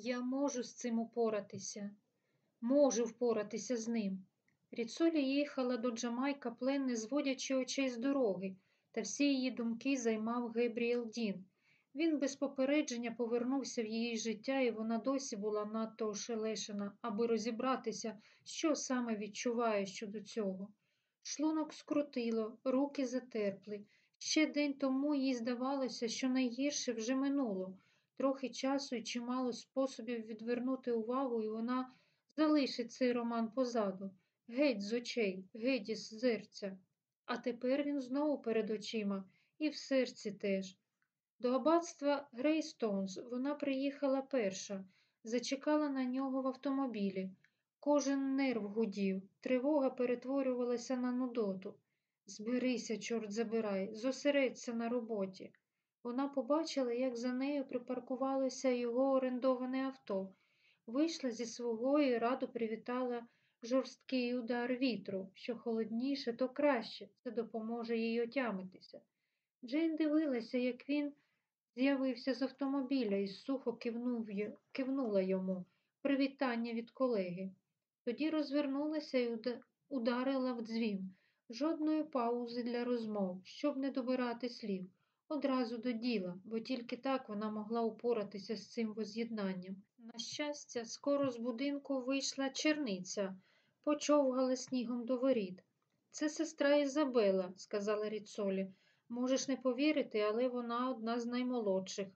Я можу з цим упоратися, можу впоратися з ним. Ріцолі їхала до Джамайка плен, не зводячи очей з дороги, та всі її думки займав Гебріел Дін. Він без попередження повернувся в її життя, і вона досі була надто ошелешена, аби розібратися, що саме відчуває щодо цього. Шлунок скрутило, руки затерпли. Ще день тому їй здавалося, що найгірше вже минуло. Трохи часу і чимало способів відвернути увагу, і вона залишить цей роман позаду. Геть з очей, геть із серця. А тепер він знову перед очима, і в серці теж. До аббатства Грейстоунс вона приїхала перша, зачекала на нього в автомобілі. Кожен нерв гудів, тривога перетворювалася на нудоту. Зберися, чорт забирай, зосередься на роботі. Вона побачила, як за нею припаркувалося його орендоване авто, вийшла зі свого і раду привітала жорсткий удар вітру. Що холодніше, то краще, це допоможе їй отямитися. Джейн дивилася, як він з'явився з автомобіля і сухо кивнув, кивнула йому привітання від колеги. Тоді розвернулася і ударила в дзвін. Жодної паузи для розмов, щоб не добирати слів. Одразу до діла, бо тільки так вона могла упоратися з цим воз'єднанням. На щастя, скоро з будинку вийшла черниця, почовгала снігом до воріт. Це сестра Ізабела, сказала Ріцолі. Можеш не повірити, але вона одна з наймолодших.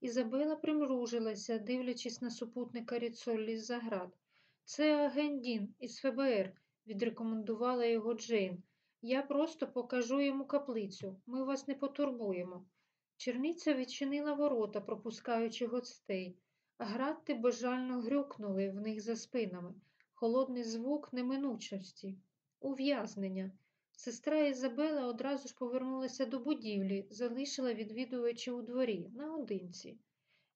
Ізабела примружилася, дивлячись на супутника Ріцолі з заград. Це агент Дін із ФБР, відрекомендувала його Джейн. Я просто покажу йому каплицю. Ми вас не потурбуємо. Черниця відчинила ворота, пропускаючи гостей. Градти бажально грюкнули в них за спинами. Холодний звук неминучості, ув'язнення. Сестра Ізабела одразу ж повернулася до будівлі, залишила відвідувачів у дворі, наодинці.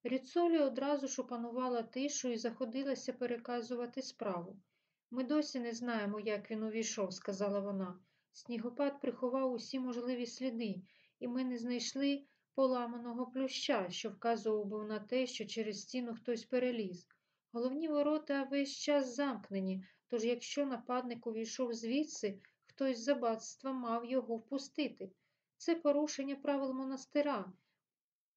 Ріцолі одразу ж опанувала тишу і заходилася переказувати справу. Ми досі не знаємо, як він увійшов, сказала вона. Снігопад приховав усі можливі сліди, і ми не знайшли поламаного плюща, що вказував був на те, що через стіну хтось переліз. Головні ворота весь час замкнені, тож якщо нападник увійшов звідси, хтось з аббатства мав його впустити. Це порушення правил монастира,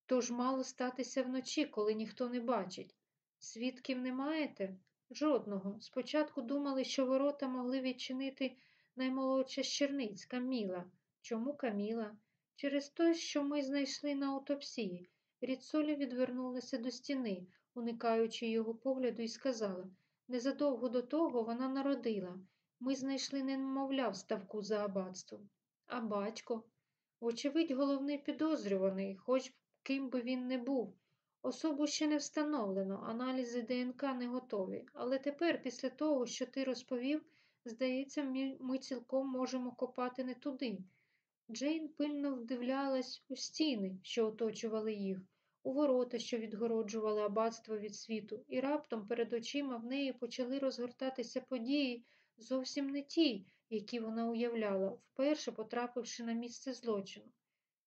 тож мало статися вночі, коли ніхто не бачить. Свідків не маєте? Жодного. Спочатку думали, що ворота могли відчинити наймолодша з черниць Каміла. Чому Каміла? Через те, що ми знайшли на аутопсії. Ріцолі відвернулася до стіни, уникаючи його погляду, і сказала незадовго до того вона народила. Ми знайшли немовля в ставку за аббатством. А батько, вочевидь, головний підозрюваний, хоч ким би він не був. Особу ще не встановлено, аналізи ДНК не готові. Але тепер, після того, що ти розповів, здається, ми цілком можемо копати не туди. Джейн пильно вдивлялась у стіни, що оточували їх, у ворота, що відгороджували аббатство від світу, і раптом перед очима в неї почали розгортатися події зовсім не ті, які вона уявляла, вперше потрапивши на місце злочину.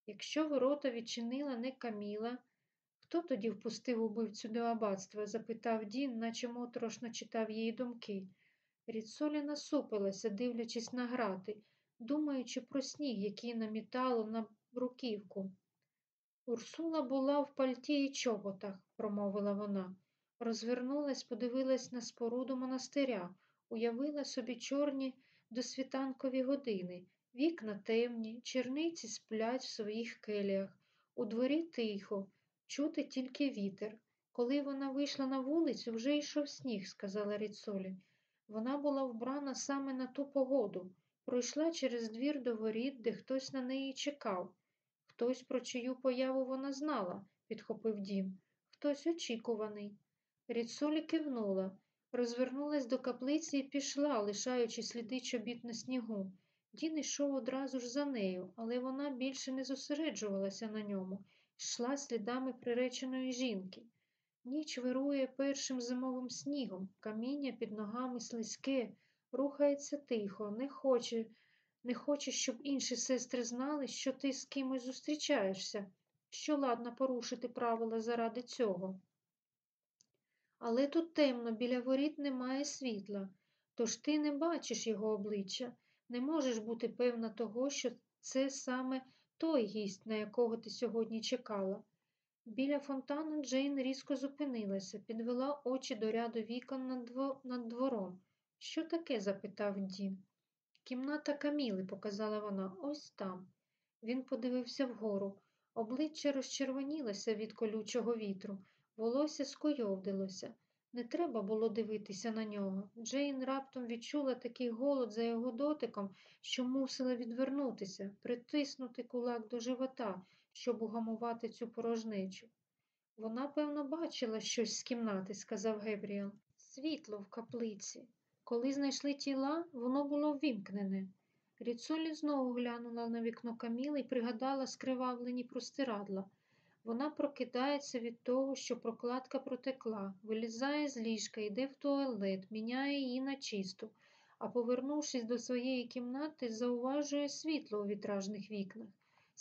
Якщо ворота відчинила не Каміла, хто тоді впустив убивцю до аббатства? запитав Дін, наче моторошно читав її думки. Ріцолі насупилася, дивлячись на грати, думаючи про сніг, який намітало на бруківку. Урсула була в пальті і чоботах, промовила вона. Розвернулась, подивилась на споруду монастиря, уявила собі чорні досвітанкові години, вікна темні, черниці сплять в своїх келіях, у дворі тихо, чути тільки вітер. Коли вона вийшла на вулицю, вже йшов сніг, сказала Ріцолі. Вона була вбрана саме на ту погоду, пройшла через двір до воріт, де хтось на неї чекав. Хтось, про чию появу вона знала, підхопив Дім. Хтось очікуваний. Ріцолі кивнула, розвернулась до каплиці і пішла, лишаючи сліди чобіт на снігу. Дін йшов одразу ж за нею, але вона більше не зосереджувалася на ньому, йшла слідами приреченої жінки. Ніч вирує першим зимовим снігом, каміння під ногами слизьке, рухається тихо, не хоче, не хоче, щоб інші сестри знали, що ти з кимось зустрічаєшся, що ладна порушити правила заради цього. Але тут темно, біля воріт немає світла, тож ти не бачиш його обличчя, не можеш бути певна того, що це саме той гість, на якого ти сьогодні чекала. Біля фонтану Джейн різко зупинилася, підвела очі до ряду вікон над, дво... над двором. Що таке? запитав Дін. Кімната Каміли, показала вона, ось там. Він подивився вгору. Обличчя розчервонілося від колючого вітру, волосся скуйовдилося. Не треба було дивитися на нього. Джейн раптом відчула такий голод за його дотиком, що мусила відвернутися, притиснути кулак до живота, щоб угамувати цю порожнечу. Вона, певно, бачила щось з кімнати, сказав Гебріел. Світло в каплиці. Коли знайшли тіла, воно було ввімкнене. Ріцолі знову глянула на вікно Каміли і пригадала скривавлені простирадла. Вона прокидається від того, що прокладка протекла, вилізає з ліжка, йде в туалет, міняє її на чисту, а повернувшись до своєї кімнати, зауважує світло у вітражних вікнах,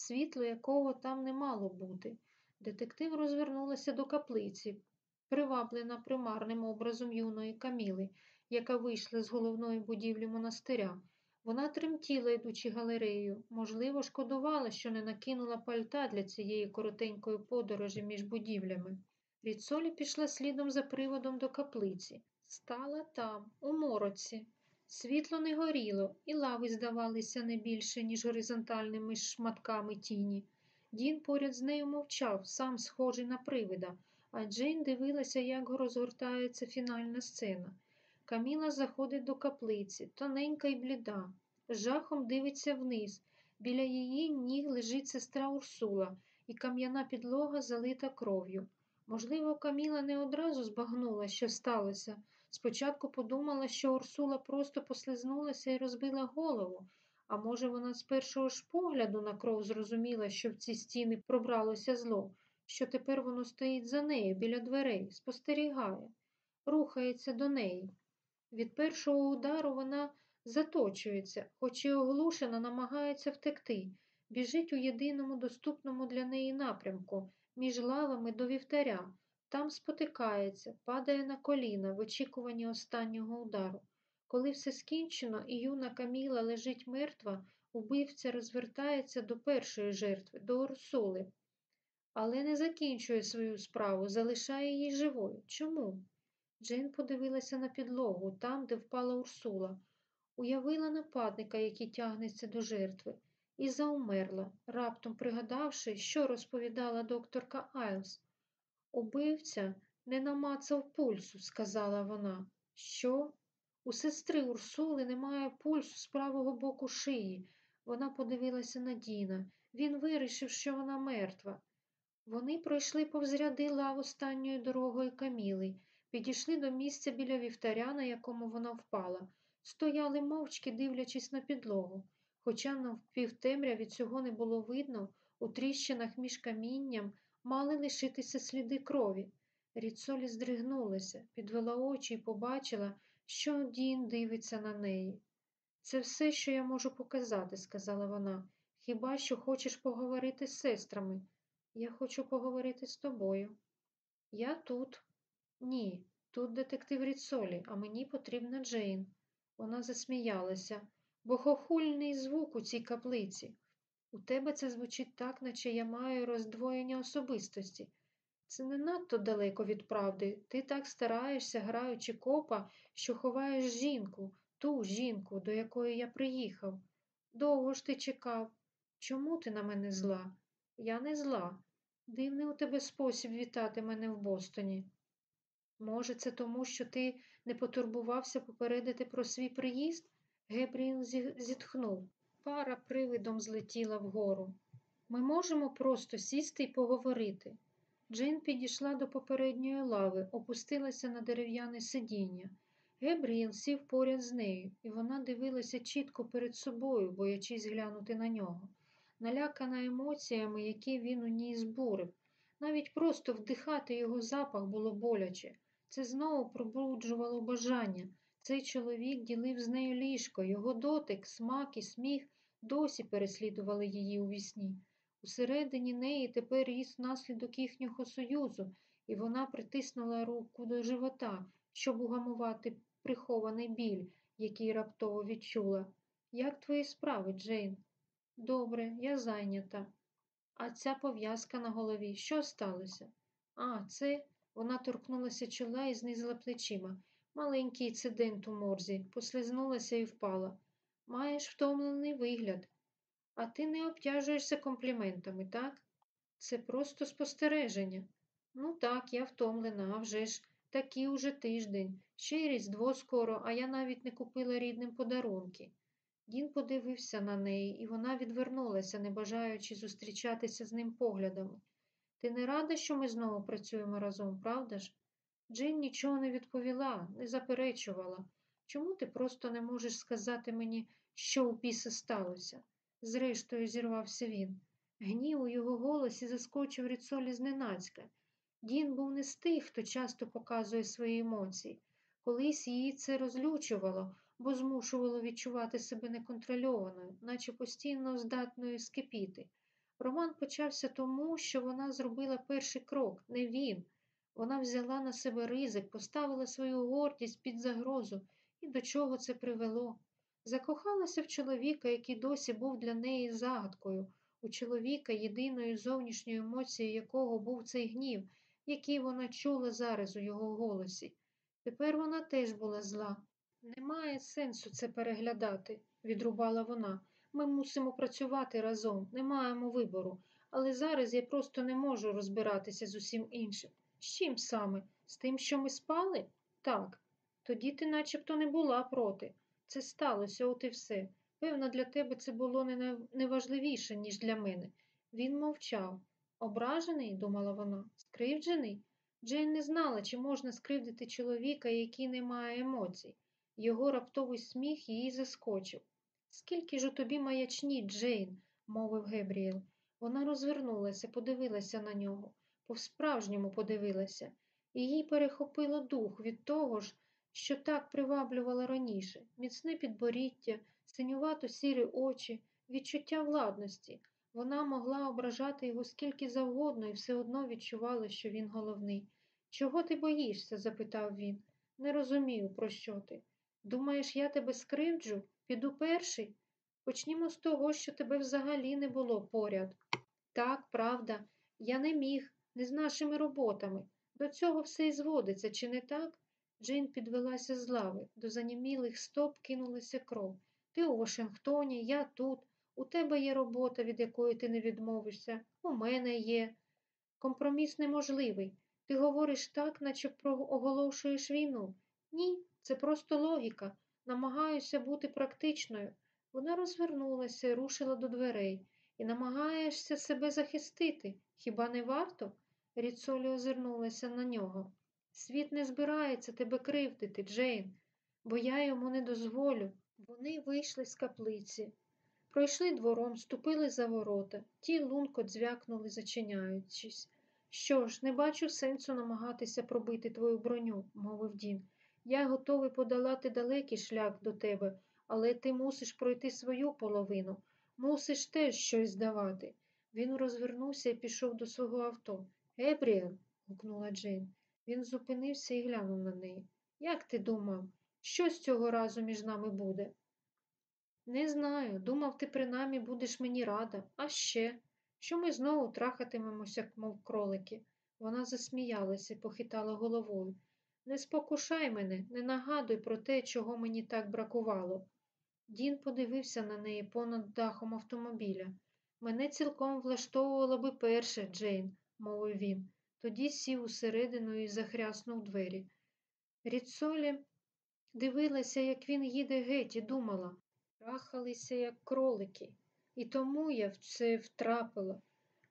світло якого там не мало бути. Детектив розвернулася до каплиці, приваблена примарним образом юної Каміли, яка вийшла з головної будівлі монастиря. Вона тремтіла, йдучи галерею, можливо, шкодувала, що не накинула пальта для цієї коротенької подорожі між будівлями. Ріцолі пішла слідом за приводом до каплиці. Стала там, у мороці. Світло не горіло, і лави здавалися не більше, ніж горизонтальними шматками тіні. Дін поряд з нею мовчав, сам схожий на привида, а Джейн дивилася, як розгортається фінальна сцена. Каміла заходить до каплиці, тоненька й бліда. Жахом дивиться вниз. Біля її ніг лежить сестра Урсула, і кам'яна підлога залита кров'ю. Можливо, Каміла не одразу збагнула, що сталося. Спочатку подумала, що Урсула просто послизнулася і розбила голову, а може, вона з першого ж погляду на кров зрозуміла, що в ці стіни пробралося зло, що тепер воно стоїть за нею біля дверей, спостерігає, рухається до неї. Від першого удару вона заточується, хоч і оглушена, намагається втекти, біжить у єдиному доступному для неї напрямку, між лавами до вівтаря, там спотикається, падає на коліна в очікуванні останнього удару. Коли все скінчено і юна Каміла лежить мертва, убивця розвертається до першої жертви, до Урсули, але не закінчує свою справу, залишає її живою. Чому? Джейн подивилася на підлогу, там, де впала Урсула, уявила нападника, який тягнеться до жертви, і заумерла, раптом пригадавши, що розповідала докторка Айлс. Убивця не намацав пульсу, сказала вона. Що? У сестри Урсули немає пульсу з правого боку шиї. Вона подивилася на Діна. Він вирішив, що вона мертва. Вони пройшли повз ряди лав останньої дорогою Каміли, підійшли до місця біля вівтаря, на якому вона впала, стояли мовчки, дивлячись на підлогу. Хоча навпівтемряві цього не було видно, у тріщинах між камінням мали лишитися сліди крові. Ріцолі здригнулася, підвела очі і побачила, що Дін дивиться на неї. Це все, що я можу показати, сказала вона. Хіба що хочеш поговорити з сестрами? Я хочу поговорити з тобою. Я тут. Ні, тут детектив Ріцолі, а мені потрібна Джейн. Вона засміялася. Богохульний звук у цій каплиці. У тебе це звучить так, наче я маю роздвоєння особистості. Це не надто далеко від правди. Ти так стараєшся, граючи копа, що ховаєш жінку, ту жінку, до якої я приїхав. Довго ж ти чекав. Чому ти на мене зла? Я не зла. Дивний у тебе спосіб вітати мене в Бостоні. Може, це тому, що ти не потурбувався попередити про свій приїзд? Гебріл зітхнув. Пара привидом злетіла вгору. Ми можемо просто сісти і поговорити. Джейн підійшла до попередньої лави, опустилася на дерев'яне сидіння. Гебріл сів поряд з нею, і вона дивилася чітко перед собою, боячись глянути на нього, налякана емоціями, які він у ній збурив. Навіть просто вдихати його запах було боляче. Це знову пробуджувало бажання. Цей чоловік ділив з нею ліжко, його дотик, смак і сміх досі переслідували її у вісні. Усередині неї тепер ріс наслідок їхнього союзу, і вона притиснула руку до живота, щоб угамувати прихований біль, який раптово відчула. Як твої справи, Джейн? Добре, я зайнята. А ця пов'язка на голові, що сталося? А, це вона торкнулася чола і знизила плечима. Маленький інцидент у морзі, послизнулася і впала. Маєш втомлений вигляд. А ти не обтяжуєшся компліментами, так? Це просто спостереження. Ну так, я втомлена, а вже ж. Такий уже тиждень, ще й різдво скоро, а я навіть не купила рідним подарунки. Дін подивився на неї, і вона відвернулася, не бажаючи зустрічатися з ним поглядами. Ти не рада, що ми знову працюємо разом, правда ж? Джин нічого не відповіла, не заперечувала. Чому ти просто не можеш сказати мені, що у піса сталося? Зрештою, зірвався він. Гнів у його голосі заскочив Ріцолі зненацька. Дін був не з тих, хто часто показує свої емоції. Колись її це розлючувало, бо змушувало відчувати себе неконтрольованою, наче постійно здатною скипіти. Роман почався тому, що вона зробила перший крок, не він. Вона взяла на себе ризик, поставила свою гордість під загрозу, і до чого це привело. Закохалася в чоловіка, який досі був для неї загадкою, у чоловіка, єдиною зовнішньою емоцією якого був цей гнів, який вона чула зараз у його голосі. Тепер вона теж була зла. Немає сенсу це переглядати, відрубала вона. Ми мусимо працювати разом, не маємо вибору, але зараз я просто не можу розбиратися з усім іншим. З чим саме? З тим, що ми спали? Так. Тоді ти начебто не була проти. Це сталося, от і все. Певно, для тебе це було не, не ніж для мене. Він мовчав. Ображений, думала вона, скривджений. Джейн не знала, чи можна скривдити чоловіка, який не має емоцій. Його раптовий сміх її заскочив. Скільки ж у тобі маячні, Джейн, мовив Гебріел. Вона розвернулася, подивилася на нього, по-справжньому подивилася, і їй перехопило дух від того ж, що так приваблювало раніше міцне підборіття, синювато сірі очі, відчуття владності. Вона могла ображати його скільки завгодно і все одно відчувала, що він головний. Чого ти боїшся? запитав він. Не розумію, про що ти. Думаєш, я тебе скривджу? Піду перший? Почнімо з того, що тебе взагалі не було поряд. Так, правда, я не міг, не з нашими роботами. До цього все і зводиться, чи не так? Джейн підвелася з лави, до занімілих стоп кинулася кров. Ти у Вашингтоні, я тут. У тебе є робота, від якої ти не відмовишся, у мене є. Компроміс неможливий. Ти говориш так, наче оголошуєш війну. Ні, це просто логіка. Намагаюся бути практичною. Вона розвернулася і рушила до дверей. І намагаєшся себе захистити. Хіба не варто? Ріцолі озирнулася на нього. Світ не збирається тебе кривдити, Джейн, бо я йому не дозволю. Вони вийшли з каплиці. Пройшли двором, ступили за ворота, ті лунко дзвякнули, зачиняючись. Що ж, не бачу сенсу намагатися пробити твою броню, мовив Дін. Я готовий подолати далекий шлях до тебе, але ти мусиш пройти свою половину, мусиш теж щось давати. Він розвернувся і пішов до свого авто. Ебріел, гукнула Джейн. Він зупинився і глянув на неї. Як ти думав, що з цього разу між нами буде? Не знаю. Думав, ти принаймні будеш мені рада. А ще, що ми знову трахатимемося, мов кролики. Вона засміялася і похитала головою. Не спокушай мене, не нагадуй про те, чого мені так бракувало. Дін подивився на неї понад дахом автомобіля. Мене цілком влаштовувало би перше, Джейн, мовив він. Тоді сів усередину і захряснув двері. Ріцолі дивилася, як він їде геть, і думала трахалися, як кролики, і тому я в це втрапила.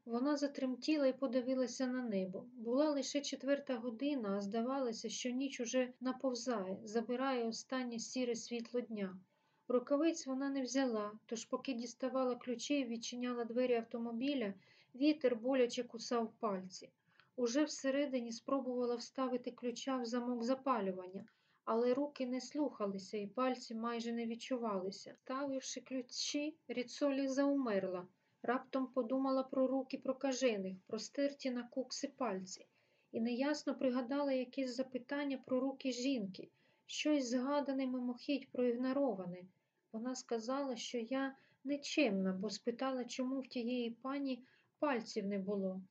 Вона затремтіла і подивилася на небо. Була лише четверта година, а здавалося, що ніч уже наповзає, забирає останнє сіре світло дня. Рукавиць вона не взяла, тож, поки діставала ключі і відчиняла двері автомобіля, вітер боляче кусав пальці. Уже всередині спробувала вставити ключа в замок запалювання, але руки не слухалися і пальці майже не відчувалися. Ставивши ключі, Ріцолі заумерла. Раптом подумала про руки прокажених, про стерті на кукси пальці. і неясно пригадала якесь запитання про руки жінки, щось згадане мимохідь проігнороване. Вона сказала, що я нечемна, бо спитала, чому в тієї пані пальців не було.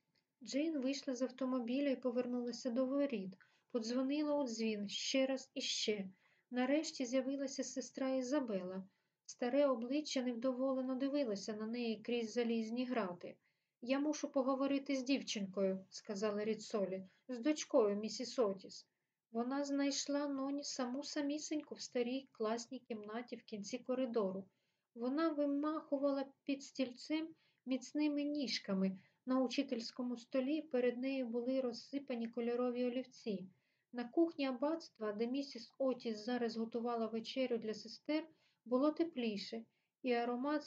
Джейн вийшла з автомобіля і повернулася до воріт, подзвонила у дзвін ще раз і ще. Нарешті з'явилася сестра Ізабела. Старе обличчя невдоволено дивилося на неї крізь залізні грати. Я мушу поговорити з дівчинкою, сказала Ріцолі, з дочкою місіс Отіс. Вона знайшла ноні саму самісеньку в старій класній кімнаті в кінці коридору. Вона вимахувала під стільцем міцними ніжками. На учительському столі перед нею були розсипані кольорові олівці. На кухні аббатства, де місіс Отіс зараз готувала вечерю для сестер, було тепліше, і аромат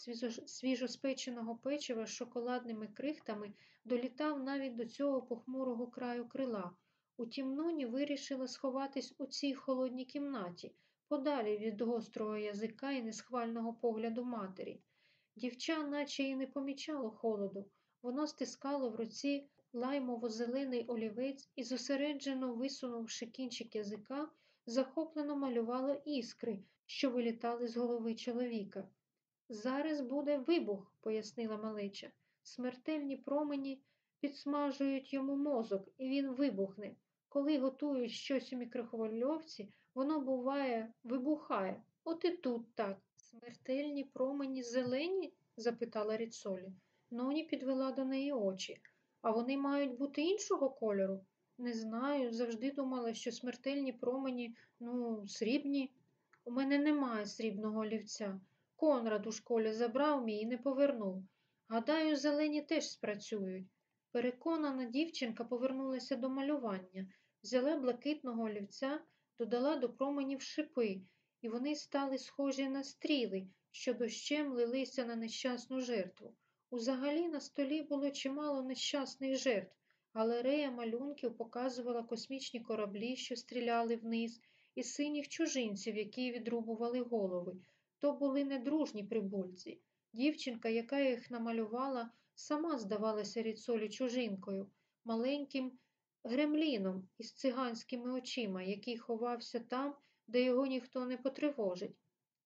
свіжоспеченого печива з шоколадними крихтами долітав навіть до цього похмурого краю крила. Утім, Ноні вирішила сховатись у цій холодній кімнаті, подалі від гострого язика і несхвального погляду матері. Дівча, наче й не помічало холоду, воно стискало в руці лаймово-зелений олівець і, зосереджено висунувши кінчик язика, захоплено малювало іскри, що вилітали з голови чоловіка. Зараз буде вибух, пояснила малеча. Смертельні промені підсмажують йому мозок, і він вибухне. Коли готують щось у мікрохвильовці, воно буває, вибухає. От і тут так. Смертельні промені зелені? запитала Ріцолі. Ноні підвела до неї очі. А вони мають бути іншого кольору? Не знаю, завжди думала, що смертельні промені, ну, срібні. У мене немає срібного олівця. Конрад у школі забрав мій і не повернув. Гадаю, зелені теж спрацюють. Переконана дівчинка повернулася до малювання, взяла блакитного олівця, додала до променів шипи, і вони стали схожі на стріли, що дощем лилися на нещасну жертву. Узагалі на столі було чимало нещасних жертв. Галерея малюнків показувала космічні кораблі, що стріляли вниз, і синіх чужинців, які відрубували голови. То були недружні прибульці. Дівчинка, яка їх намалювала, сама здавалася ріцолі чужинкою, маленьким гремліном із циганськими очима, який ховався там, де його ніхто не потривожить.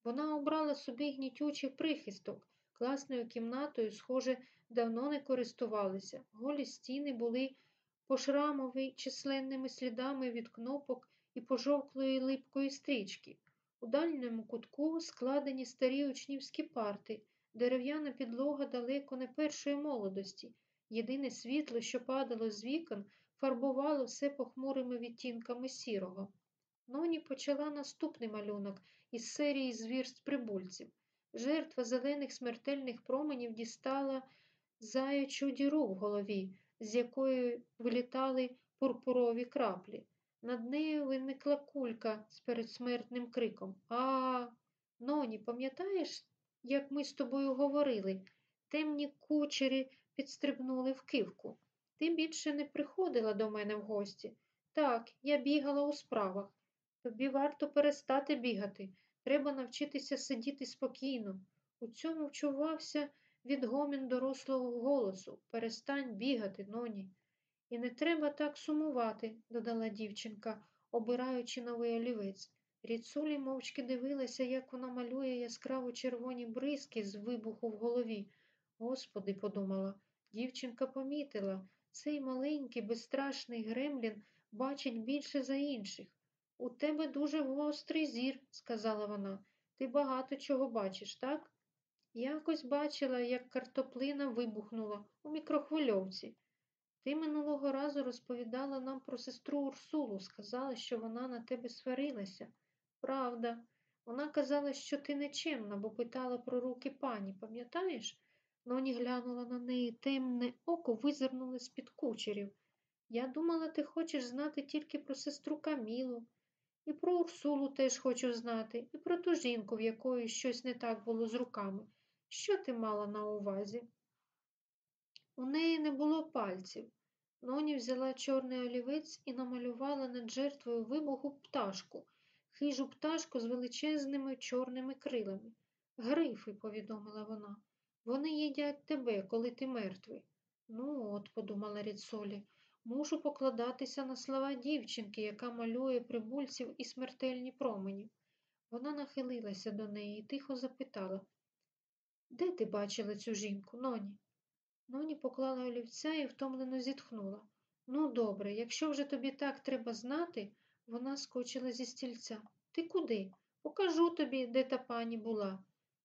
Вона обрала собі гнітючий прихисток, класною кімнатою, схоже, давно не користувалися. Голі стіни були пошрамові численними слідами від кнопок і пожовклої липкої стрічки. У дальньому кутку складені старі учнівські парти, дерев'яна підлога далеко не першої молодості. Єдине світло, що падало з вікон, фарбувало все похмурими відтінками сірого. Ноні почала наступний малюнок із серії звірств прибульців. Жертва зелених смертельних променів дістала заячу діру в голові, з якої вилітали пурпурові краплі. Над нею виникла кулька з передсмертним криком. А, Ноні, пам'ятаєш, як ми з тобою говорили? Темні кучері підстрибнули в кивку. Ти більше не приходила до мене в гості. Так, я бігала у справах. Тобі варто перестати бігати. Треба навчитися сидіти спокійно. У цьому вчувався відгомін дорослого голосу. Перестань бігати, ноні. І не треба так сумувати, додала дівчинка, обираючи новий олівець. Ріцулі мовчки дивилася, як вона малює яскраво червоні бризки з вибуху в голові. Господи, подумала, дівчинка помітила, цей маленький, безстрашний Гремлін бачить більше за інших. У тебе дуже гострий зір, сказала вона. Ти багато чого бачиш, так? Якось бачила, як картоплина вибухнула у мікрохвильовці. Ти минулого разу розповідала нам про сестру Урсулу, сказала, що вона на тебе сварилася. Правда, вона казала, що ти нечемна, бо питала про руки пані, пам'ятаєш? Ноні глянула на неї темне око визирнуло з-під кучерів. Я думала, ти хочеш знати тільки про сестру Камілу. І про Урсулу теж хочу знати, і про ту жінку, в якої щось не так було з руками. Що ти мала на увазі? У неї не було пальців. Ноні взяла чорний олівець і намалювала над жертвою вибуху пташку, хижу пташку з величезними чорними крилами. Грифи, повідомила вона. Вони їдять тебе, коли ти мертвий. Ну, от, подумала Ріцолі, Мушу покладатися на слова дівчинки, яка малює прибульців і смертельні промені. Вона нахилилася до неї і тихо запитала Де ти бачила цю жінку, Ноні? Ноні поклала олівця і втомлено зітхнула. Ну, добре, якщо вже тобі так треба знати, вона скочила зі стільця. Ти куди? Покажу тобі, де та пані була.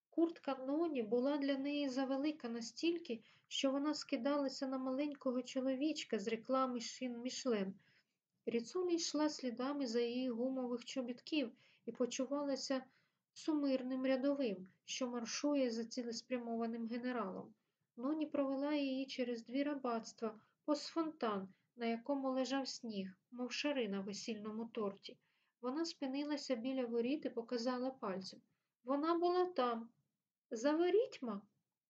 Куртка Ноні була для неї завелика настільки, що вона скидалася на маленького чоловічка з реклами шин Мішлен. Ріцолі йшла слідами за її гумових чобітків і почувалася сумирним рядовим, що маршує за цілеспрямованим генералом. Ноні провела її через дві рабатства, повз фонтан, на якому лежав сніг, мов шари на весільному торті. Вона спинилася біля воріт і показала пальцем. Вона була там. За ворітьма?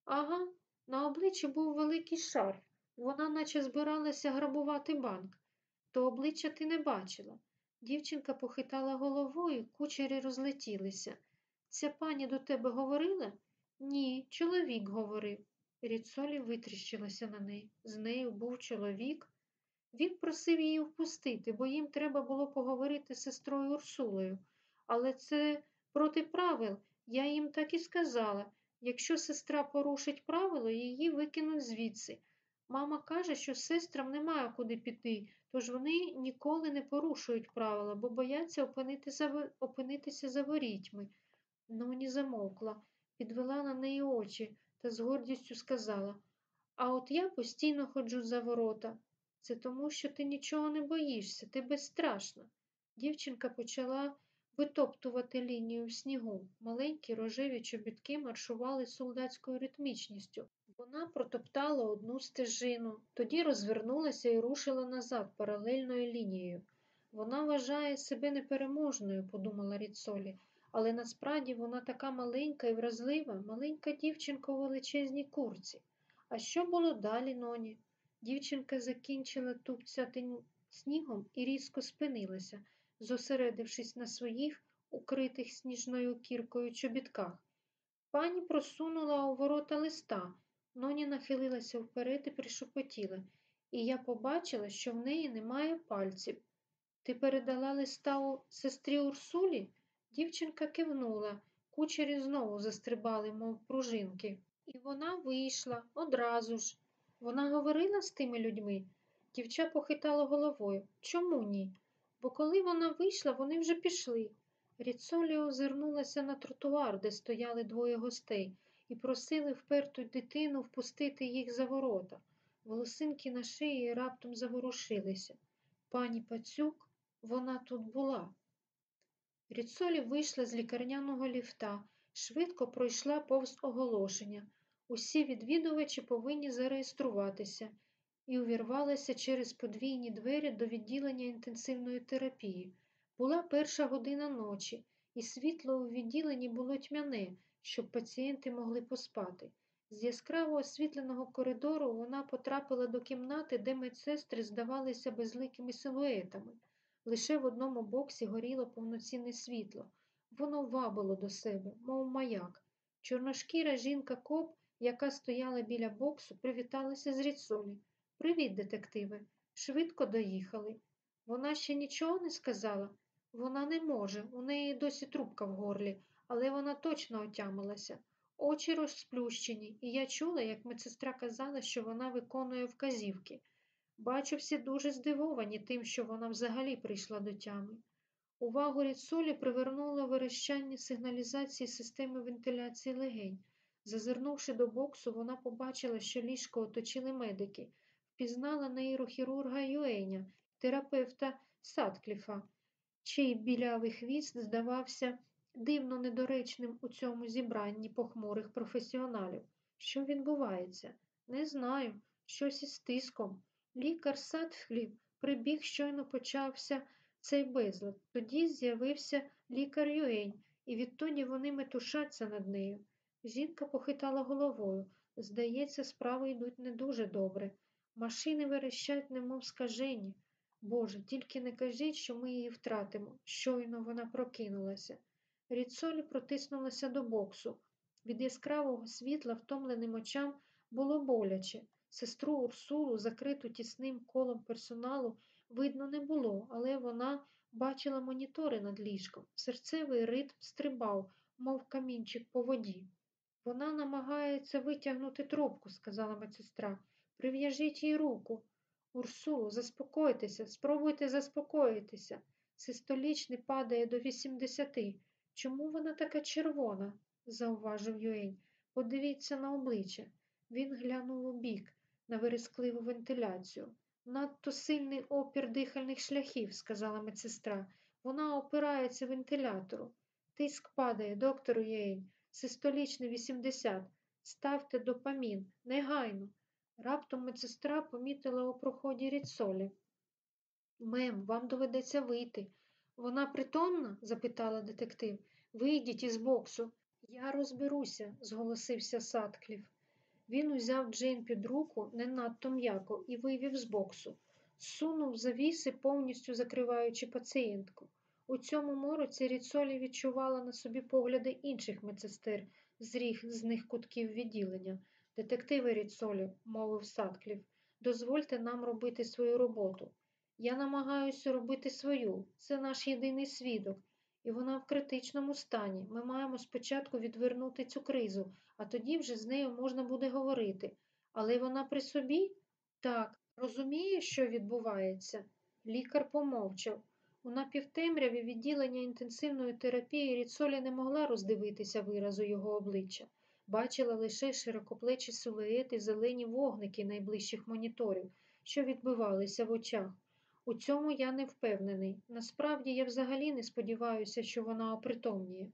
Ага, на обличчі був великий шарф. Вона наче збиралася грабувати банк. То обличчя ти не бачила. Дівчинка похитала головою, кучері розлетілися. Ця пані до тебе говорила? Ні, чоловік говорив. Ріцолі витріщилася на неї. З нею був чоловік. Він просив її впустити, бо їм треба було поговорити з сестрою Урсулою. Але це проти правил. Я їм так і сказала. Якщо сестра порушить правило, її викинуть звідси. Мама каже, що сестрам немає куди піти, тож вони ніколи не порушують правила, бо бояться опинитися, за ворітьми. Ноні замовкла, підвела на неї очі та з гордістю сказала А от я постійно ходжу за ворота. Це тому, що ти нічого не боїшся, ти безстрашна. Дівчинка почала витоптувати лінію в снігу. Маленькі рожеві чобітки маршували солдатською ритмічністю. Вона протоптала одну стежину, тоді розвернулася і рушила назад паралельною лінією. Вона вважає себе непереможною, подумала Ріцолі, але насправді вона така маленька і вразлива, маленька дівчинка у величезній курці. А що було далі, ноні? Дівчинка закінчила тупцяти снігом і різко спинилася, зосередившись на своїх, укритих сніжною кіркою чобітках. Пані просунула у ворота листа. Ноні нахилилася вперед і пришепотіла, і я побачила, що в неї немає пальців. Ти передала листа у сестрі Урсулі? Дівчинка кивнула, кучері знову застрибали, мов пружинки. І вона вийшла одразу ж. Вона говорила з тими людьми. Дівча похитала головою. Чому ні? Бо коли вона вийшла, вони вже пішли. Ріцолі озирнулася на тротуар, де стояли двоє гостей, і просили вперту дитину впустити їх за ворота. Волосинки на шиї раптом заворушилися. Пані Пацюк, вона тут була. Ріцолі вийшла з лікарняного ліфта, швидко пройшла повз оголошення. Усі відвідувачі повинні зареєструватися і увірвалася через подвійні двері до відділення інтенсивної терапії. Була перша година ночі, і світло у відділенні було тьмяне, щоб пацієнти могли поспати. З яскраво освітленого коридору вона потрапила до кімнати, де медсестри здавалися безликими силуетами. Лише в одному боксі горіло повноцінне світло. Воно вабило до себе, мов маяк. Чорношкіра жінка коп, яка стояла біля боксу, привіталася з Ріцолі. Привіт, детективи. Швидко доїхали. Вона ще нічого не сказала. Вона не може, у неї досі трубка в горлі, але вона точно отямилася. Очі розсплющені, і я чула, як медсестра казала, що вона виконує вказівки. Бачу, всі дуже здивовані тим, що вона взагалі прийшла до тями. Увагу Ріцолі привернуло верещання сигналізації системи вентиляції легень. Зазирнувши до боксу, вона побачила, що ліжко оточили медики, впізнала нейрохірурга Юеня, терапевта Садкліфа, чий білявий хвіст здавався дивно недоречним у цьому зібранні похмурих професіоналів. Що відбувається? Не знаю, щось із тиском. Лікар Садкліф прибіг, щойно почався цей безлад. Тоді з'явився лікар Юень, і відтоді вони метушаться над нею. Жінка похитала головою. Здається, справи йдуть не дуже добре. Машини верещать, немов скажені. Боже, тільки не кажіть, що ми її втратимо. Щойно вона прокинулася. Ріцолі протиснулася до боксу. Від яскравого світла, втомленим очам, було боляче. Сестру Урсулу, закриту тісним колом персоналу, видно не було, але вона бачила монітори над ліжком. Серцевий ритм стрибав, мов камінчик по воді. Вона намагається витягнути трубку, сказала медсестра. Прив'яжіть їй руку. Урсулу, заспокойтеся, спробуйте заспокоїтися. Систолічний падає до 80. Чому вона така червона? зауважив Юень. Подивіться на обличчя. Він глянув у бік, на верескливу вентиляцію. Надто сильний опір дихальних шляхів, сказала медсестра. Вона опирається вентилятору. Тиск падає, доктору Єйн. Систолічний 80. Ставте допамін. Негайно. Раптом медсестра помітила у проході ріцолі. Мем, вам доведеться вийти. Вона притомна? запитала детектив. Вийдіть із боксу. Я розберуся, зголосився Садкліф. Він узяв Джейн під руку не надто м'яко і вивів з боксу, сунув завіси, повністю закриваючи пацієнтку. У цьому мороці Ріцолі відчувала на собі погляди інших медсестер з різних кутків відділення. Детективи Ріцолі, мовив Садкліф, дозвольте нам робити свою роботу. Я намагаюся робити свою. Це наш єдиний свідок, і вона в критичному стані. Ми маємо спочатку відвернути цю кризу, а тоді вже з нею можна буде говорити. Але вона при собі? Так, розуміє, що відбувається? Лікар помовчав. У напівтемряві відділення інтенсивної терапії Ріцолі не могла роздивитися виразу його обличчя. Бачила лише широкоплечі силуети, зелені вогники найближчих моніторів, що відбивалися в очах. У цьому я не впевнений. Насправді я взагалі не сподіваюся, що вона опритомніє.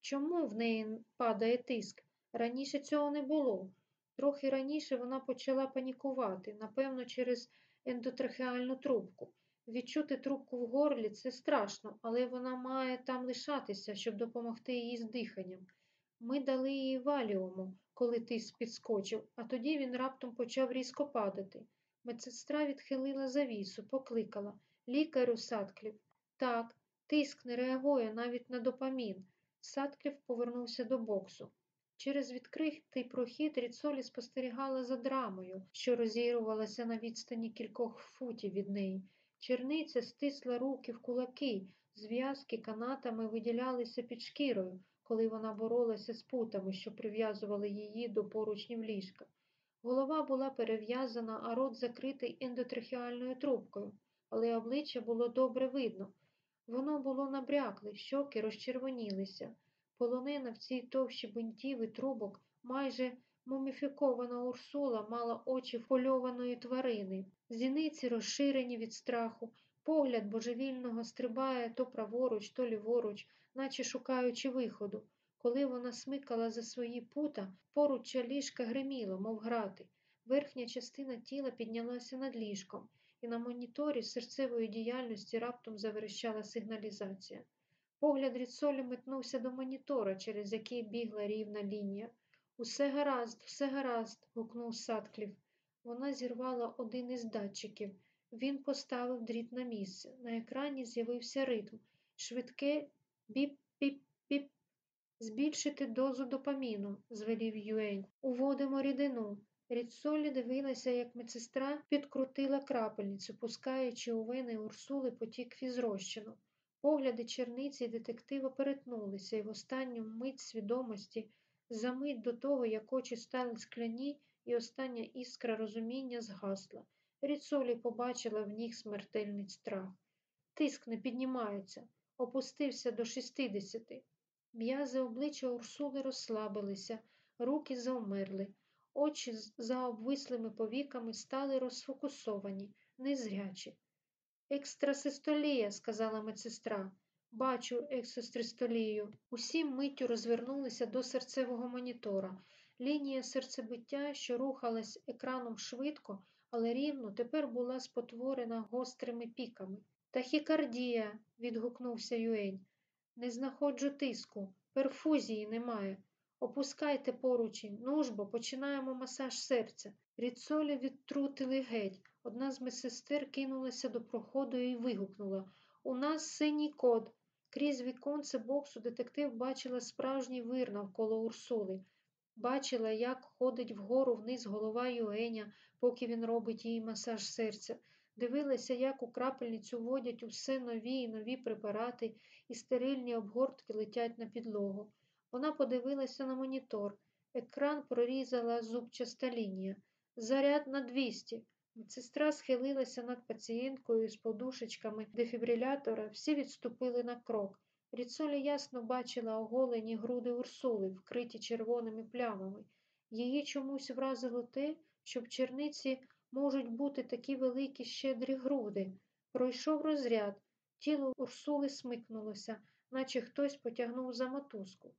Чому в неї падає тиск? Раніше цього не було. Трохи раніше вона почала панікувати, напевно, через ендотрахеальну трубку. Відчути трубку в горлі це страшно, але вона має там лишатися, щоб допомогти їй з диханням. Ми дали їй валіуму, коли тиск підскочив, а тоді він раптом почав різко падати. Медсестра відхилила завісу, покликала Лікарю Садклів. Так, тиск не реагує навіть на допамін. Садклів повернувся до боксу. Через відкритий прохід Ріцолі спостерігала за драмою, що розігрувалася на відстані кількох футів від неї. Черниця стисла руки в кулаки, зв'язки канатами виділялися під шкірою, коли вона боролася з путами, що прив'язували її до поручнів ліжка. Голова була перев'язана, а рот закритий ендотрахеальною трубкою, але обличчя було добре видно. Воно було набрякле, щоки розчервонілися. Полонена в цій товщі бинтів і трубок, майже муміфікована Урсула мала очі впольованої тварини, зіниці розширені від страху, погляд божевільного стрибає то праворуч, то ліворуч, наче шукаючи виходу. Коли вона смикала за свої пута, поруччя ліжка гриміло, мов грати. Верхня частина тіла піднялася над ліжком, і на моніторі серцевої діяльності раптом заверещала сигналізація. Погляд Ріцолі метнувся до монітора, через який бігла рівна лінія. Усе гаразд, все гаразд, гукнув Садклів. Вона зірвала один із датчиків. Він поставив дріт на місце. На екрані з'явився ритм. Швидке біп-біп-біп. Збільшити дозу допаміну, звелів Юень. Уводимо рідину. Ріцолі дивилася, як медсестра підкрутила крапельницю, пускаючи у вени Урсули потік фізрозчину. Погляди черниці й детектива перетнулися, і в останню мить свідомості, за мить до того, як очі стали скляні, і остання іскра розуміння згасла. Ріцолі побачила в них смертельний страх. Тиск не піднімається, опустився до шістидесяти. М'язи обличчя Урсули розслабилися, руки завмерли, очі за обвислими повіками стали розфокусовані, незрячі. Екстрасистолія, сказала медсестра. Бачу екстрасистолію. Усі миттю розвернулися до серцевого монітора. Лінія серцебиття, що рухалась екраном швидко, але рівно, тепер була спотворена гострими піками. Тахікардія, відгукнувся Юень. Не знаходжу тиску, перфузії немає. Опускайте поручень, ну ж бо починаємо масаж серця. Ріцолі відтрутили геть. Одна з медсестер кинулася до проходу і вигукнула У нас синій код. Крізь віконце боксу детектив бачила справжній вир навколо Урсули. Бачила, як ходить вгору вниз голова Юеня, поки він робить їй масаж серця, дивилася, як у крапельницю вводять усе нові і нові препарати, і стерильні обгортки летять на підлогу. Вона подивилася на монітор. Екран прорізала зубчаста лінія. Заряд на 200. Медсестра схилилася над пацієнткою з подушечками дефібрилятора, всі відступили на крок. Ріцолі ясно бачила оголені груди Урсули, вкриті червоними плямами. Її чомусь вразило те, що в черниці можуть бути такі великі щедрі груди. Пройшов розряд, тіло Урсули смикнулося, наче хтось потягнув за мотузку.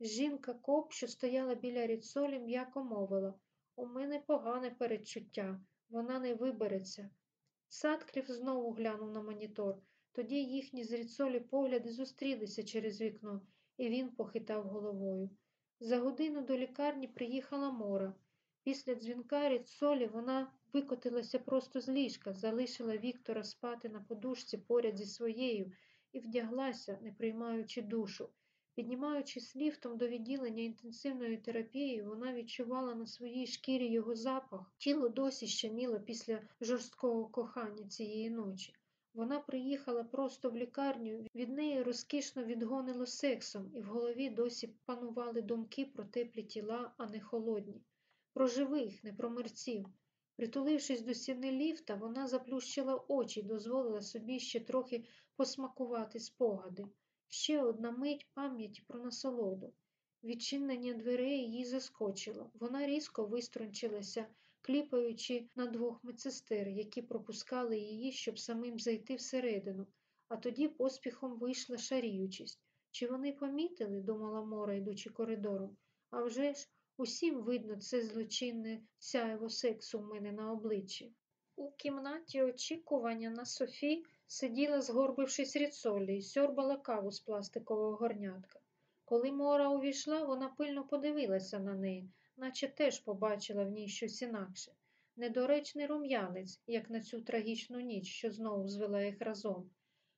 Жінка коп, що стояла біля Ріцолі, м'яко мовила У мене погане передчуття, вона не вибереться. Садкліф знову глянув на монітор. Тоді їхні з Ріцолі погляди зустрілися через вікно, і він похитав головою. За годину до лікарні приїхала Мора. Після дзвінка Ріцолі вона викотилася просто з ліжка, залишила Віктора спати на подушці поряд зі своєю і вдяглася, не приймаючи душу. Піднімаючись ліфтом до відділення інтенсивної терапії, вона відчувала на своїй шкірі його запах. Тіло досі щеміло після жорсткого кохання цієї ночі. Вона приїхала просто в лікарню, від неї розкішно відгонило сексом, і в голові досі панували думки про теплі тіла, а не холодні. Про живих, не про мерців. Притулившись до стіни ліфта, вона заплющила очі, дозволила собі ще трохи посмакувати спогади. Ще одна мить пам'яті про насолоду. Відчинення дверей її заскочило. Вона різко виструнчилася, кліпаючи на двох медсестер, які пропускали її, щоб самим зайти всередину, а тоді поспіхом вийшла шаріючись. Чи вони помітили, думала Мора, йдучи коридором. А вже ж усім видно це злочинне сяєво сексу в мене на обличчі. У кімнаті очікування на Софі сиділа, згорбившись ріцолі, і сьорбала каву з пластикового горнятка. Коли Мора увійшла, вона пильно подивилася на неї, наче теж побачила в ній щось інакше. Недоречний рум'янець, як на цю трагічну ніч, що знову звела їх разом.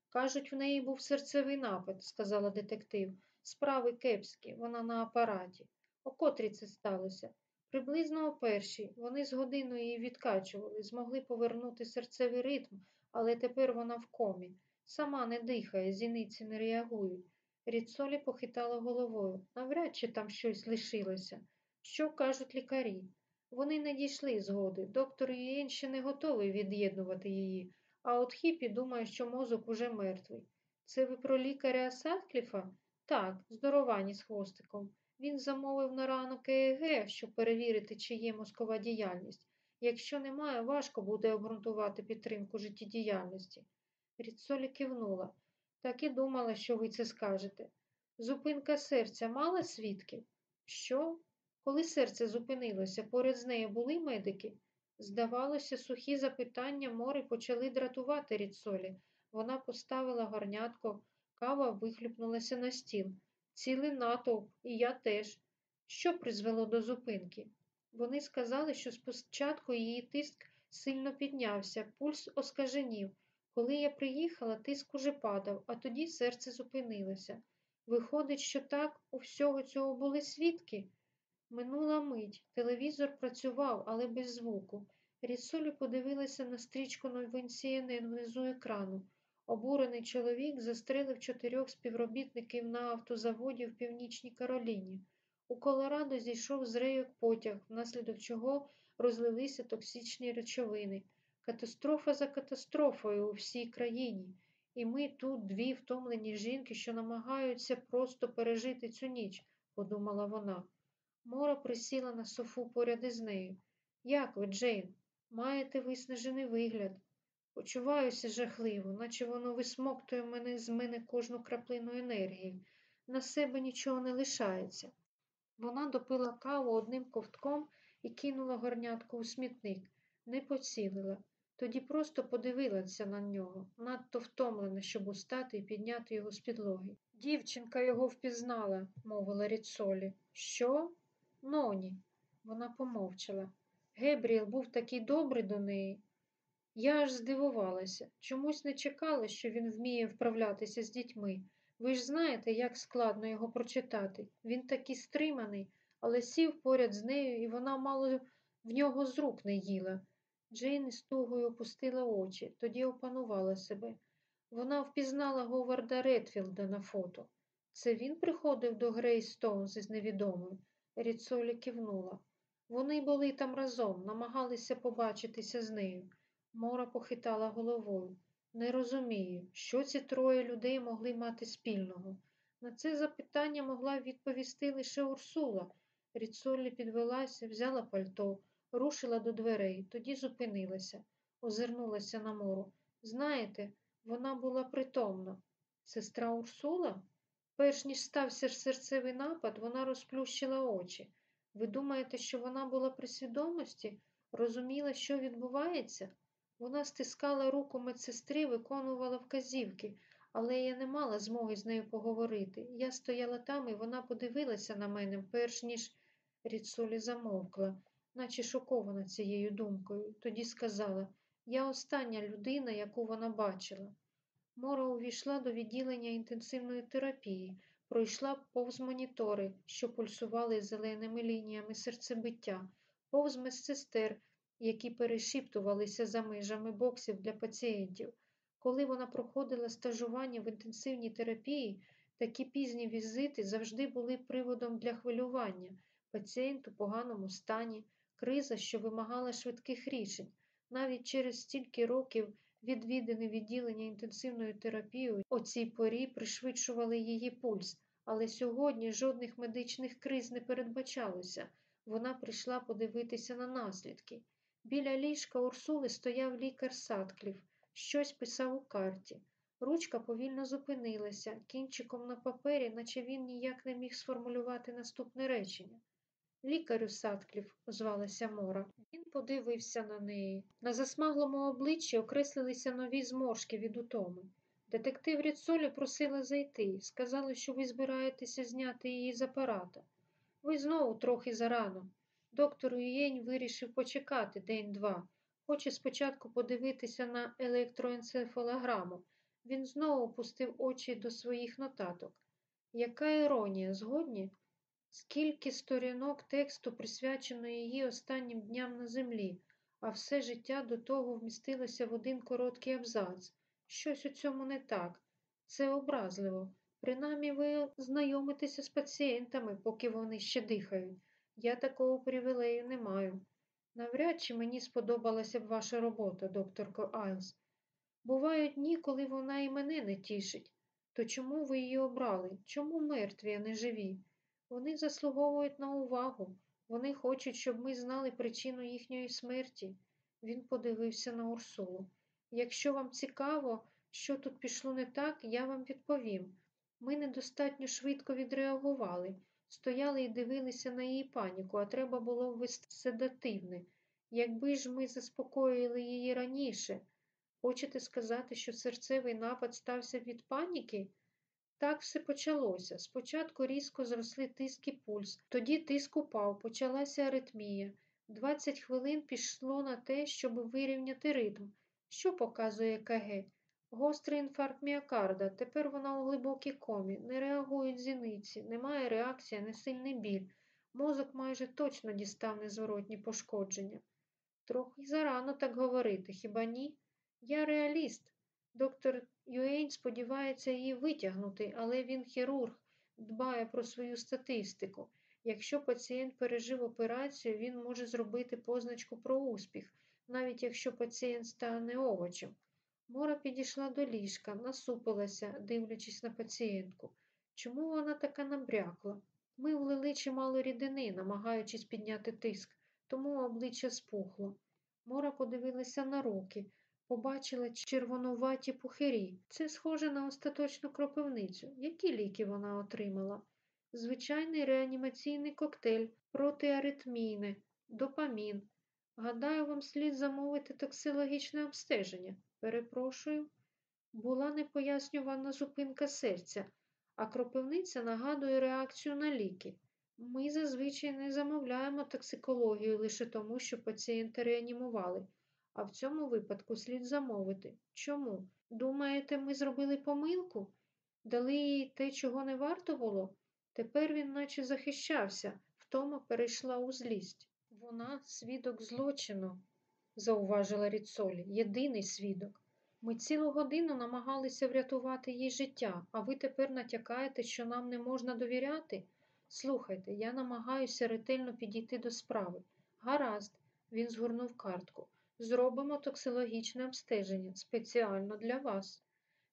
Кажуть, в неї був серцевий напад, сказала детектив. Справи кепські, вона на апараті. О котрій це сталося? Приблизно о першій. Вони з годиною її відкачували, змогли повернути серцевий ритм, але тепер вона в комі. Сама не дихає, зіниці не реагують. Ріцолі похитала головою. Навряд чи там щось лишилося. Що кажуть лікарі? Вони не дійшли згоди. Доктор Юєн ще не готовий від'єднувати її, а от Хіпі думає, що мозок уже мертвий. Це ви про лікаря Садкліфа? Так, здоровані з хвостиком. Він замовив на ранок ЕЕГ, щоб перевірити, чи є мозкова діяльність. Якщо немає, важко буде обґрунтувати підтримку життєдіяльності. Ріцолі кивнула. Так і думала, що ви це скажете. Зупинка серця мала свідків? Що? Коли серце зупинилося, поряд з нею були медики? Здавалося, сухі запитання мори почали дратувати Ріцолі. Вона поставила горнятко, кава вихлюпнулася на стіл. Цілий натовп, і я теж. Що призвело до зупинки? Вони сказали, що спочатку її тиск сильно піднявся, пульс оскаженів. Коли я приїхала, тиск уже падав, а тоді серце зупинилося. Виходить, що так у всього цього були свідки? Минула мить. Телевізор працював, але без звуку. Ріцолі подивилася на стрічку новин CNN внизу екрану. Обурений чоловік застрелив чотирьох співробітників на автозаводі в Північній Кароліні. У Колорадо зійшов з рейок потяг, внаслідок чого розлилися токсичні речовини. Катастрофа за катастрофою у всій країні. І ми тут дві втомлені жінки, що намагаються просто пережити цю ніч, подумала вона. Мора присіла на софу поряд із нею. Як ви, Джейн? Маєте виснажений вигляд. Почуваюся жахливо, наче воно висмоктує мене з мене кожну краплину енергії. На себе нічого не лишається. Вона допила каву одним ковтком і кинула горнятку у смітник, не поцілила. Тоді просто подивилася на нього, надто втомлена, щоб устати і підняти його з підлоги. Дівчинка його впізнала, мовила Ріцолі. Що? Ноні. Вона помовчала. Гебріел був такий добрий до неї. Я аж здивувалася, чомусь не чекала, що він вміє вправлятися з дітьми. Ви ж знаєте, як складно його прочитати. Він такий стриманий, але сів поряд з нею, і вона мало в нього з рук не їла. Джейн із тугою опустила очі, тоді опанувала себе. Вона впізнала Говарда Редфілда на фото. Це він приходив до Грейстоунс із невідомою? Ріцолі кивнула. Вони були там разом, намагалися побачитися з нею. Мора похитала головою. Не розумію, що ці троє людей могли мати спільного. На це запитання могла відповісти лише Урсула. Ріцолі підвелася, взяла пальто, рушила до дверей, тоді зупинилася, озирнулася на мору. Знаєте, вона була притомна. Сестра Урсула? Перш ніж стався серцевий напад, вона розплющила очі. Ви думаєте, що вона була при свідомості? Розуміла, що відбувається? Вона стискала руку медсестри, виконувала вказівки, але я не мала змоги з нею поговорити. Я стояла там, і вона подивилася на мене, перш ніж Ріцолі замовкла, наче шокована цією думкою. Тоді сказала я остання людина, яку вона бачила. Мора увійшла до відділення інтенсивної терапії, пройшла повз монітори, що пульсували зеленими лініями серцебиття, повз медсестер, які перешіптувалися за межами боксів для пацієнтів. Коли вона проходила стажування в інтенсивній терапії, такі пізні візити завжди були приводом для хвилювання, пацієнт у поганому стані, криза, що вимагала швидких рішень. Навіть через стільки років відвідини відділення інтенсивною терапією о цій порі пришвидшували її пульс, але сьогодні жодних медичних криз не передбачалося. Вона прийшла подивитися на наслідки. Біля ліжка Урсули стояв лікар Садкліф, щось писав у карті. Ручка повільно зупинилася, кінчиком на папері, наче він ніяк не міг сформулювати наступне речення. Лікарю Садкліф, озвалася Мора. Він подивився на неї. На засмаглому обличчі окреслилися нові зморшки від утоми. Детектив Ріцолі просила зайти, сказали, що ви збираєтеся зняти її з апарата. Ви знову трохи зарано. Доктор Юєнь вирішив почекати день-два. Хоче спочатку подивитися на електроенцефалограму. Він знову опустив очі до своїх нотаток. Яка іронія, згодні? Скільки сторінок тексту присвячено її останнім дням на землі, а все життя до того вмістилося в один короткий абзац. Щось у цьому не так. Це образливо. Принаймні ви знайомитеся з пацієнтами, поки вони ще дихають. Я такого привілею не маю. Навряд чи мені сподобалася б ваша робота, докторко Айлс. Бувають дні, коли вона і мене не тішить. То чому ви її обрали? Чому мертві, а не живі? Вони заслуговують на увагу. Вони хочуть, щоб ми знали причину їхньої смерті. Він подивився на Урсулу. Якщо вам цікаво, що тут пішло не так, я вам відповім. Ми недостатньо швидко відреагували, стояли і дивилися на її паніку, а треба було ввести седативне. Якби ж ми заспокоїли її раніше, хочете сказати, що серцевий напад стався від паніки? Так все почалося. Спочатку різко зросли тиск і пульс, тоді тиск упав, почалася аритмія. 20 хвилин пішло на те, щоб вирівняти ритм. Що показує КГ? Гострий інфаркт міокарда. Тепер вона у глибокій комі, не реагують зіниці, немає реакції на сильний біль. Мозок майже точно дістав незворотні пошкодження. Трохи зарано так говорити, хіба ні? Я реаліст. Доктор Юейн сподівається її витягнути, але він хірург, дбає про свою статистику. Якщо пацієнт пережив операцію, він може зробити позначку про успіх, навіть якщо пацієнт стане овочем. Мора підійшла до ліжка, насупилася, дивлячись на пацієнтку. Чому вона така набрякла? Ми влили чимало рідини, намагаючись підняти тиск, тому обличчя спухло. Мора подивилася на руки, побачила червонуваті пухирі. Це схоже на остаточну кропивницю. Які ліки вона отримала? Звичайний реанімаційний коктейль, протиаритмійне, допамін. Гадаю, вам слід замовити токсилогічне обстеження. Перепрошую, була непояснювана зупинка серця, а кропивниця нагадує реакцію на ліки. Ми зазвичай не замовляємо токсикологію лише тому, що пацієнта реанімували, а в цьому випадку слід замовити. Чому? Думаєте, ми зробили помилку? Дали їй те, чого не варто було? Тепер він наче захищався, Втома перейшла у злість. Вона свідок злочину, зауважила Ріцолі, єдиний свідок. Ми цілу годину намагалися врятувати їй життя, а ви тепер натякаєте, що нам не можна довіряти? Слухайте, я намагаюся ретельно підійти до справи. Гаразд, він згорнув картку. Зробимо токсилогічне обстеження спеціально для вас.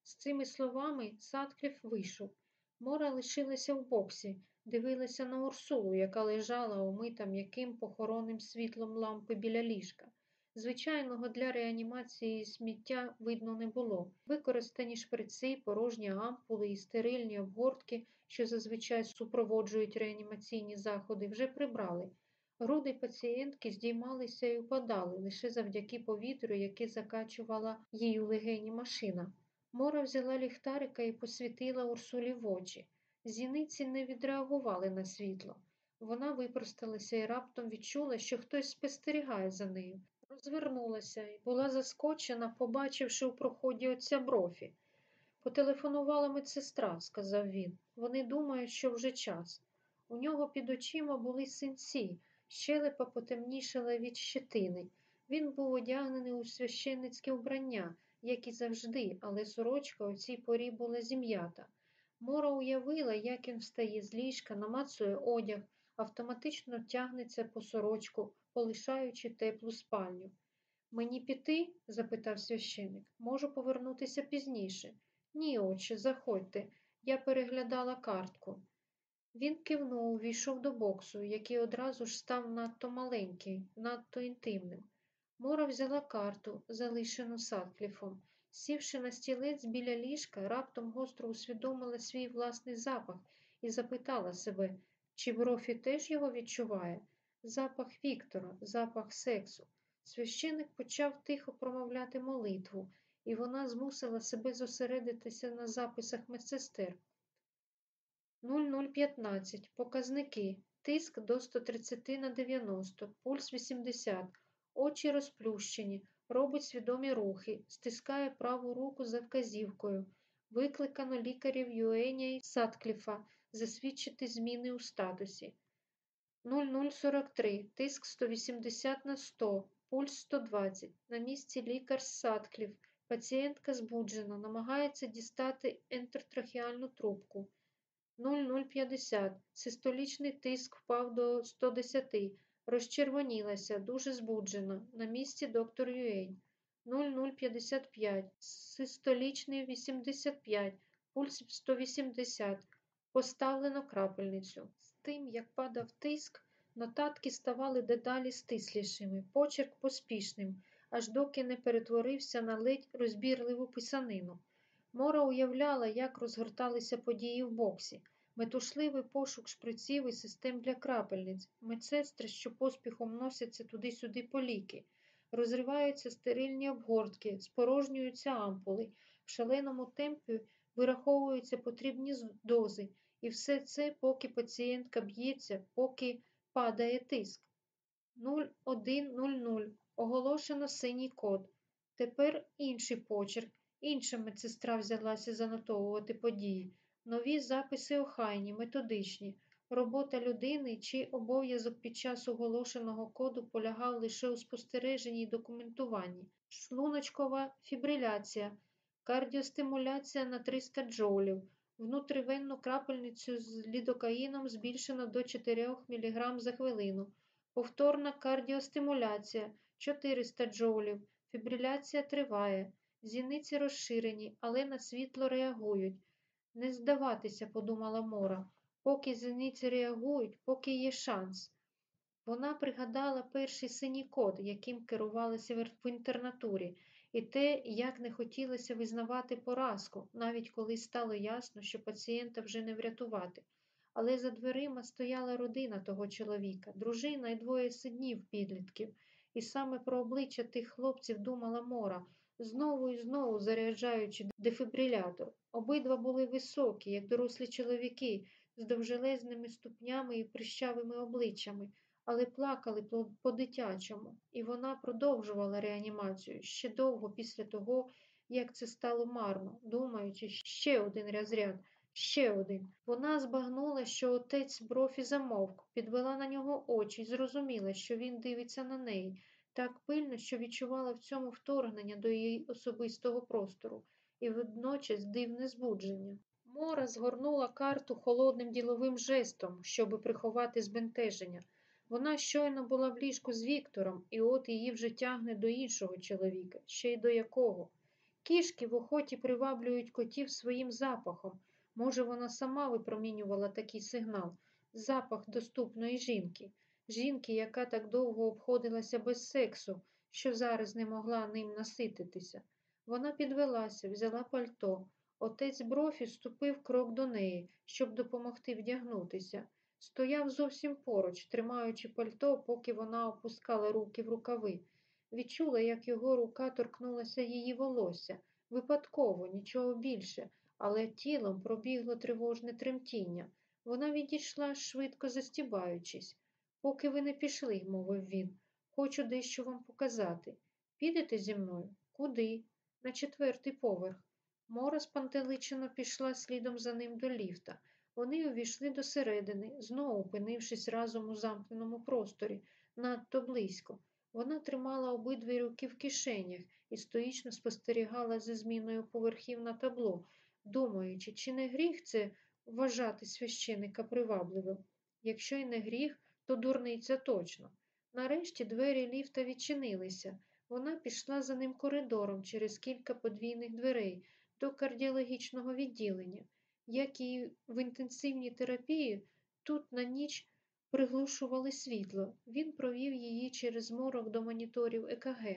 З цими словами Садкліф вийшов. Мора лишилася в боксі, дивилася на Урсулу, яка лежала умита м'яким похоронним світлом лампи біля ліжка. Звичайного для реанімації сміття видно не було. Використані шприци, порожні ампули і стерильні обгортки, що зазвичай супроводжують реанімаційні заходи, вже прибрали. Груди пацієнтки здіймалися і упадали лише завдяки повітрю, яке закачувала їй у легені машина. Мора взяла ліхтарика і посвітила Урсулі в очі. Зіниці не відреагували на світло. Вона випросталася і раптом відчула, що хтось спостерігає за нею. Розвернулася і була заскочена, побачивши у проході отця брофі. Потелефонувала медсестра, сказав він. Вони думають, що вже час. У нього під очима були синці, щелепа потемнішала від щетини. Він був одягнений у священницьке вбрання, як і завжди, але сорочка у цій порі була зім'ята. Мора уявила, як він встає з ліжка, намацує одяг, автоматично тягнеться по сорочку, полишаючи теплу спальню. Мені піти? запитав священик. Можу повернутися пізніше. Ні, отче, заходьте. Я переглядала картку. Він кивнув, увійшов до боксу, який одразу ж став надто маленький, надто інтимним. Мора взяла карту, залишену Садкліфом. Сівши на стілець біля ліжка, раптом гостро усвідомила свій власний запах і запитала себе, чи Брофі теж його відчуває? Запах Віктора, запах сексу. Священик почав тихо промовляти молитву, і вона змусила себе зосередитися на записах медсестер. 0015. Показники. Тиск до 130 на 90, пульс 80, очі розплющені, робить свідомі рухи, стискає праву руку за вказівкою. Викликано лікарів Юеня і Садкліфа засвідчити зміни у статусі. 0043, тиск 180 на 100, пульс 120. На місці лікар Садкліф. Пацієнтка збуджена, намагається дістати ентертрахеальну трубку. 0050. Систолічний тиск впав до 110. Розчервонілася, дуже збуджена. На місці доктор Юень. 0055. Систолічний 85. Пульс 180. Поставлено крапельницю. З тим, як падав тиск, нотатки ставали дедалі стислішими, почерк поспішним, аж доки не перетворився на ледь розбірливу писанину. Мора уявляла, як розгорталися події в боксі, метушливий пошук шприців і систем для крапельниць, медсестри, що поспіхом носяться туди-сюди по ліки, розриваються стерильні обгортки, спорожнюються ампули, в шаленому темпі вираховуються потрібні дози, і все це, поки пацієнтка б'ється, поки падає тиск. 0100. Оголошено синій код. Тепер інший почерк. Інша медсестра взялася занотовувати події. Нові записи охайні, методичні. Робота людини чи обов'язок під час оголошеного коду полягав лише у спостереженні й документуванні. Шлуночкова фібриляція, кардіостимуляція на 300 джоулів, внутривенну крапельницю з лідокаїном збільшено до 4 мг за хвилину, повторна кардіостимуляція 400 джоулів, фібриляція триває. Зіниці розширені, але на світло реагують. Не здаватися, подумала Мора, поки зіниці реагують, поки є шанс. Вона пригадала перший синій код, яким керувалася в інтернатурі, і те, як не хотілося визнавати поразку, навіть коли стало ясно, що пацієнта вже не врятувати. Але за дверима стояла родина того чоловіка, дружина і двоє сиднів підлітків, і саме про обличчя тих хлопців думала Мора знову і знову заряджаючи дефібрилятор. Обидва були високі, як дорослі чоловіки, з довжелезними ступнями і прищавими обличчями, але плакали по-дитячому, і вона продовжувала реанімацію ще довго після того, як це стало марно, думаючи ще один розряд, Ще один. Вона збагнула, що отець Брофі замовк, підвела на нього очі і зрозуміла, що він дивиться на неї так пильно, що відчувала в цьому вторгнення до її особистого простору і водночас дивне збудження. Мора згорнула карту холодним діловим жестом, щоби приховати збентеження. Вона щойно була в ліжку з Віктором, і от її вже тягне до іншого чоловіка, ще й до якого. Кішки в охоті приваблюють котів своїм запахом. Може, вона сама випромінювала такий сигнал запах доступної жінки, жінки, яка так довго обходилася без сексу, що зараз не могла ним насититися. Вона підвелася, взяла пальто. Отець Брофі ступив крок до неї, щоб допомогти вдягнутися. Стояв зовсім поруч, тримаючи пальто, поки вона опускала руки в рукави. Відчула, як його рука торкнулася її волосся. Випадково, нічого більше, але тілом пробігло тривожне тремтіння. Вона відійшла, швидко застібаючись. Поки ви не пішли, мовив він, хочу дещо вам показати. Підете зі мною? Куди? На четвертий поверх. Мора спантеличено пішла слідом за ним до ліфта. Вони увійшли до середини, знову опинившись разом у замкненому просторі, надто близько. Вона тримала обидві руки в кишенях і стоїчно спостерігала за зміною поверхів на табло, думаючи, чи не гріх це вважати священика привабливим. Якщо й не гріх, то дурниця точно. Нарешті двері ліфта відчинилися. Вона пішла за ним коридором через кілька подвійних дверей до кардіологічного відділення. Як і в інтенсивній терапії, тут на ніч приглушували світло. Він провів її через морок до моніторів ЕКГ.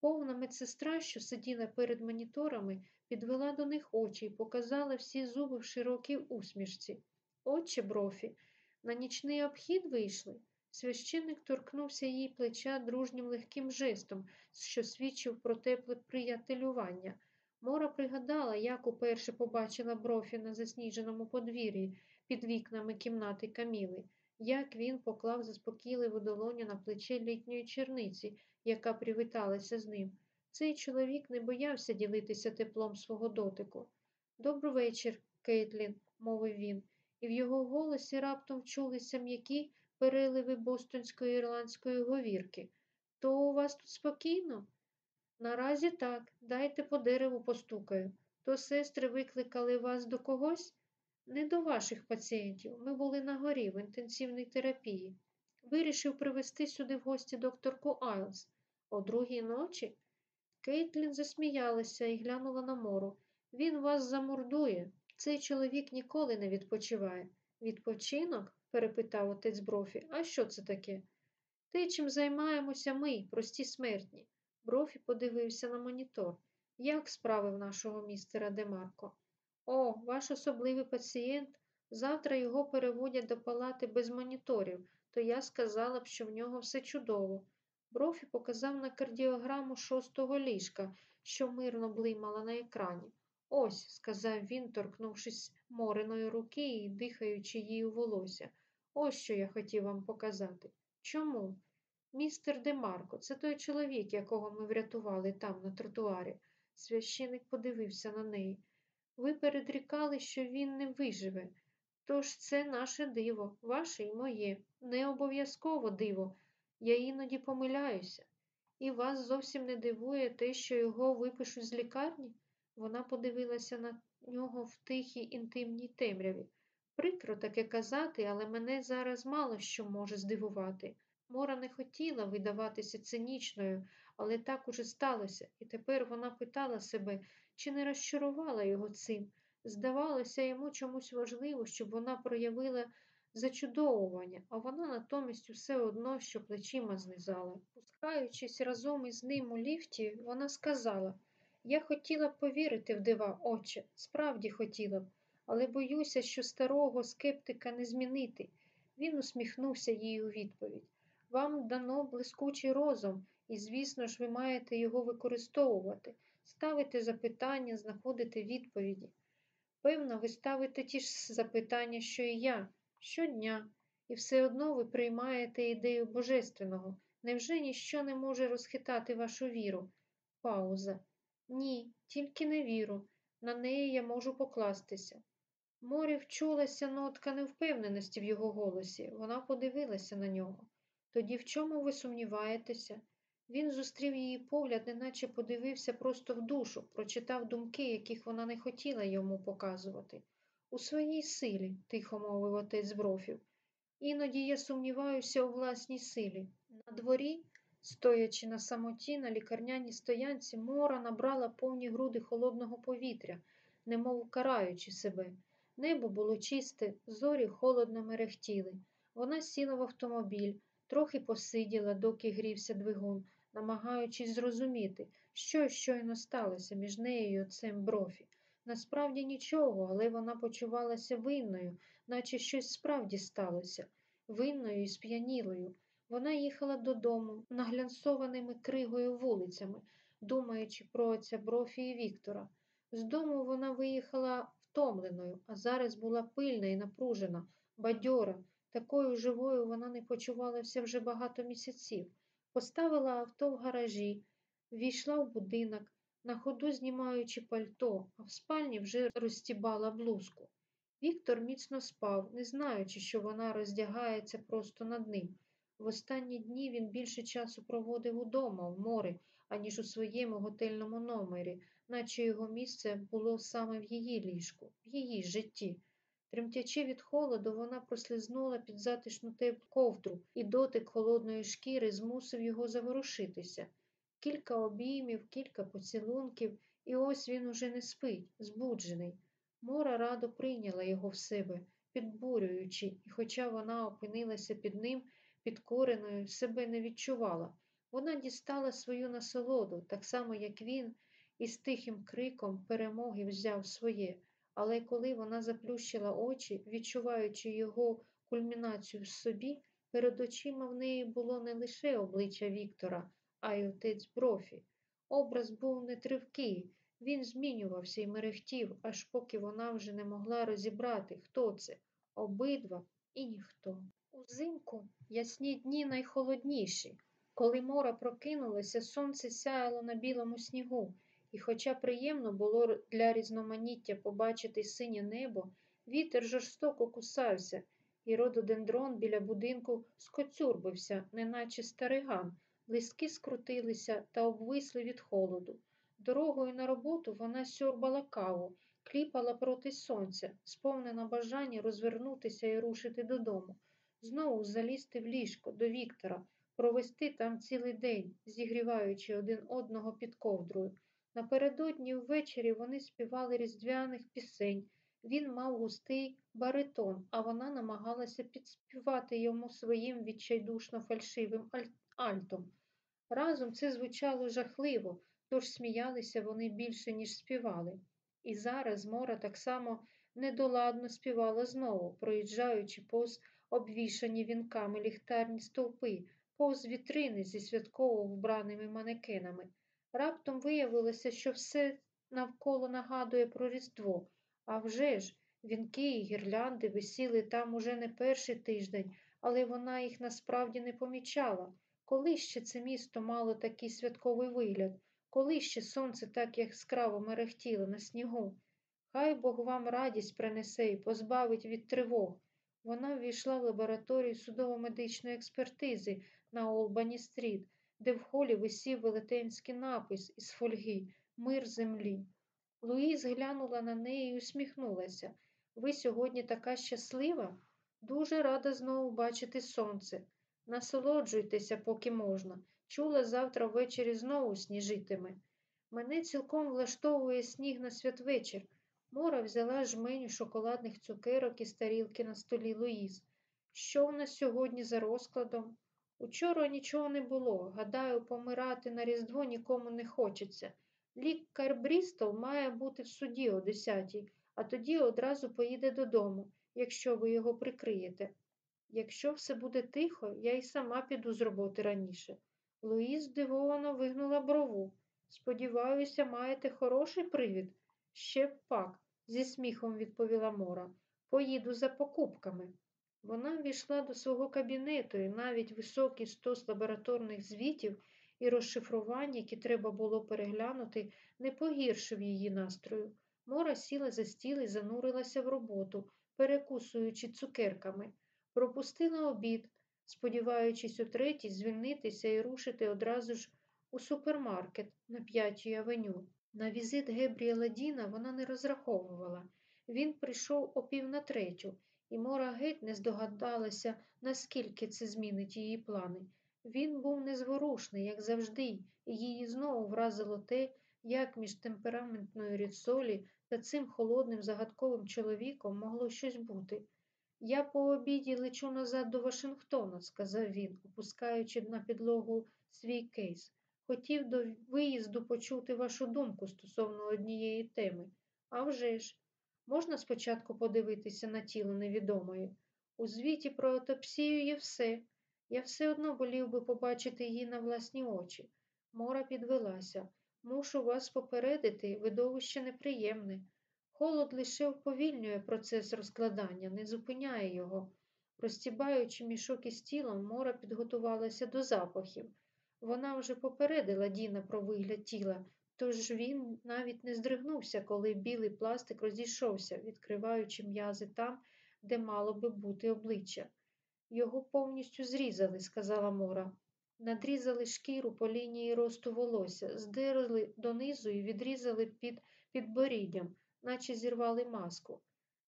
Повна медсестра, що сиділа перед моніторами, підвела до них очі і показала всі зуби в широкій усмішці. Отче брофі, на нічний обхід вийшли. Священник торкнувся її плеча дружнім легким жестом, що свідчив про тепле приятелювання. Мора пригадала, як уперше побачила брофі на засніженому подвір'ї під вікнами кімнати Каміли, як він поклав заспокійливу долоню на плече літньої черниці, яка привіталася з ним. Цей чоловік не боявся ділитися теплом свого дотику. «Добрий вечір, Кейтлін, мовив він, і в його голосі раптом вчулися м'які переливи бостонської ірландської говірки. То у вас тут спокійно? Наразі так, дайте по дереву постукаю. То сестри викликали вас до когось? Не до ваших пацієнтів. Ми були на горі в інтенсивній терапії. Вирішив привезти сюди в гості докторку Айлс. О другій ночі. Кейтлін засміялася і глянула на Мору. Він вас замордує. Цей чоловік ніколи не відпочиває. Відпочинок? перепитав отець Брофі. А що це таке? Те, чим займаємося ми, прості смертні. Брофі подивився на монітор. Як справи в нашого містера Демарко? О, ваш особливий пацієнт. Завтра його переводять до палати без моніторів, то я сказала б, що в нього все чудово. Брофі показав на кардіограму шостого ліжка, що мирно блимала на екрані. Ось, сказав він, торкнувшись мориної руки і дихаючи її у волосся. Ось що я хотів вам показати. Чому? Містер Демарко, це той чоловік, якого ми врятували там, на тротуарі. Священик подивився на неї. Ви передрікали, що він не виживе. Тож це наше диво, ваше і моє, не обов'язково диво. Я іноді помиляюся. І вас зовсім не дивує те, що його випишуть з лікарні? Вона подивилася на нього в тихій інтимній темряві. Прикро таке казати, але мене зараз мало що може здивувати. Мора не хотіла видаватися цинічною, але так уже сталося, і тепер вона питала себе, чи не розчарувала його цим. Здавалося, йому чомусь важливо, щоб вона проявила зачудовування, а вона натомість усе одно, що плечима знизала. Пускаючись разом із ним у ліфті, вона сказала Я хотіла б повірити в дива, отче, справді хотіла б, але боюся, що старого скептика не змінити. Він усміхнувся їй у відповідь. Вам дано блискучий розум, і, звісно ж, ви маєте його використовувати, ставити запитання, знаходити відповіді. Певно, ви ставите ті ж запитання, що і я, щодня, і все одно ви приймаєте ідею Божественного. Невже ніщо не може розхитати вашу віру? Пауза. Ні, тільки не віру. На неї я можу покластися. Морі вчулася нотка невпевненості в його голосі. Вона подивилася на нього. Тоді в чому ви сумніваєтеся? Він зустрів її погляд, неначе подивився просто в душу, прочитав думки, яких вона не хотіла йому показувати. У своїй силі, тихо мовив отець Брофів. Іноді я сумніваюся у власній силі. На дворі, стоячи на самоті, на лікарняній стоянці, мора набрала повні груди холодного повітря, немов караючи себе. Небо було чисте, зорі холодно мерехтіли. Вона сіла в автомобіль, трохи посиділа, доки грівся двигун, намагаючись зрозуміти, що щойно сталося між нею і отцем брофі. Насправді нічого, але вона почувалася винною, наче щось справді сталося, винною і сп'янілою. Вона їхала додому наглянсованими кригою вулицями, думаючи про отця Брофі і Віктора. З дому вона виїхала втомленою, а зараз була пильна і напружена, бадьора. Такою живою вона не почувалася вже багато місяців. Поставила авто в гаражі, війшла в будинок, на ходу знімаючи пальто, а в спальні вже розстібала блузку. Віктор міцно спав, не знаючи, що вона роздягається просто над ним. В останні дні він більше часу проводив удома, в морі, аніж у своєму готельному номері, наче його місце було саме в її ліжку, в її житті. Тремтячи від холоду, вона прослизнула під затишну теплу ковдру, і дотик холодної шкіри змусив його заворушитися. Кілька обіймів, кілька поцілунків, і ось він уже не спить, збуджений. Мора радо прийняла його в себе, підбурюючи, і, хоча вона опинилася під ним, підкореною, себе не відчувала. Вона дістала свою насолоду, так само, як він, і з тихим криком перемоги взяв своє. Але коли вона заплющила очі, відчуваючи його кульмінацію в собі, перед очима в неї було не лише обличчя Віктора, а й отець Брофі. Образ був нетривкий, він змінювався і мерехтів, аж поки вона вже не могла розібрати, хто це обидва і ніхто. Узимку ясні дні найхолодніші. Коли мора прокинулася, сонце сяяло на білому снігу, і, хоча приємно було для різноманіття побачити синє небо, вітер жорстоко кусався, і рододендрон біля будинку скоцюрбився, неначе стариган, листки скрутилися та обвисли від холоду. Дорогою на роботу вона сьорбала каву, кліпала проти сонця, сповнена бажання розвернутися і рушити додому, знову залізти в ліжко до Віктора, провести там цілий день, зігріваючи один одного під ковдрою. Напередодні ввечері вони співали різдвяних пісень. Він мав густий баритон, а вона намагалася підспівати йому своїм відчайдушно фальшивим альтом. Разом це звучало жахливо, тож сміялися вони більше, ніж співали. І зараз Мора так само недоладно співала знову, проїжджаючи повз обвішані вінками ліхтарні стовпи, повз вітрини зі святково вбраними манекенами. Раптом виявилося, що все навколо нагадує про Різдво. А вже ж, вінки і гірлянди висіли там уже не перший тиждень, але вона їх насправді не помічала. Коли ще це місто мало такий святковий вигляд, коли ще сонце так яскраво мерехтіло на снігу? Хай Бог вам радість принесе і позбавить від тривог. Вона ввійшла в лабораторію судово-медичної експертизи на Олбані стріт, де в холі висів велетенський напис із фольги Мир землі. Луїз глянула на неї і усміхнулася. Ви сьогодні така щаслива? Дуже рада знову бачити сонце. Насолоджуйтеся, поки можна. Чула, завтра ввечері знову сніжитиме. Мене цілком влаштовує сніг на святвечір. Мора взяла жменю шоколадних цукерок із тарілки на столі Луїз. Що в нас сьогодні за розкладом? Учора нічого не було. Гадаю, помирати на Різдво нікому не хочеться. Лікар Брістол має бути в суді о десятій, а тоді одразу поїде додому, якщо ви його прикриєте. Якщо все буде тихо, я й сама піду з роботи раніше. Луїз здивовано вигнула брову. Сподіваюся, маєте хороший привід? Ще б пак, зі сміхом відповіла Мора. Поїду за покупками. Вона ввійшла до свого кабінету, і навіть високий стос лабораторних звітів і розшифрувань, які треба було переглянути, не погіршив її настрою. Мора сіла за стіл і занурилася в роботу, перекусуючи цукерками. Пропустила обід, сподіваючись у третій звільнитися і рушити одразу ж у супермаркет на п'ятій авеню. На візит Гебріела Діна вона не розраховувала. Він прийшов о пів на третю, і Мора геть не здогадалася, наскільки це змінить її плани. Він був незворушний, як завжди, і її знову вразило те, як між темпераментною Ріцолі та цим холодним загадковим чоловіком могло щось бути. Я по обіді лечу назад до Вашингтона, сказав він, опускаючи на підлогу свій кейс. Хотів до виїзду почути вашу думку стосовно однієї теми. А вже ж, можна спочатку подивитися на тіло невідомої? У звіті про автопсію є все. Я все одно волів би побачити її на власні очі. Мора підвелася. Мушу вас попередити, видовище неприємне. Холод лише вповільнює процес розкладання, не зупиняє його. Розтібаючи мішок із тілом, Мора підготувалася до запахів. Вона вже попередила Діна про вигляд тіла, тож він навіть не здригнувся, коли білий пластик розійшовся, відкриваючи м'язи там, де мало би бути обличчя. Його повністю зрізали, сказала Мора. Надрізали шкіру по лінії росту волосся, здерли донизу і відрізали під підборіддям, наче зірвали маску.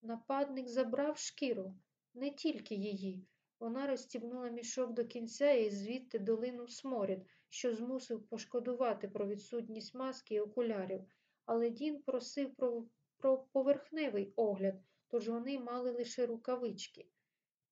Нападник забрав шкіру, не тільки її. Вона розстібнула мішок до кінця і звідти долинув сморід, що змусив пошкодувати про відсутність маски і окулярів. Але Дін просив про, про поверхневий огляд, тож вони мали лише рукавички.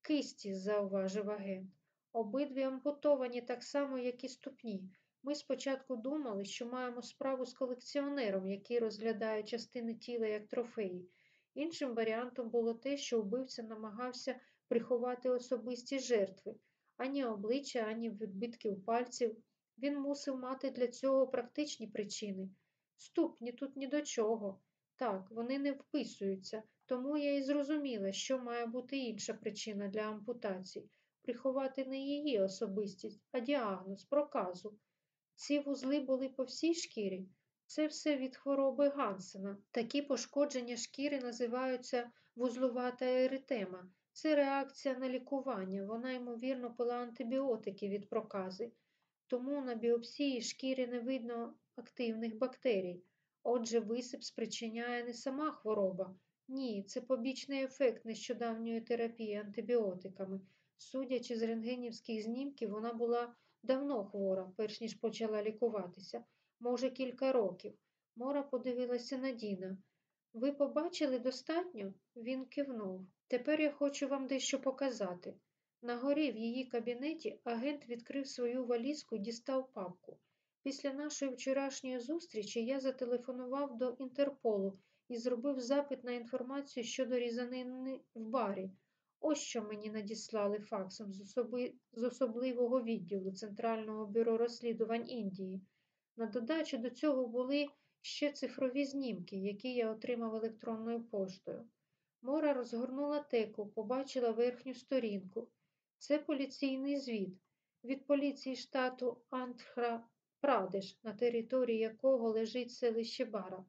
Кисті, зауважив агент. Обидві ампутовані так само, як і ступні. Ми спочатку думали, що маємо справу з колекціонером, який розглядає частини тіла як трофеї. Іншим варіантом було те, що вбивця намагався приховати особисті жертви, ані обличчя, ані відбитків пальців. Він мусив мати для цього практичні причини. Ступні тут ні до чого. Так, вони не вписуються, тому я і зрозуміла, що має бути інша причина для ампутації приховати не її особистість, а діагноз, проказу. Ці вузли були по всій шкірі. Це все від хвороби Гансена. Такі пошкодження шкіри називаються вузлувата еритема. Це реакція на лікування. Вона, ймовірно, пила антибіотики від прокази. Тому на біопсії шкіри не видно активних бактерій. Отже, висип спричиняє не сама хвороба. Ні, це побічний ефект нещодавньої терапії антибіотиками. Судячи з рентгенівських знімків, вона була давно хвора, перш ніж почала лікуватися, може, кілька років. Мора подивилася на Діна. Ви побачили достатньо? Він кивнув. Тепер я хочу вам дещо показати. На горі в її кабінеті агент відкрив свою валізку і дістав папку. Після нашої вчорашньої зустрічі я зателефонував до Інтерполу і зробив запит на інформацію щодо різанини в барі. Ось що мені надіслали факсом з, особи... з особливого відділу Центрального бюро розслідувань Індії. На додачу до цього були ще цифрові знімки, які я отримав електронною поштою. Мора розгорнула теку, побачила верхню сторінку. Це поліційний звіт від поліції штату Антхра Прадеш, на території якого лежить селище Бара.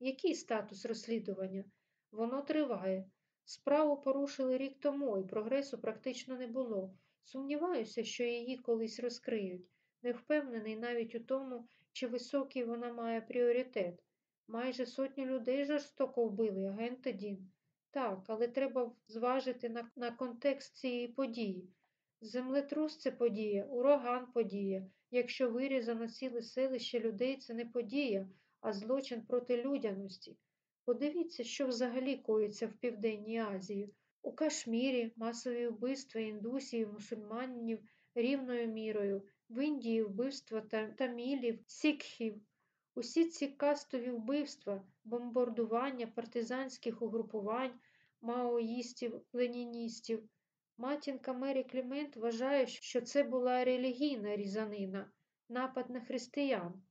Який статус розслідування? Воно триває. Справу порушили рік тому, і прогресу практично не було. Сумніваюся, що її колись розкриють. Не впевнений навіть у тому, чи високий вона має пріоритет. Майже сотню людей жорстоко вбили, агент Дін. Так, але треба зважити на, на контекст цієї події. Землетрус це подія, ураган подія. Якщо вирізано ціле селище людей, це не подія, а злочин проти людяності. Подивіться, що взагалі коїться в Південній Азії. У Кашмірі масові вбивства індусів, мусульманів рівною мірою, в Індії вбивства тамілів, сікхів. Усі ці кастові вбивства, бомбардування партизанських угрупувань, маоїстів, леніністів. Матінка Мері Клімент вважає, що це була релігійна різанина, напад на християн.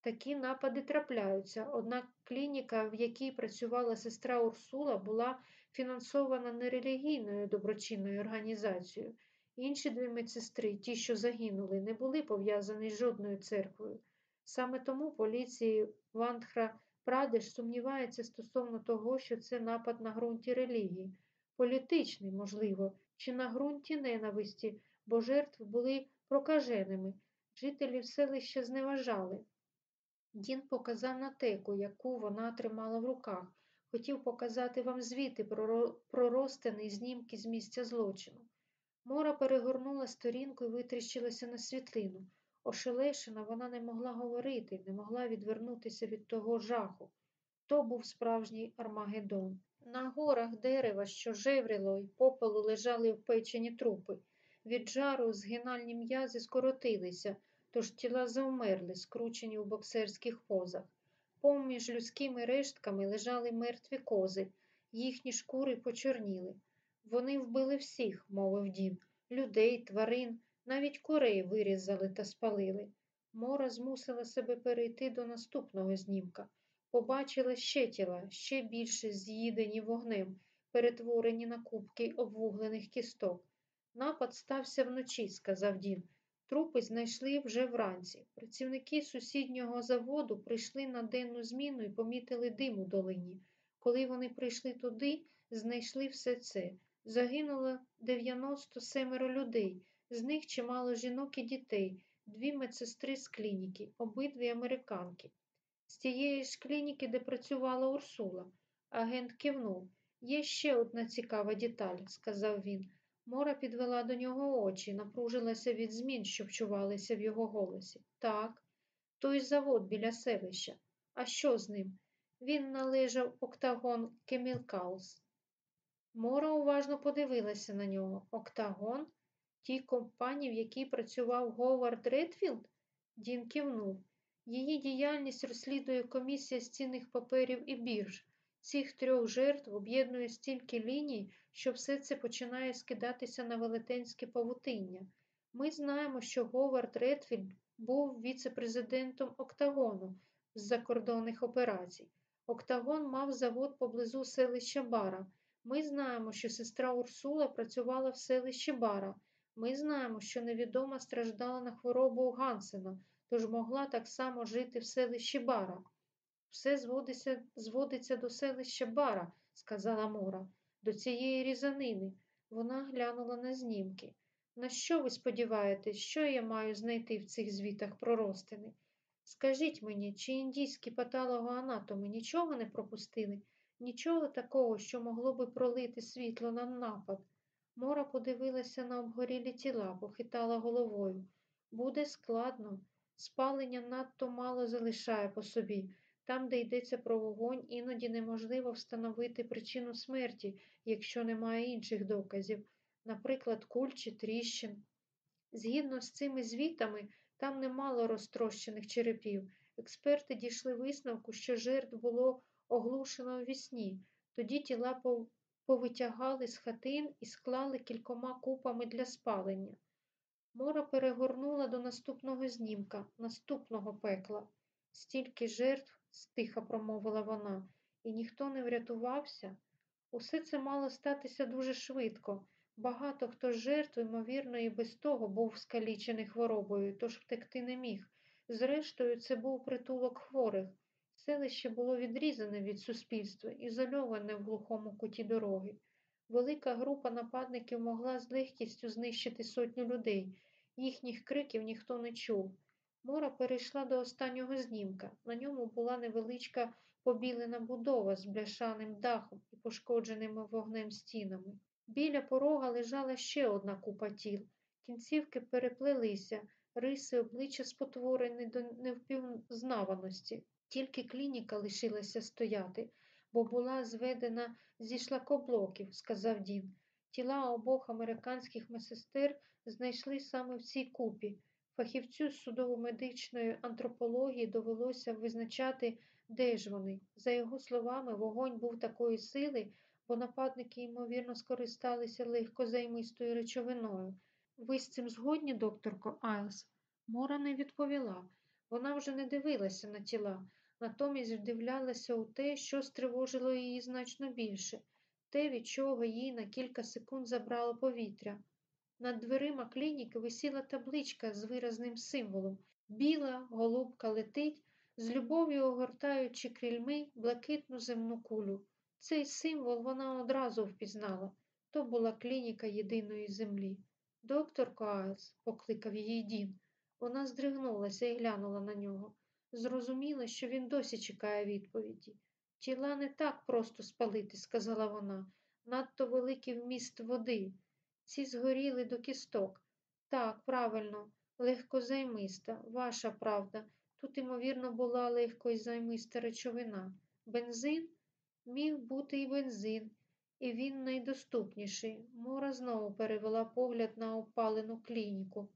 Такі напади трапляються, однак клініка, в якій працювала сестра Урсула, була фінансована нерелігійною доброчинною організацією. Інші дві медсестри, ті, що загинули, не були пов'язані з жодною церквою. Саме тому поліції Вандхра Прадеш сумнівається стосовно того, що це напад на ґрунті релігії, політичний, можливо, чи на ґрунті ненависті, бо жертви були прокаженими, жителів селища зневажали. Дін показав на теку, яку вона тримала в руках, хотів показати вам звіти про, ро- про розтини і знімки з місця злочину. Мора перегорнула сторінку і витріщилася на світлину. Ошелешена, вона не могла говорити, не могла відвернутися від того жаху. То був справжній Армагеддон. На горах дерева, що жевріло й попелу лежали впечені трупи. Від жару згинальні м'язи скоротилися, тож тіла завмерли, скручені у боксерських позах. Поміж людськими рештками лежали мертві кози, їхні шкури почорніли. Вони вбили всіх, мовив Дін, людей, тварин, навіть курей вирізали та спалили. Мора змусила себе перейти до наступного знімка. Побачила ще тіла, ще більше з'їдені вогнем, перетворені на кубки обвуглених кісток. Напад стався вночі, сказав Дін. Трупи знайшли вже вранці. Працівники сусіднього заводу прийшли на денну зміну і помітили дим у долині. Коли вони прийшли туди, знайшли все це. Загинуло 97 людей, з них чимало жінок і дітей, дві медсестри з клініки, обидві американки. З тієї ж клініки, де працювала Урсула. Агент кивнув. Є ще одна цікава деталь, сказав він. Мора підвела до нього очі, напружилася від змін, що вчувалися в його голосі. Так, той завод біля селища. А що з ним? Він належав Octagon Chemicals. Мора уважно подивилася на нього. Octagon? Тій компанії, в якій працював Говард Редфілд? Дін кивнув. Її діяльність розслідує комісія з цінних паперів і бірж. Цих трьох жертв об'єднує стільки ліній, що все це починає скидатися на велетенське павутиння. Ми знаємо, що Говард Редфілд був віце-президентом Октагону з закордонних операцій. Октагон мав завод поблизу селища Бара. Ми знаємо, що сестра Урсула працювала в селищі Бара. Ми знаємо, що невідома страждала на хворобу Гансена, тож могла так само жити в селищі Бара. Все зводиться, зводиться до селища Бара, сказала Мора, до цієї різанини. Вона глянула на знімки. На що ви сподіваєтесь, що я маю знайти в цих звітах про розтини? Скажіть мені, чи індійські патологоанатоми нічого не пропустили? Нічого такого, що могло би пролити світло на напад. Мора подивилася на обгорілі тіла, похитала головою. Буде складно. Спалення надто мало залишає по собі. Там, де йдеться про вогонь, іноді неможливо встановити причину смерті, якщо немає інших доказів, наприклад, куль чи тріщин. Згідно з цими звітами, там немало розтрощених черепів. Експерти дійшли висновку, що жертв було оглушено у вісні. Тоді тіла повитягали з хатин і склали кількома купами для спалення. Мора перегорнула до наступного знімка, наступного пекла. Стільки жертв, стиха промовила вона, і ніхто не врятувався. Усе це мало статися дуже швидко. Багато хто з жертв, ймовірно, і без того був скалічений хворобою, тож втекти не міг. Зрештою, це був притулок хворих. Селище було відрізане від суспільства, ізольоване в глухому куті дороги. Велика група нападників могла з легкістю знищити сотню людей. Їхніх криків ніхто не чув. Мора перейшла до останнього знімка. На ньому була невеличка побілена будова з бляшаним дахом і пошкодженими вогнем стінами. Біля порога лежала ще одна купа тіл. Кінцівки переплелися, риси обличчя спотворені до невпізнаваності. Тільки клініка лишилася стояти, бо була зведена зі шлакоблоків, сказав Дін. Тіла обох американських медсестер знайшли саме в цій купі. Фахівцю з судово-медичної антропології довелося визначати, де ж вони. За його словами, вогонь був такої сили, бо нападники, ймовірно, скористалися легкозаймистою речовиною. Ви з цим згодні, докторко Айлс? Мора не відповіла. Вона вже не дивилася на тіла, натомість вдивлялася у те, що стривожило її значно більше, те, від чого їй на кілька секунд забрало повітря. Над дверима клініки висіла табличка з виразним символом. Біла голубка летить з любов'ю огортаючи крильми блакитну земну кулю. Цей символ вона одразу впізнала. То була клініка єдиної землі. Доктор Коаес, покликав її Дін. Вона здригнулася і глянула на нього. Зрозуміла, що він досі чекає відповіді. Тіла не так просто спалити, сказала вона. Надто великий вміст води. Ці згоріли до кісток. Так, правильно, легкозаймиста, ваша правда. Тут, ймовірно, була легкозаймиста речовина. Бензин міг бути і бензин, і він найдоступніший. Мора знову перевела погляд на опалену клініку.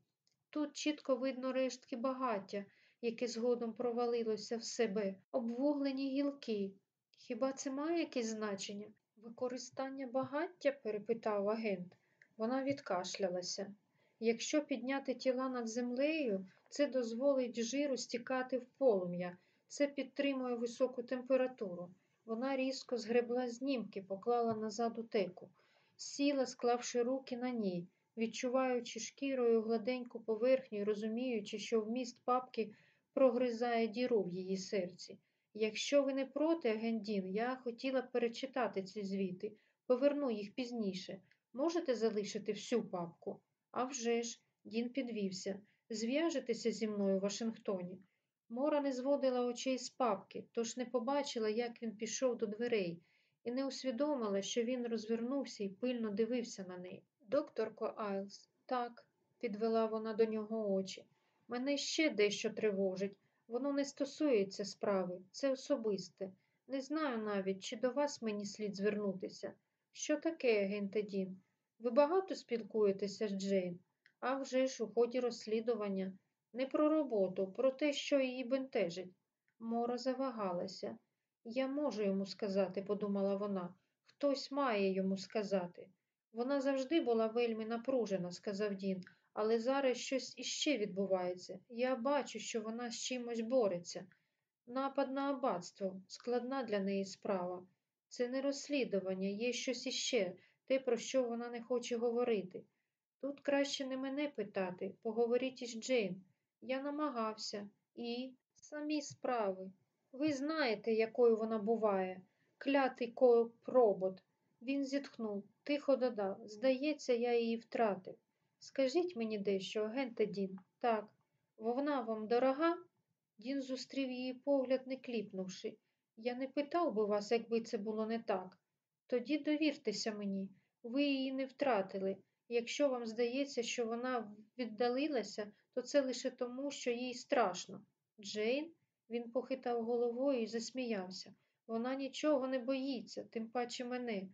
Тут чітко видно рештки багаття, яке згодом провалилося в себе, обвуглені гілки. Хіба це має якесь значення? Використання багаття? перепитав агент. Вона відкашлялася. Якщо підняти тіла над землею, це дозволить жиру стікати в полум'я, це підтримує високу температуру. Вона різко згребла знімки, поклала назад у теку, сіла, склавши руки на ній, відчуваючи шкірою гладеньку поверхню і розуміючи, що вміст папки прогризає діру в її серці. Якщо ви не проти, Агендін, я хотіла б перечитати ці звіти, поверну їх пізніше. Можете залишити всю папку? «А вже ж», – Дін підвівся. Зв'яжетеся зі мною в Вашингтоні. Мора не зводила очей з папки, тож не побачила, як він пішов до дверей, і не усвідомила, що він розвернувся і пильно дивився на неї. Докторко Айлс, так, підвела вона до нього очі. Мене ще дещо тривожить. Воно не стосується справи, це особисте. Не знаю навіть, чи до вас мені слід звернутися. Що таке, агенте Дін? Ви багато спілкуєтеся з Джейн? А вже ж у ході розслідування. Не про роботу, про те, що її бентежить. Мора завагалася. Я можу йому сказати, подумала вона. Хтось має йому сказати. Вона завжди була вельми напружена, сказав Дін, але зараз щось іще відбувається. Я бачу, що вона з чимось бореться. Напад на аббатство, складна для неї справа. Це не розслідування, є щось іще, те, про що вона не хоче говорити. Тут краще не мене питати, поговоріть із Джейн. Я намагався і самі справи. Ви знаєте, якою вона буває, клятий коп-робот. Він зітхнув, тихо додав. Здається, я її втратив. Скажіть мені дещо, агенте Дін, так, вона вам дорога? Дін зустрів її погляд, не кліпнувши. Я не питав би вас, якби це було не так. Тоді довіртеся мені, ви її не втратили. Якщо вам здається, що вона віддалилася, то це лише тому, що їй страшно. Джейн, він похитав головою і засміявся. Вона нічого не боїться, тим паче мене.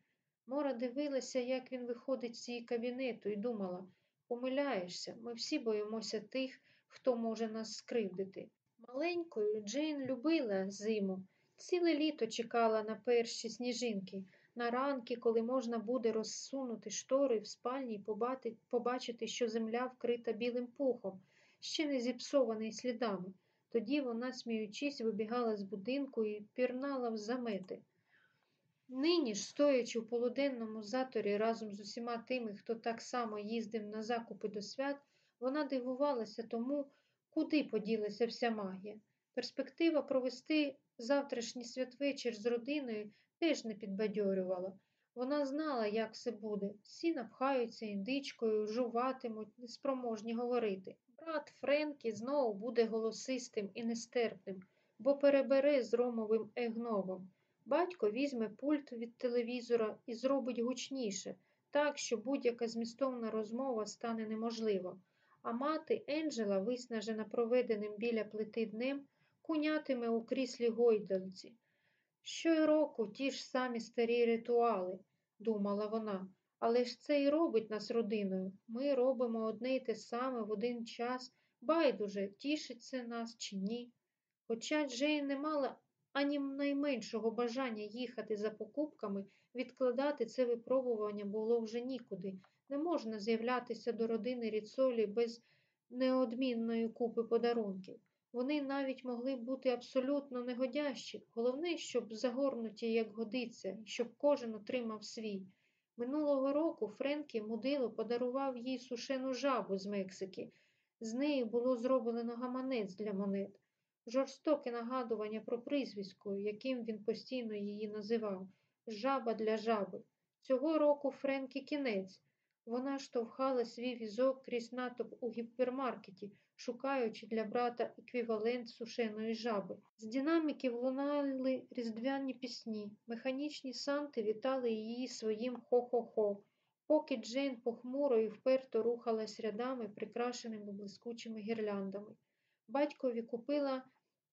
Мора дивилася, як він виходить з її кабінету, і думала помиляєшся, ми всі боїмося тих, хто може нас скривдити. Маленькою Джейн любила зиму, ціле літо чекала на перші сніжинки, на ранки, коли можна буде розсунути штори в спальні і побачити, що земля вкрита білим пухом, ще не зіпсований слідами. Тоді вона, сміючись, вибігала з будинку і пірнала в замети. Нині ж, стоячи в полуденному заторі разом з усіма тими, хто так само їздив на закупи до свят, вона дивувалася тому, куди поділася вся магія. Перспектива провести завтрашній святвечір з родиною теж не підбадьорювала. Вона знала, як все буде. Всі напхаються індичкою, жуватимуть, неспроможні говорити. Брат Френкі знову буде голосистим і нестерпним, бо перебере з ромовим егновом. Батько візьме пульт від телевізора і зробить гучніше, так, що будь-яка змістовна розмова стане неможлива. А мати Енджела, виснажена проведеним біля плити днем, кунятиме у кріслі гойдалці. Щороку ті ж самі старі ритуали, думала вона, але ж це і робить нас родиною. Ми робимо одне й те саме в один час, байдуже, тішить це нас чи ні. Хоча Джейн не мала ані найменшого бажання їхати за покупками, відкладати це випробування було вже нікуди. Не можна з'являтися до родини Ріцолі без неодмінної купи подарунків. Вони навіть могли бути абсолютно негодящі. Головне, щоб загорнуті, як годиться, щоб кожен отримав свій. Минулого року Френкі мудило подарував їй сушену жабу з Мексики. З неї було зроблено гаманець для монет. Жорстоке нагадування про прізвисько, яким він постійно її називав жаба для жаби. Цього року Френкі кінець. Вона штовхала свій візок крізь натовп у гіпермаркеті, шукаючи для брата еквівалент сушеної жаби. З динаміків лунали різдвяні пісні, механічні санти вітали її своїм хо-хо-хо, поки Джейн похмуро і вперто рухалась рядами, прикрашеними блискучими гірляндами. Батькові купила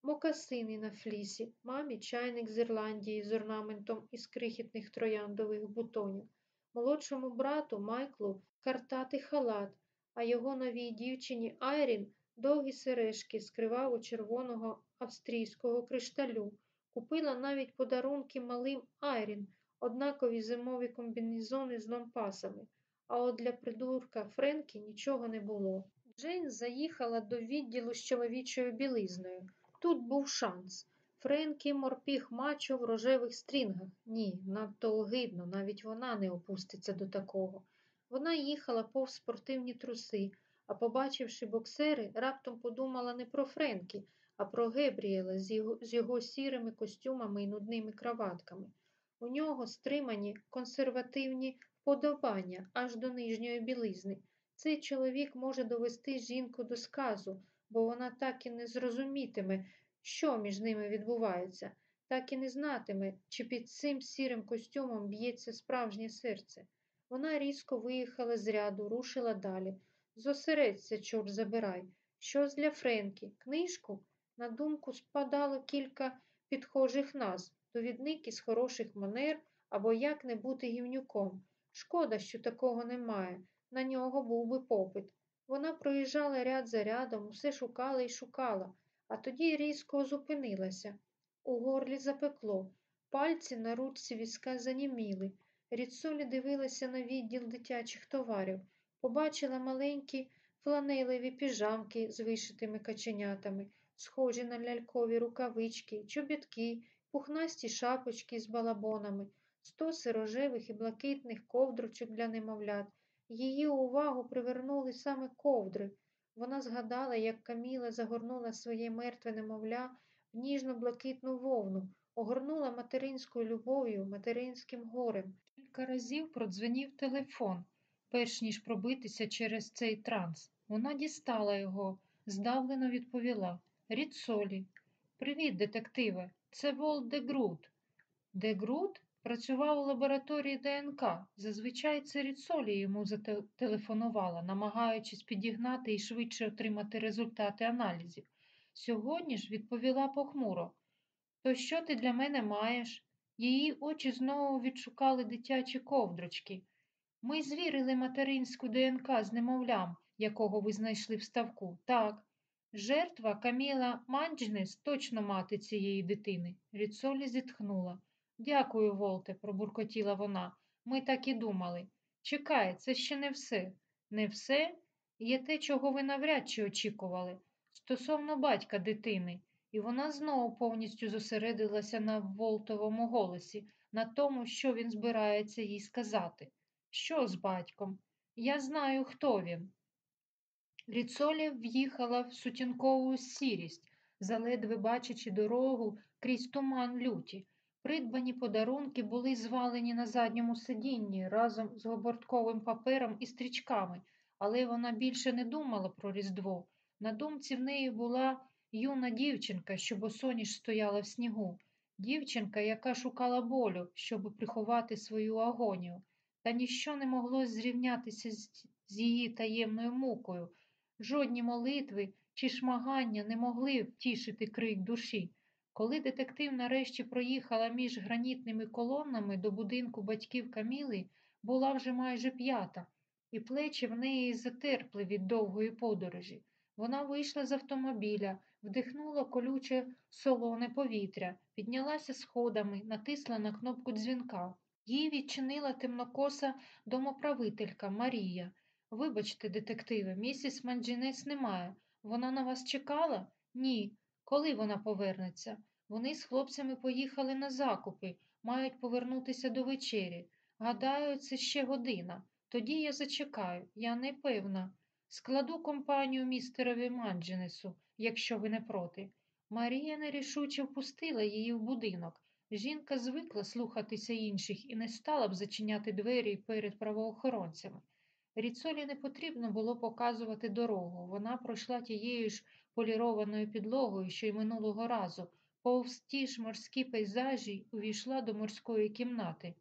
мокасини на флісі, мамі чайник з Ірландії з орнаментом із крихітних трояндових бутонів, молодшому брату Майклу картатий халат, а його новій дівчині Айрін довгі сережки з криваво червоного австрійського кришталю. Купила навіть подарунки малим Айрін, однакові зимові комбінезони з лампасами, а от для придурка Френкі нічого не було. Джейн заїхала до відділу з чоловічою білизною. Тут був шанс. Френкі морпіг мачо в рожевих стрінгах. Ні, надто огидно, навіть вона не опуститься до такого. Вона їхала повз спортивні труси, а побачивши боксери, раптом подумала не про Френкі, а про Гебріела з його, з його сірими костюмами і нудними краватками. У нього стримані консервативні вподобання аж до нижньої білизни. Цей чоловік може довести жінку до сказу, бо вона так і не зрозумітиме, що між ними відбувається, так і не знатиме, чи під цим сірим костюмом б'ється справжнє серце. Вона різко виїхала з ряду, рушила далі. Зосередься, чорт забирай. Щось для Френкі, книжку? На думку спадало кілька підхожих назв, довідник із хороших манер або як не бути гівнюком. Шкода, що такого немає. На нього був би попит. Вона проїжджала ряд за рядом, усе шукала і шукала, а тоді різко зупинилася. У горлі запекло, пальці на ручці візка заніміли. Ріцолі дивилася на відділ дитячих товарів, побачила маленькі фланелеві піжамки з вишитими каченятами, схожі на лялькові рукавички, чобітки, пухнасті шапочки з балабонами, стоси рожевих і блакитних ковдручок для немовлят. Її увагу привернули саме ковдри. Вона згадала, як Каміла загорнула своє мертве немовля в ніжно-блакитну вовну, огорнула материнською любов'ю, материнським горем. Кілька разів продзвенів телефон, перш ніж пробитися через цей транс. Вона дістала його, здавлено відповіла. Ріцолі. Привіт, детективе. Це Волт де Грут. Працював у лабораторії ДНК. Зазвичай це Ріцолі йому зателефонувала, намагаючись підігнати і швидше отримати результати аналізів. Сьогодні ж відповіла похмуро. То що ти для мене маєш? Її очі знову відшукали дитячі ковдрочки. Ми звірили материнську ДНК з немовлям, якого ви знайшли в ставку. Так. Жертва Каміла Манджнес точно мати цієї дитини. Ріцолі зітхнула. Дякую, Волте, пробуркотіла вона. Ми так і думали. Чекай, це ще не все. Не все є те, чого ви навряд чи очікували. Стосовно батька дитини, і вона знову повністю зосередилася на Волтовому голосі, на тому, що він збирається їй сказати. Що з батьком? Я знаю, хто він. Ріцолі в'їхала в сутінкову сірість, заледве бачачи дорогу крізь туман люті. Придбані подарунки були звалені на задньому сидінні разом з обортковим папером і стрічками, але вона більше не думала про Різдво. На думці в неї була юна дівчинка, що босоніж стояла в снігу, дівчинка, яка шукала болю, щоб приховати свою агонію, та ніщо не могло зрівнятися з її таємною мукою. Жодні молитви чи шмагання не могли втішити крик душі. Коли детектив нарешті проїхала між гранітними колоннами до будинку батьків Каміли, була вже майже п'ята, і плечі в неї затерпли від довгої подорожі. Вона вийшла з автомобіля, вдихнула колюче солоне повітря, піднялася сходами, натисла на кнопку дзвінка. Їй відчинила темнокоса домоправителька Марія. Вибачте, детективе, місіс Манджінес немає. Вона на вас чекала? Ні. Коли вона повернеться? Вони з хлопцями поїхали на закупи, мають повернутися до вечері. Гадаю, це ще година. Тоді я зачекаю, я не певна. Складу компанію містерові Мандженесу, якщо ви не проти. Марія нерішуче впустила її в будинок. Жінка звикла слухатися інших і не стала б зачиняти двері перед правоохоронцями. Ріцолі не потрібно було показувати дорогу. Вона пройшла тією ж полірованою підлогою, що й минулого разу, повз ті ж морські пейзажі увійшла до морської кімнати.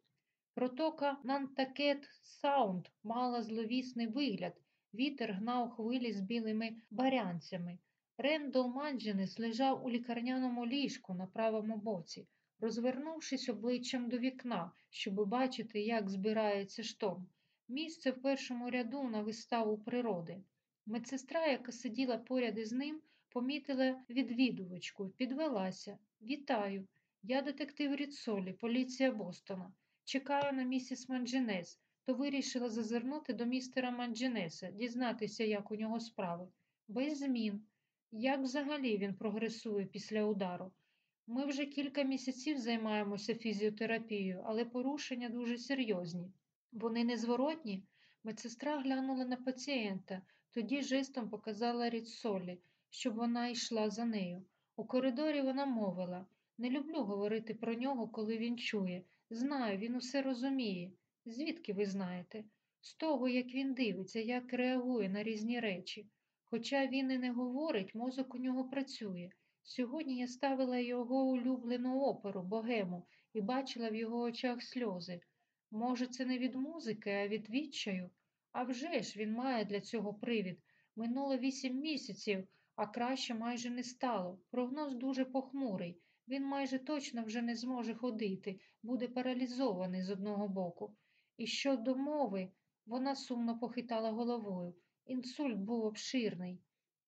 Протока Нантакет Саунд мала зловісний вигляд. Вітер гнав хвилі з білими баранцями. Рендол Мандженес лежав у лікарняному ліжку на правому боці, розвернувшись обличчям до вікна, щоб бачити, як збирається шторм. Місце в першому ряду на виставу природи. Медсестра, яка сиділа поряд із ним, помітила відвідувачку, підвелася. Вітаю. Я детектив Ріцолі, поліція Бостона. Чекаю на місіс Мандженес, то вирішила зазирнути до містера Мандженеса, дізнатися, як у нього справи. Без змін. Як взагалі він прогресує після удару? Ми вже кілька місяців займаємося фізіотерапією, але порушення дуже серйозні. Вони незворотні? Медсестра глянула на пацієнта, тоді жестом показала Ріцолі, щоб вона йшла за нею. У коридорі вона мовила не люблю говорити про нього, коли він чує. Знаю, він усе розуміє. Звідки ви знаєте? З того, як він дивиться, як реагує на різні речі. Хоча він і не говорить, мозок у нього працює. Сьогодні я ставила його улюблену оперу, богему, і бачила в його очах сльози. Може, це не від музики, а від відчаю? А вже ж він має для цього привід. Минуло вісім місяців, а краще майже не стало. Прогноз дуже похмурий. Він майже точно вже не зможе ходити, буде паралізований з одного боку. І щодо мови, вона сумно похитала головою. Інсульт був обширний.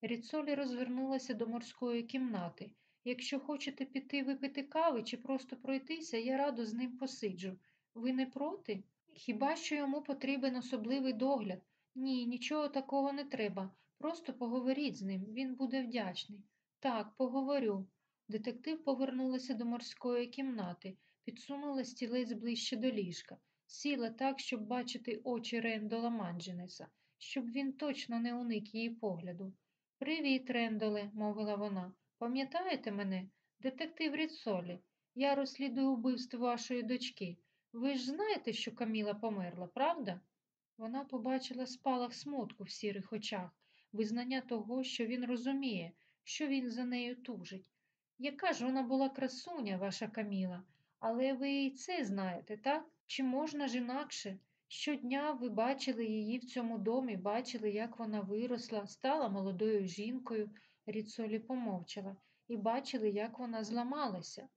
Ріцолі розвернулася до морської кімнати. Якщо хочете піти випити кави чи просто пройтися, я радо з ним посиджу. Ви не проти? Хіба що йому потрібен особливий догляд? Ні, нічого такого не треба. Просто поговоріть з ним, він буде вдячний. Так, поговорю. Детектив повернулася до морської кімнати, підсунула стілець ближче до ліжка, сіла так, щоб бачити очі Рендола Мандженеса, щоб він точно не уник її погляду. Привіт, Рендоле, мовила вона. Пам'ятаєте мене? Детектив Ріцолі. Я розслідую вбивство вашої дочки. Ви ж знаєте, що Каміла померла, правда? Вона побачила спалах смутку в сірих очах, визнання того, що він розуміє, що він за нею тужить. Яка ж вона була красуня, ваша Каміла, але ви і це знаєте, так? Чи можна ж інакше? Щодня ви бачили її в цьому домі, бачили, як вона виросла, стала молодою жінкою, Ріцолі помовчала, і бачили, як вона зламалася.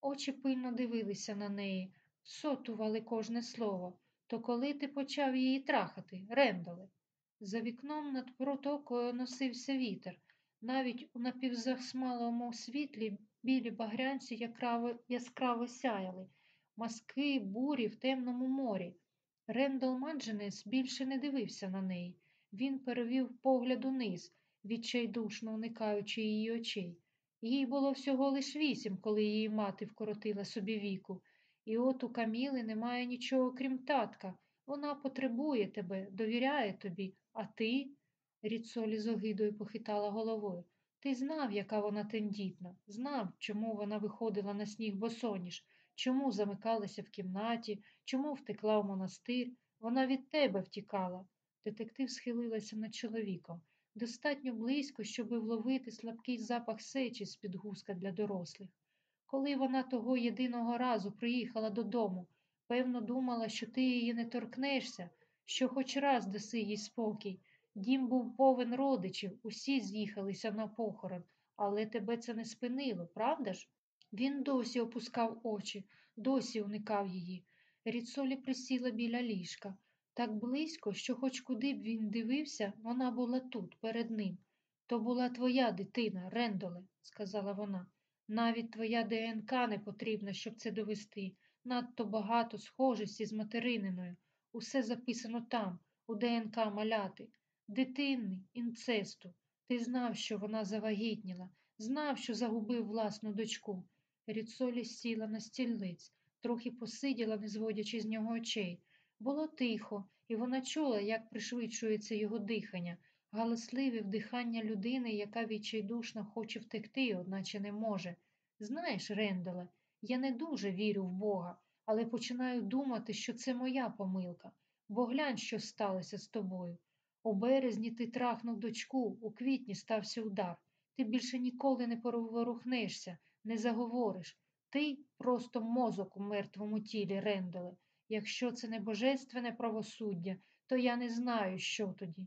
Очі пильно дивилися на неї, сотували кожне слово. То коли ти почав її трахати, Рендоле? За вікном над протокою носився вітер. Навіть у напівзасмалому світлі білі багрянці яскраво, яскраво сяяли, маски, бурі в темному морі. Рендол Мандженес більше не дивився на неї. Він перевів погляд униз, відчайдушно уникаючи її очей. Їй було всього лиш вісім, коли її мати вкоротила собі віку. І от у Каміли немає нічого, крім татка. Вона потребує тебе, довіряє тобі, а ти. Ріцолі з огидою похитала головою. Ти знав, яка вона тендітна, знав, чому вона виходила на сніг босоніж, чому замикалася в кімнаті, чому втекла в монастир. Вона від тебе втікала. Детектив схилилася над чоловіком. Достатньо близько, щоби вловити слабкий запах сечі з-під гуска для дорослих. Коли вона того єдиного разу приїхала додому, певно, думала, що ти її не торкнешся, що хоч раз даси їй спокій. Дім був повен родичів, усі з'їхалися на похорон, але тебе це не спинило, правда ж? Він досі опускав очі, досі уникав її. Ріцолі присіла біля ліжка. Так близько, що хоч куди б він дивився, вона була тут, перед ним. То була твоя дитина, Рендоле, сказала вона. Навіть твоя ДНК не потрібна, щоб це довести. Надто багато схожості з материниною. Усе записано там, у ДНК маляти. Дитини, інцесту. Ти знав, що вона завагітніла, знав, що загубив власну дочку. Ріцолі сіла на стільниць, трохи посиділа, не зводячи з нього очей. Було тихо, і вона чула, як пришвидшується його дихання, галасливе вдихання людини, яка відчайдушно хоче втекти, одначе не може. Знаєш, Ренделе, я не дуже вірю в Бога, але починаю думати, що це моя помилка, бо глянь, що сталося з тобою. У березні ти трахнув дочку, у квітні стався удар. Ти більше ніколи не поворухнешся, не заговориш. Ти просто мозок у мертвому тілі, Ренделе. Якщо це не божественне правосуддя, то я не знаю, що тоді.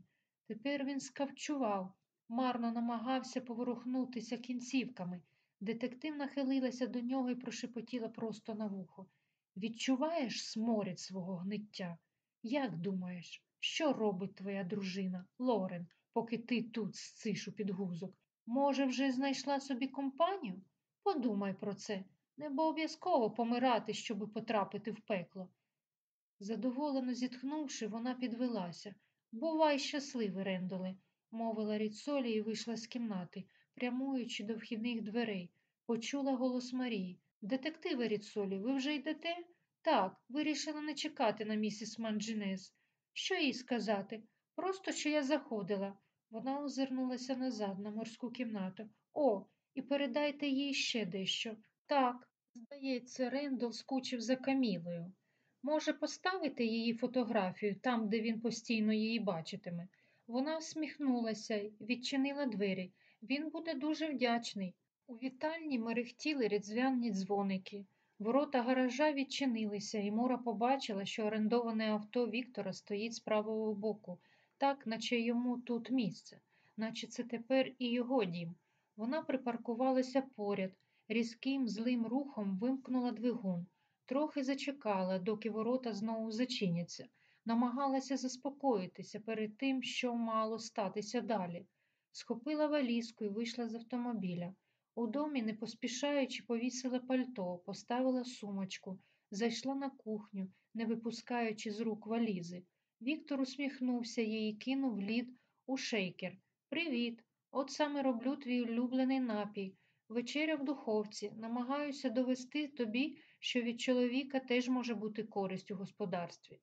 Тепер він скавчував, марно намагався поворухнутися кінцівками. Детектив нахилилася до нього і прошепотіла просто на вухо. Відчуваєш сморід свого гниття? Як думаєш, що робить твоя дружина, Лорен, поки ти тут сциш у підгузок? Може, вже знайшла собі компанію? Подумай про це. Не обов'язково помирати, щоби потрапити в пекло. Задоволено зітхнувши, вона підвелася. Бувай щасливий, Рендоле, мовила Ріцолі і вийшла з кімнати, прямуючи до вхідних дверей. Почула голос Марії. Детективи Ріцолі, ви вже йдете? Так, вирішила не чекати на місіс Манджинес. Що їй сказати? Просто що я заходила. Вона озирнулася назад на морську кімнату. О, і передайте їй ще дещо. Так, здається, Рендол скучив за Камілою. Може, поставити її фотографію там, де він постійно її бачитиме. Вона всміхнулася й відчинила двері. Він буде дуже вдячний. У вітальні мерехтіли різдвяні дзвоники. Ворота гаража відчинилися, і Мора побачила, що орендоване авто Віктора стоїть з правого боку, так, наче йому тут місце, наче це тепер і його дім. Вона припаркувалася поряд, різким злим рухом вимкнула двигун. Трохи зачекала, доки ворота знову зачиняться, намагалася заспокоїтися перед тим, що мало статися далі. Схопила валізку і вийшла з автомобіля. У домі, не поспішаючи, повісила пальто, поставила сумочку, зайшла на кухню, не випускаючи з рук валізи. Віктор усміхнувся їй і кинув лід у шейкер. Привіт! От саме роблю твій улюблений напій. Вечеря в духовці. Намагаюся довести тобі, що від чоловіка теж може бути користь у господарстві.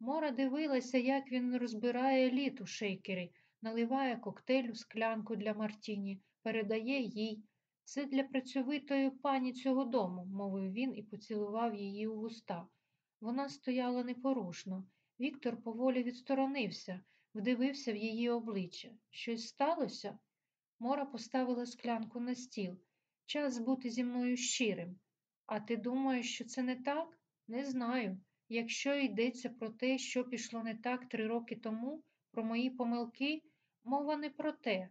Мора дивилася, як він розбирає лід у шейкері, наливає коктейль у склянку для Мартіні, передає їй. Це для працьовитої пані цього дому, мовив він і поцілував її у вуста. Вона стояла непорушно. Віктор поволі відсторонився, вдивився в її обличчя. Щось сталося? Мора поставила склянку на стіл. Час бути зі мною щирим. А ти думаєш, що це не так? Не знаю. Якщо йдеться про те, що пішло не так три роки тому, про мої помилки, мова не про те,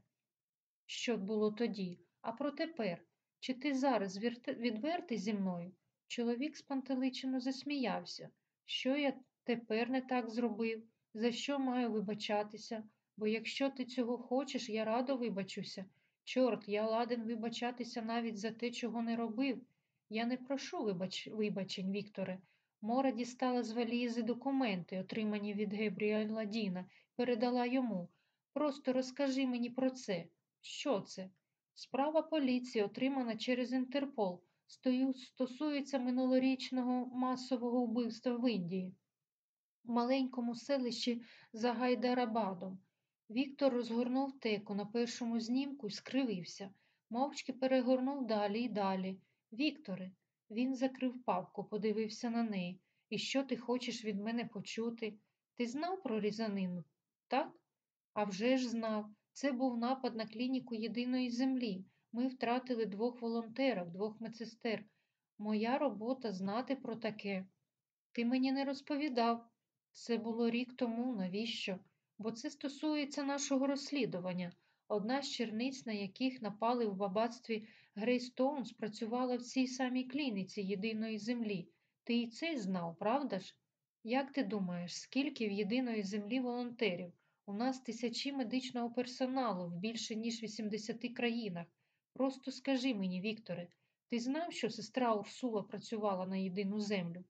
що було тоді, а про тепер. Чи ти зараз відвертий зі мною? Чоловік спантеличено засміявся. Що я тепер не так зробив? За що маю вибачатися? Бо якщо ти цього хочеш, я радо вибачуся. Чорт, я ладен вибачатися навіть за те, чого не робив. Я не прошу вибач... вибачень, Вікторе. Мора дістала з валізи документи, отримані від Гебріаля Діна, передала йому. Просто розкажи мені про це. Що це? Справа поліції, отримана через Інтерпол, стосується минулорічного масового вбивства в Індії, в маленькому селищі за Гайдарабадом. Віктор розгорнув теку на першому знімку і скривився, мовчки перегорнув далі і далі. Вікторе, він закрив папку, подивився на неї. І що ти хочеш від мене почути? Ти знав про різанину? Так? А вже ж знав. Це був напад на клініку єдиної землі. Ми втратили двох волонтерів, двох медсестер. Моя робота знати про таке. Ти мені не розповідав. Це було рік тому, навіщо? Бо це стосується нашого розслідування. Одна з черниць, на яких напали в бабацтві Грейстоун, спрацювала в цій самій клініці єдиної землі. Ти і це знав, правда ж? Як ти думаєш, скільки в єдиної землі волонтерів? У нас тисячі медичного персоналу в більше ніж 80 країнах. Просто скажи мені, Вікторе, ти знав, що сестра Урсула працювала на єдину землю?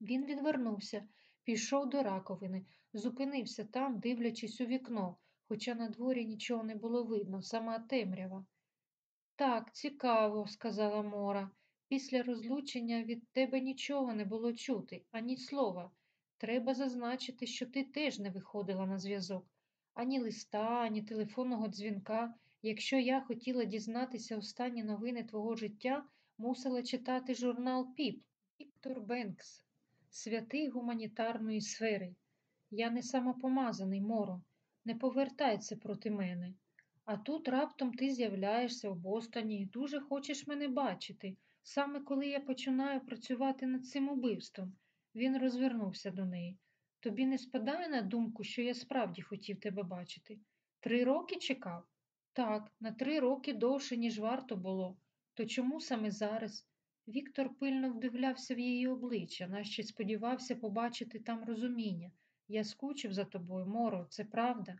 Він відвернувся, пішов до раковини, зупинився там, дивлячись у вікно, хоча на дворі нічого не було видно, сама темрява. Так, цікаво, сказала Мора. Після розлучення від тебе нічого не було чути, ані слова. Треба зазначити, що ти теж не виходила на зв'язок. ані листа, ані телефонного дзвінка. Якщо я хотіла дізнатися останні новини твого життя, мусила читати журнал Піп Віктор Бенкс, святий гуманітарної сфери. Я не самопомазаний, Моро, не повертай це проти мене. А тут раптом ти з'являєшся в Бостоні і дуже хочеш мене бачити, саме коли я починаю працювати над цим убивством. Він розвернувся до неї. Тобі не спадає на думку, що я справді хотів тебе бачити? Три роки чекав? Так, на три роки довше, ніж варто було. То чому саме зараз? Віктор пильно вдивлявся в її обличчя, наче сподівався побачити там розуміння. Я скучив за тобою, Моро, це правда.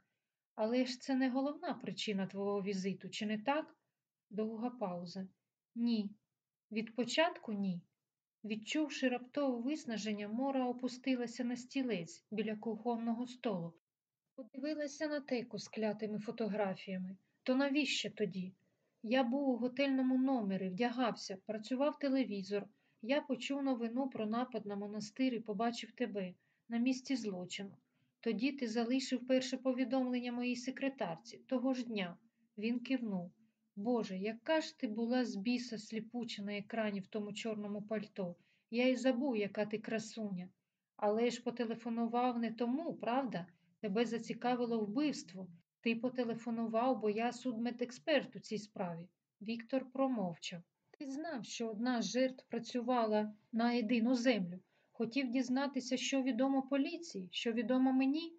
Але ж це не головна причина твого візиту, чи не так? Довга пауза. Ні. Від початку ні. Відчувши раптове виснаження, Мора опустилася на стілець біля кухонного столу, подивилася на теку з клятими фотографіями. То навіщо тоді? Я був у готельному номері, вдягався, працював телевізор. Я почув новину про напад на монастир і побачив тебе на місці злочину. Тоді ти залишив перше повідомлення моїй секретарці того ж дня. Він кивнув. Боже, яка ж ти була з біса сліпуча на екрані в тому чорному пальто. Я й забув, яка ти красуня. Але ж потелефонував не тому, правда? Тебе зацікавило вбивство. Ти потелефонував, бо я судмедексперт у цій справі. Віктор промовчав. Ти знав, що одна з жертв працювала на єдину землю. Хотів дізнатися, що відомо поліції, що відомо мені.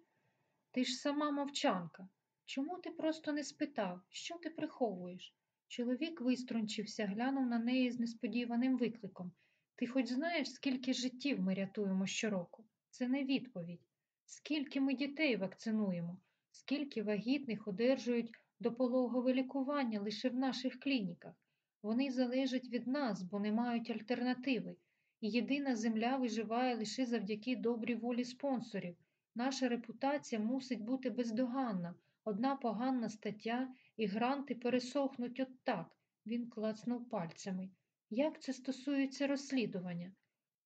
Ти ж сама мовчанка. Чому ти просто не спитав, що ти приховуєш? Чоловік виструнчився, глянув на неї з несподіваним викликом. Ти хоч знаєш, скільки життів ми рятуємо щороку? Це не відповідь. Скільки ми дітей вакцинуємо, скільки вагітних одержують допологове лікування лише в наших клініках. Вони залежать від нас, бо не мають альтернативи. Єдина земля виживає лише завдяки добрій волі спонсорів. Наша репутація мусить бути бездоганна. Одна поганна стаття і гранти пересохнуть от так. Він клацнув пальцями. Як це стосується розслідування?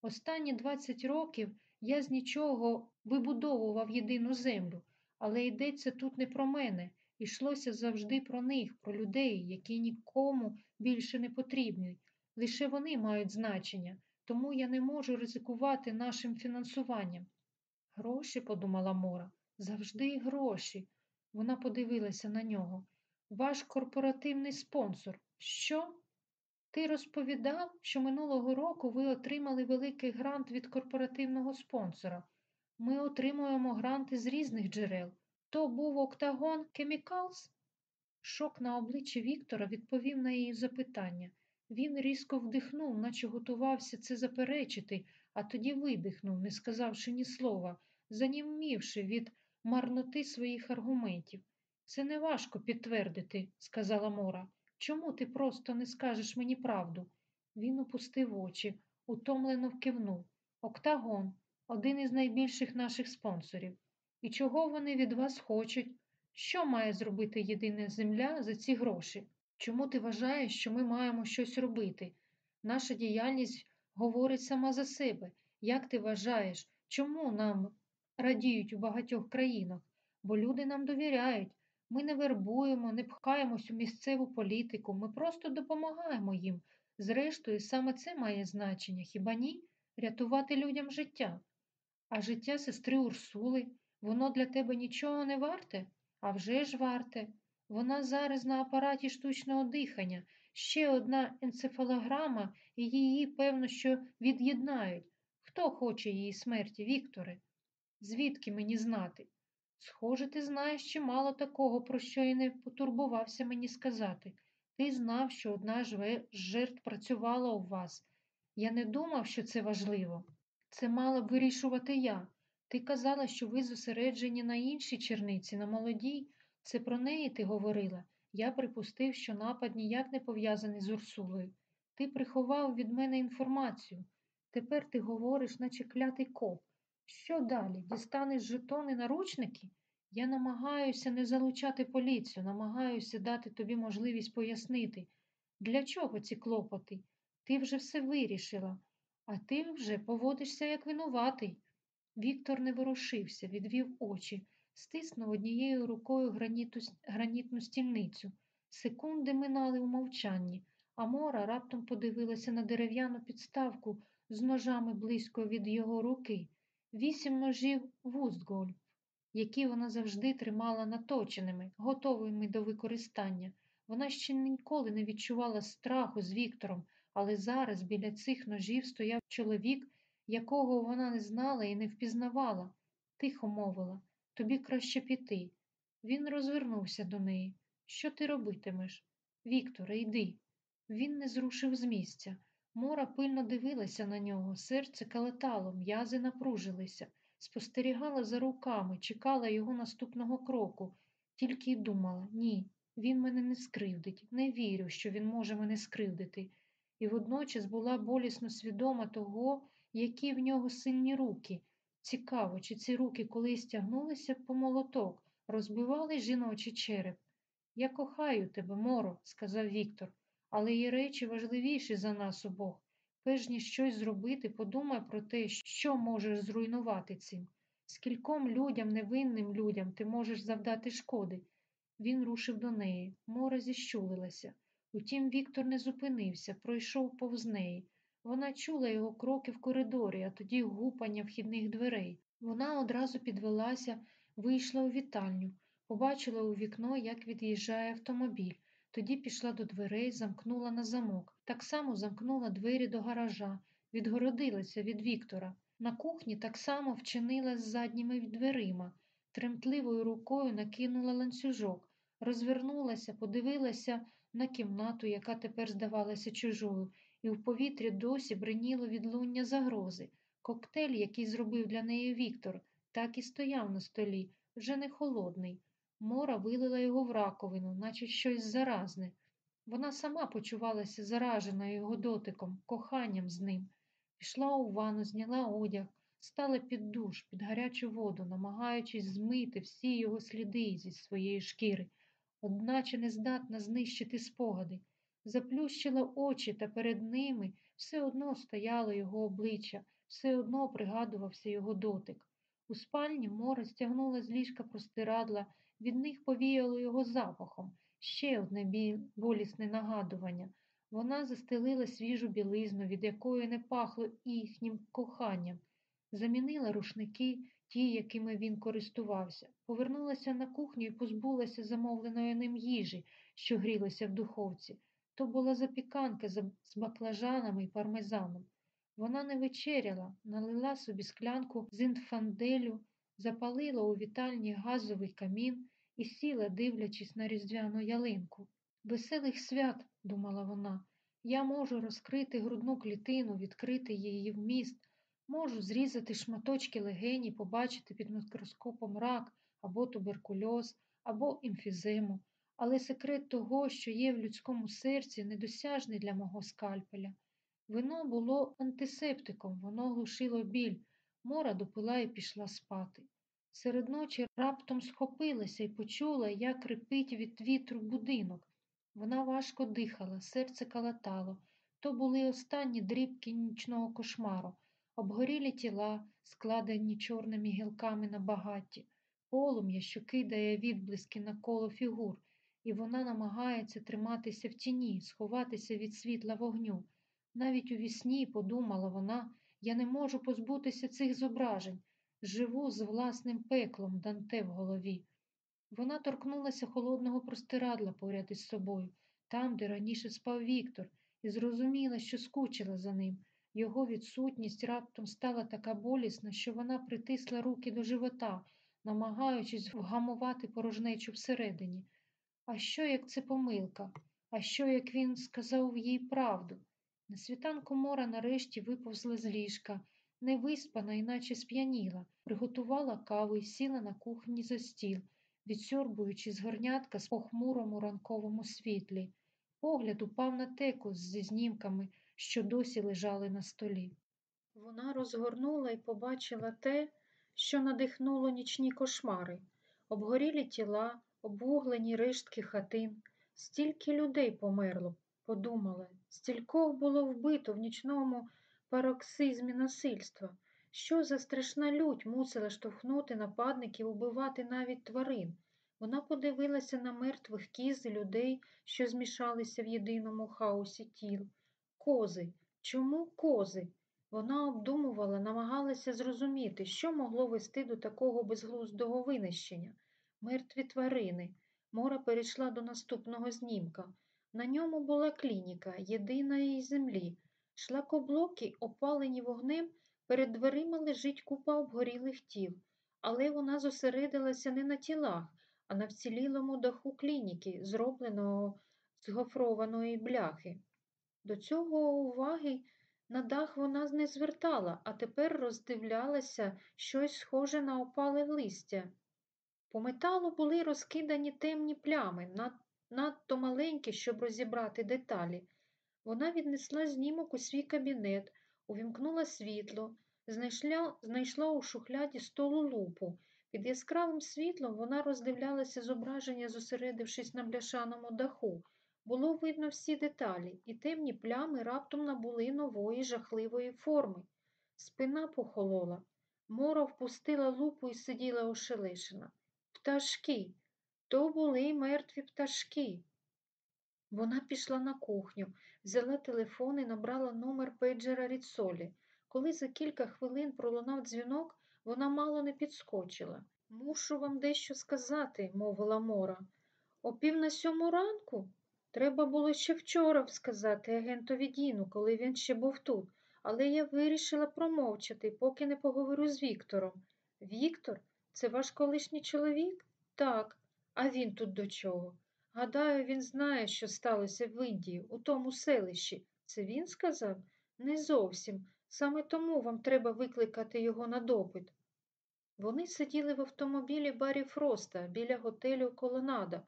Останні 20 років я з нічого вибудовував єдину землю, але йдеться тут не про мене. Ішлося завжди про них, про людей, які нікому більше не потрібні. Лише вони мають значення, тому я не можу ризикувати нашим фінансуванням. Гроші, подумала Мора, завжди гроші. Вона подивилася на нього. Ваш корпоративний спонсор. Що? Ти розповідав, що минулого року ви отримали великий грант від корпоративного спонсора. Ми отримуємо гранти з різних джерел. То був Октагон Chemicals? Шок на обличчі Віктора відповів на її запитання. Він різко вдихнув, наче готувався це заперечити, а тоді видихнув, не сказавши ні слова, занімівши від марноти своїх аргументів. Це неважко підтвердити, сказала Мора. Чому ти просто не скажеш мені правду? Він опустив очі, утомлено вкивнув. Октагон, один із найбільших наших спонсорів. І чого вони від вас хочуть? Що має зробити єдина земля за ці гроші? Чому ти вважаєш, що ми маємо щось робити? Наша діяльність говорить сама за себе. Як ти вважаєш, чому нам радіють у багатьох країнах? Бо люди нам довіряють. Ми не вербуємо, не пхаємось у місцеву політику, ми просто допомагаємо їм. Зрештою, саме це має значення, хіба ні? Рятувати людям життя. А життя сестри Урсули, воно для тебе нічого не варте? А вже ж варте. Вона зараз на апараті штучного дихання, ще одна енцефалограма, і її, певно, що від'єднають. Хто хоче її смерті, Вікторе? Звідки мені знати? Схоже, ти знаєш чимало такого, про що і не потурбувався мені сказати. Ти знав, що одна з жертв працювала у вас. Я не думав, що це важливо. Це мала б вирішувати я. Ти казала, що ви зосереджені на іншій черниці, на молодій. Це про неї ти говорила. Я припустив, що напад ніяк не пов'язаний з Урсулою. Ти приховав від мене інформацію. Тепер ти говориш, наче клятий коп. Що далі? Дістанеш жетони наручники? Я намагаюся не залучати поліцію, намагаюся дати тобі можливість пояснити, для чого ці клопоти? Ти вже все вирішила, а ти вже поводишся як винуватий. Віктор не ворушився, відвів очі. Стиснув однією рукою граніту, гранітну стільницю. Секунди минали у мовчанні, а Мора раптом подивилася на дерев'яну підставку з ножами близько від його руки, вісім ножів вустгольф, які вона завжди тримала наточеними, готовими до використання. Вона ще ніколи не відчувала страху з Віктором, але зараз біля цих ножів стояв чоловік, якого вона не знала і не впізнавала. Тихо мовила тобі краще піти. Він розвернувся до неї. Що ти робитимеш? Вікторе, йди. Він не зрушив з місця. Мора пильно дивилася на нього, серце калатало, м'язи напружилися, спостерігала за руками, чекала його наступного кроку, тільки й думала ні, він мене не скривдить, не вірю, що він може мене скривдити. І водночас була болісно свідома того, які в нього сильні руки. Цікаво, чи ці руки колись тягнулися по молоток, розбивали жіночий череп. Я кохаю тебе, Моро, сказав Віктор, але є речі важливіші за нас обох. Перш ніж щось зробити, подумай про те, що можеш зруйнувати цим. Скільком людям, невинним людям ти можеш завдати шкоди. Він рушив до неї. Мора зіщулилася. Утім, Віктор не зупинився, пройшов повз неї. Вона чула його кроки в коридорі, а тоді гупання вхідних дверей. Вона одразу підвелася, вийшла у вітальню, побачила у вікно, як від'їжджає автомобіль. Тоді пішла до дверей, замкнула на замок. Так само замкнула двері до гаража, відгородилася від Віктора. На кухні так само вчинила з задніми дверима, тремтливою рукою накинула ланцюжок, розвернулася, подивилася на кімнату, яка тепер здавалася чужою, і в повітрі досі бриніло відлуння загрози. Коктейль, який зробив для неї Віктор, так і стояв на столі, вже не холодний. Мора вилила його в раковину, наче щось заразне. Вона сама почувалася заражена його дотиком, коханням з ним. Пішла у ванну, зняла одяг, стала під душ, під гарячу воду, намагаючись змити всі його сліди зі своєї шкіри, одначе не здатна знищити спогади. Заплющила очі, та перед ними все одно стояло його обличчя, все одно пригадувався його дотик. У спальні Мора стягнула з ліжка простирадла, від них повіяло його запахом, ще одне болісне нагадування. Вона застелила свіжу білизну, від якої не пахло їхнім коханням, замінила рушники, ті, якими він користувався, повернулася на кухню і позбулася замовленої ним їжі, що грілася в духовці. То була запіканка з баклажанами і пармезаном. Вона не вечеряла, налила собі склянку з інфанделю, запалила у вітальні газовий камін і сіла, дивлячись на різдвяну ялинку. Веселих свят, думала вона, я можу розкрити грудну клітину, відкрити її вміст, можу зрізати шматочки легені, побачити під мікроскопом рак або туберкульоз, або емфізему. Але секрет того, що є в людському серці, недосяжний для мого скальпеля. Вино було антисептиком, воно глушило біль. Мора допила і пішла спати. Серед ночі раптом схопилася і почула, як рипить від вітру будинок. Вона важко дихала, серце калатало. То були останні дрібки нічного кошмару, обгорілі тіла, складені чорними гілками на багатті, полум'я, що кидає відблиски на коло фігур, і вона намагається триматися в тіні, сховатися від світла вогню. Навіть у вісні, подумала вона, я не можу позбутися цих зображень, живу з власним пеклом Данте в голові. Вона торкнулася холодного простирадла поряд із собою, там, де раніше спав Віктор, і зрозуміла, що скучила за ним. Його відсутність раптом стала така болісна, що вона притисла руки до живота, намагаючись вгамувати порожнечу всередині. А що, як це помилка? А що, як він сказав їй правду? На світанку Мора нарешті виповзла з ліжка, невиспана, іначе сп'яніла, приготувала каву і сіла на кухні за стіл, відсьорбуючи з горнятка з похмурому ранковому світлі. Погляд упав на теку зі знімками, що досі лежали на столі. Вона розгорнула і побачила те, що надихнуло нічні кошмари, обгорілі тіла, обвуглені рештки хатин, стільки людей померло, подумала, стількох було вбито в нічному пароксизмі насильства. Що за страшна лють мусила штовхнути нападників убивати навіть тварин? Вона подивилася на мертвих кіз людей, що змішалися в єдиному хаосі тіл. Кози. Чому кози? Вона обдумувала, намагалася зрозуміти, що могло вести до такого безглуздого винищення. Мертві тварини. Мора перейшла до наступного знімка. На ньому була клініка, єдина її землі. Шлакоблоки, опалені вогнем, перед дверима лежить купа обгорілих тіл, але вона зосередилася не на тілах, а на вцілілому даху клініки, зробленого з гофрованої бляхи. До цього уваги на дах вона не звертала, а тепер роздивлялася щось схоже на опале листя. По металу були розкидані темні плями, над, надто маленькі, щоб розібрати деталі. Вона віднесла знімок у свій кабінет, увімкнула світло, знайшла, знайшла у шухляді столу лупу. Під яскравим світлом вона роздивлялася зображення, зосередившись на бляшаному даху. Було видно всі деталі, і темні плями раптом набули нової жахливої форми. Спина похолола. Мора впустила лупу і сиділа ошелешена. Пташки. То були мертві пташки. Вона пішла на кухню, взяла телефон і набрала номер пейджера Ріцолі. Коли за кілька хвилин пролунав дзвінок, вона мало не підскочила. Мушу вам дещо сказати, мовила Мора. О пів на сьому ранку? Треба було ще вчора сказати агентові Діну, коли він ще був тут, але я вирішила промовчати, поки не поговорю з Віктором. Віктор, це ваш колишній чоловік? Так. А він тут до чого? Гадаю, він знає, що сталося в Індії, у тому селищі. Це він сказав? Не зовсім. Саме тому вам треба викликати його на допит. Вони сиділи в автомобілі Барі Фроста біля готелю Колонада.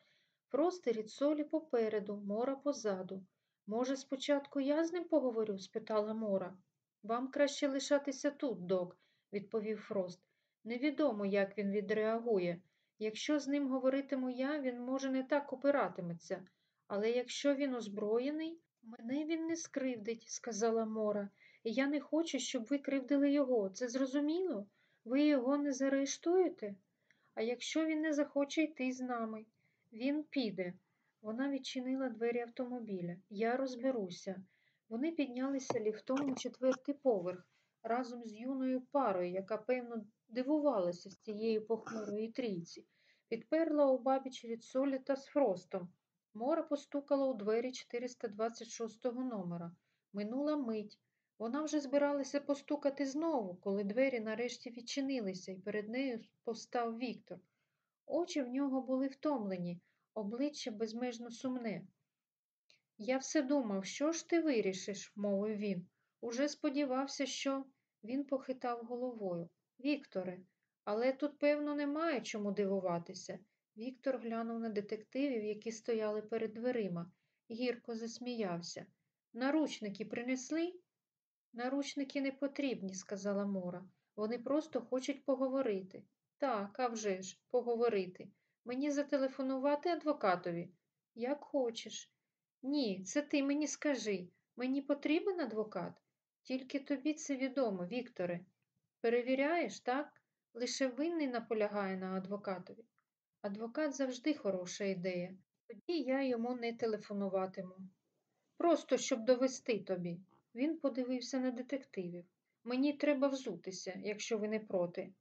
Фрост і Ріцолі попереду, Мора позаду. Може, спочатку я з ним поговорю? спитала Мора. Вам краще лишатися тут, док, відповів Фрост. Невідомо, як він відреагує. Якщо з ним говоритиму я, він може не так опиратиметься. Але якщо він озброєний, мене він не скривдить, сказала Мора, і я не хочу, щоб ви кривдили його. Це зрозуміло? Ви його не заарештуєте? А якщо він не захоче йти з нами, він піде. Вона відчинила двері автомобіля. Я розберуся. Вони піднялися ліфтом у четвертий поверх разом з юною парою, яка, певно, дивувалася з цієї похмурої трійці. Підперла у бабіч Ріцолі та з Фростом. Мора постукала у двері 426 номера. Минула мить. Вона вже збиралася постукати знову, коли двері нарешті відчинилися, і перед нею постав Віктор. Очі в нього були втомлені, обличчя безмежно сумне. Я все думав, що ж ти вирішиш, мовив він. Уже сподівався, що він похитав головою. Вікторе, але тут, певно, немає чому дивуватися. Віктор глянув на детективів, які стояли перед дверима, гірко засміявся. Наручники принесли? Наручники не потрібні, сказала Мора. Вони просто хочуть поговорити. Так, а вже ж, поговорити. Мені зателефонувати адвокатові? Як хочеш. Ні, це ти мені скажи. Мені потрібен адвокат? Тільки тобі це відомо, Вікторе. Перевіряєш, так? Лише винний наполягає на адвокатові. Адвокат завжди хороша ідея. Тоді я йому не телефонуватиму. Просто щоб довести тобі. Він подивився на детективів. Мені треба взутися, якщо ви не проти.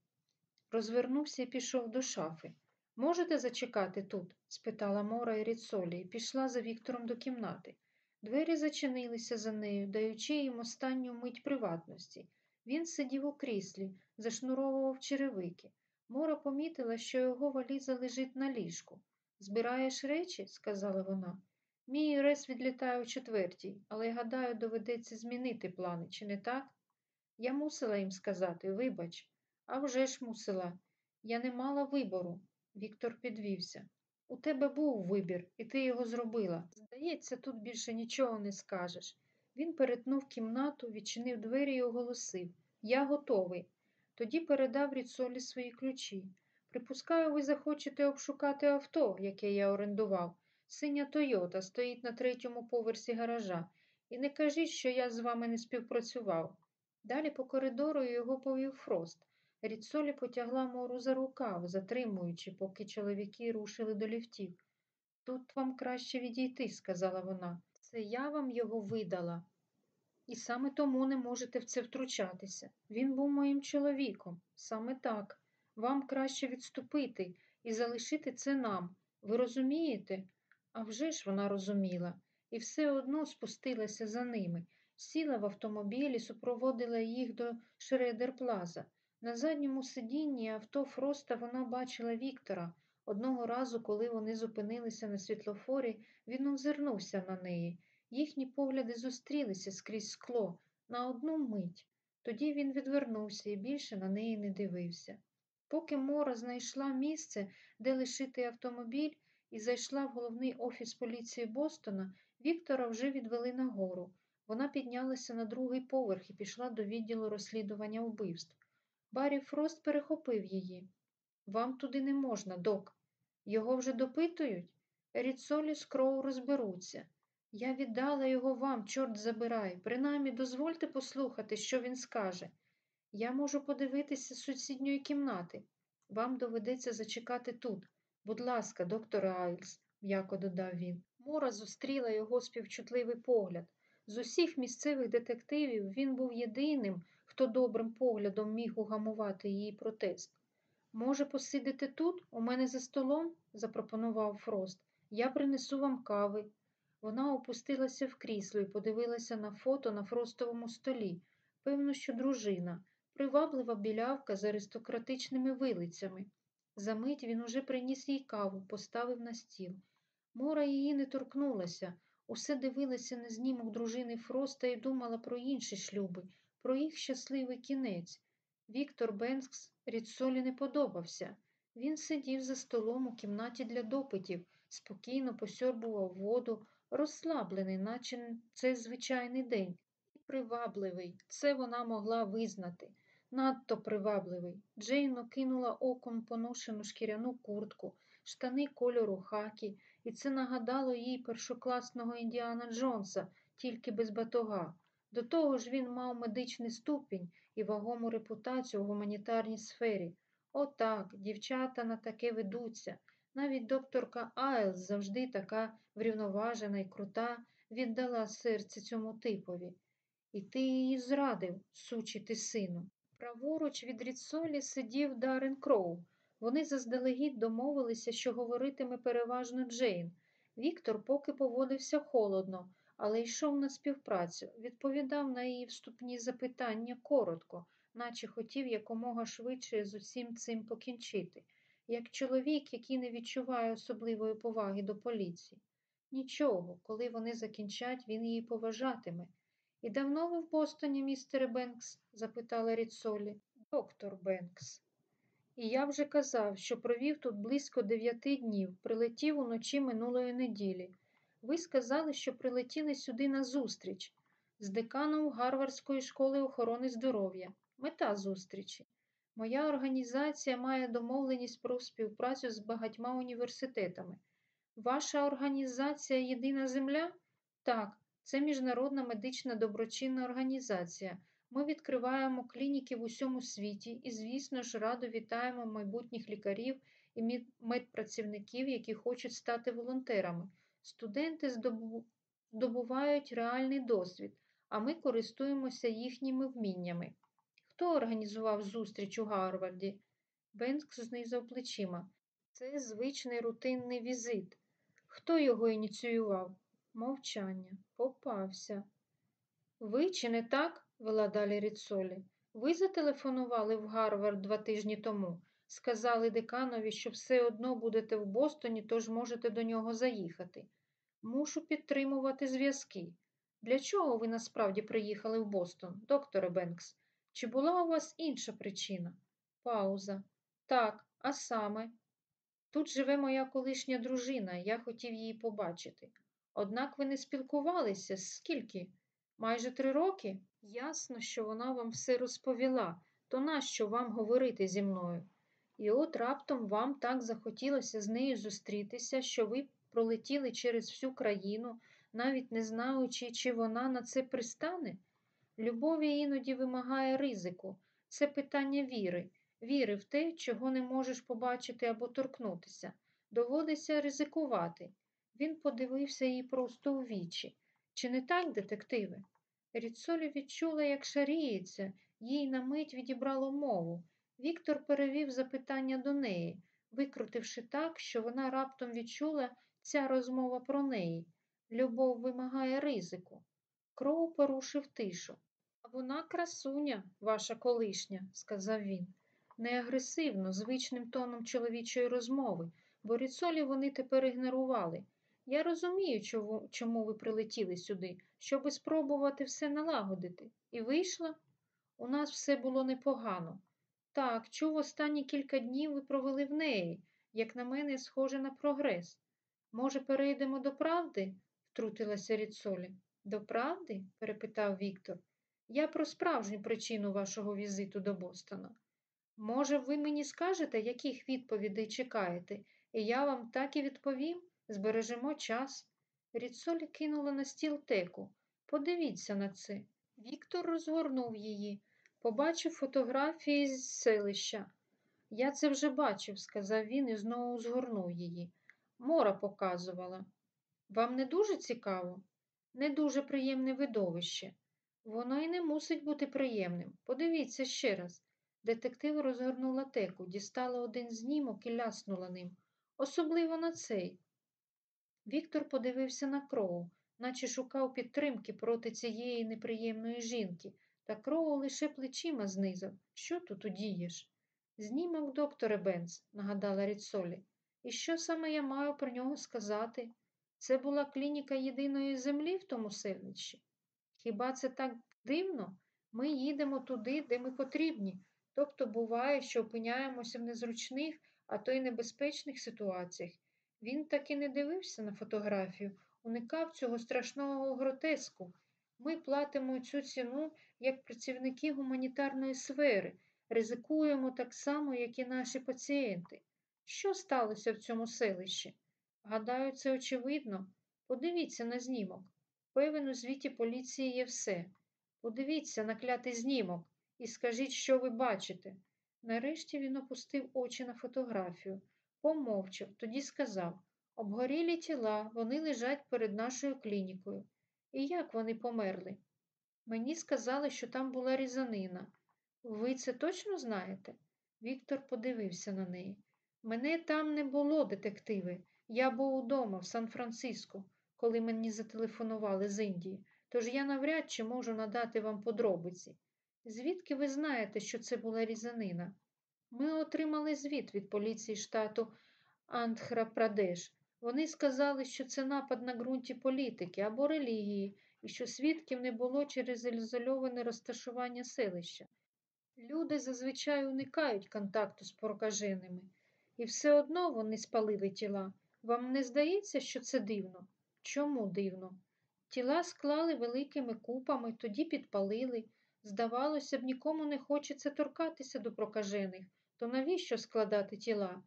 Розвернувся і пішов до шафи. Можете зачекати тут? спитала Мора і Ріцолі і пішла за Віктором до кімнати. Двері зачинилися за нею, даючи їм останню мить приватності. Він сидів у кріслі, зашнуровував черевики. Мора помітила, що його валіза лежить на ліжку. Збираєш речі? сказала вона. Мій рес відлітає у четвертій, але, гадаю, доведеться змінити плани, чи не так? Я мусила їм сказати, вибач, а вже ж мусила. Я не мала вибору. Віктор підвівся. У тебе був вибір, і ти його зробила. Здається, тут більше нічого не скажеш. Він перетнув кімнату, відчинив двері і оголосив Я готовий. Тоді передав Ріцолі свої ключі. Припускаю, ви захочете обшукати авто, яке я орендував. Синя Тойота стоїть на третьому поверсі гаража. І не кажіть, що я з вами не співпрацював. Далі по коридору його повів Фрост. Ріцолі потягла мору за рукав, затримуючи, поки чоловіки рушили до ліфтів. Тут вам краще відійти, сказала вона. Це я вам його видала. І саме тому не можете в це втручатися. Він був моїм чоловіком. Саме так. Вам краще відступити і залишити це нам. Ви розумієте? А вже ж вона розуміла, і все одно спустилася за ними, сіла в автомобіль і супроводила їх до Шредер-Плаза. На задньому сидінні авто Фроста вона бачила Віктора. Одного разу, коли вони зупинилися на світлофорі, він озирнувся на неї. Їхні погляди зустрілися скрізь скло на одну мить. Тоді він відвернувся і більше на неї не дивився. Поки Мора знайшла місце, де лишити автомобіль, і зайшла в головний офіс поліції Бостона, Віктора вже відвели нагору. Вона піднялася на другий поверх і пішла до відділу розслідування вбивств. Баррі Фрост перехопив її. Вам туди не можна, док. Його вже допитують? Ріцолі з Кроу розберуться. Я віддала його вам, чорт забирай. Принаймні дозвольте послухати, що він скаже. Я можу подивитися з сусідньої кімнати. Вам доведеться зачекати тут. Будь ласка, доктор Айлс, м'яко додав він. Мора зустріла його співчутливий погляд. З усіх місцевих детективів він був єдиним, хто добрим поглядом міг угамувати її протест. Може, посидите тут, у мене за столом? запропонував Фрост. Я принесу вам кави. Вона опустилася в крісло і подивилася на фото на фростовому столі. Певно, що дружина, приваблива білявка з аристократичними вилицями. Замить він уже приніс їй каву, поставив на стіл. Мора її не торкнулася, усе дивилася на знімок дружини Фроста і думала про інші шлюби, про їх щасливий кінець. Віктор Бенкс Ріцолі не подобався. Він сидів за столом у кімнаті для допитів, спокійно посьорбував воду, розслаблений, наче це звичайний день. Привабливий, це вона могла визнати. Надто привабливий. Джейн окинула оком поношену шкіряну куртку, штани кольору хакі, і це нагадало їй першокласного Індіана Джонса, тільки без батога. До того ж він мав медичний ступінь і вагому репутацію в гуманітарній сфері. Отак, дівчата на таке ведуться. Навіть докторка Айлс завжди така врівноважена і крута, віддала серце цьому типові. І ти її зрадив, сучий ти сину. Праворуч від Ріцолі сидів Дарен Кроу. Вони заздалегідь домовилися, що говоритиме переважно Джейн. Віктор поки поводився холодно, але йшов на співпрацю, відповідав на її вступні запитання коротко, наче хотів якомога швидше з усім цим покінчити, як чоловік, який не відчуває особливої поваги до поліції. Нічого, коли вони закінчать, він її поважатиме. І давно ви в Бостоні, містере Бенкс? запитала Ріцолі. Доктор Бенкс. І я вже казав, що провів тут близько дев'яти днів, прилетів уночі минулої неділі. Ви сказали, що прилетіли сюди на зустріч з деканом Гарвардської школи охорони здоров'я. Мета зустрічі. Моя організація має домовленість про співпрацю з багатьма університетами. Ваша організація Єдина Земля? Так, це міжнародна медична доброчинна організація. Ми відкриваємо клініки в усьому світі і, звісно ж, радо вітаємо майбутніх лікарів і медпрацівників, які хочуть стати волонтерами. Студенти здобувають реальний досвід, а ми користуємося їхніми вміннями. Хто організував зустріч у Гарварді? Бенкс знизав плечима. Це звичний рутинний візит. Хто його ініціював? Мовчання. Попався. Ви чи не так? вела далі Ріцолі. Ви зателефонували в Гарвард два тижні тому. Сказали деканові, що все одно будете в Бостоні, тож можете до нього заїхати. Мушу підтримувати зв'язки. Для чого ви насправді приїхали в Бостон, докторе Бенкс? Чи була у вас інша причина? Пауза. Так, а саме. Тут живе моя колишня дружина, я хотів її побачити. Однак ви не спілкувалися скільки? Майже три роки? Ясно, що вона вам все розповіла, то нащо вам говорити зі мною? І от раптом вам так захотілося з нею зустрітися, що ви пролетіли через всю країну, навіть не знаючи, чи вона на це пристане? Любові іноді вимагає ризику. Це питання віри, віри в те, чого не можеш побачити або торкнутися. Доводиться ризикувати. Він подивився їй просто у вічі. Чи не так, детективи? Ріцолі відчула, як шаріється, їй на мить відібрало мову. Віктор перевів запитання до неї, викрутивши так, що вона раптом відчула ця розмова про неї. Любов вимагає ризику. Кроу порушив тишу. А вона красуня, ваша колишня, сказав він, не агресивно, звичним тоном чоловічої розмови, бо ріцолі вони тепер ігнорували. Я розумію, чому ви прилетіли сюди, щоби спробувати все налагодити. І вийшла? У нас все було непогано. Так, чув, останні кілька днів ви провели в неї, як на мене, схоже на прогрес. Може, перейдемо до правди? втрутилася Ріцолі. До правди? перепитав Віктор. Я про справжню причину вашого візиту до Бостона. Може, ви мені скажете, яких відповідей чекаєте, і я вам так і відповім? Збережемо час. Ріцолі кинула на стіл теку. Подивіться на це. Віктор розгорнув її, побачив фотографії з селища. Я це вже бачив, сказав він і знову згорнув її. Мора показувала. Вам не дуже цікаво? Не дуже приємне видовище. Воно й не мусить бути приємним. Подивіться ще раз. Детектив розгорнула теку, дістала один знімок і ляснула ним. Особливо на цей. Віктор подивився на кроу, наче шукав підтримки проти цієї неприємної жінки, та кроу лише плечима знизав. Що тут удієш? Знімок докторе Бенц, нагадала Ріцолі. І що саме я маю про нього сказати? Це була клініка єдиної землі в тому селищі. Хіба це так дивно? Ми їдемо туди, де ми потрібні. Тобто буває, що опиняємося в незручних, а то й небезпечних ситуаціях. Він так і не дивився на фотографію, уникав цього страшного гротеску. Ми платимо цю ціну як працівники гуманітарної сфери, ризикуємо так само, як і наші пацієнти. Що сталося в цьому селищі? Гадаю, це очевидно. Подивіться на знімок. Певен, у звіті поліції є все. Подивіться на клятий знімок і скажіть, що ви бачите. Нарешті він опустив очі на фотографію, помовчав, тоді сказав обгорілі тіла, вони лежать перед нашою клінікою. І як вони померли? Мені сказали, що там була різанина. Ви це точно знаєте? Віктор подивився на неї. Мене там не було, детективи. Я був удома в Сан-Франциско, коли мені зателефонували з Індії, тож я навряд чи можу надати вам подробиці. Звідки ви знаєте, що це була різанина? Ми отримали звіт від поліції штату Андхра-Прадеш. Вони сказали, що це напад на ґрунті політики або релігії, і що свідків не було через ізольоване розташування селища. Люди зазвичай уникають контакту з прокаженими, і все одно вони спалили тіла. Вам не здається, що це дивно? Чому дивно? Тіла склали великими купами, тоді підпалили. Здавалося б, нікому не хочеться торкатися до прокажених, то навіщо складати тіла?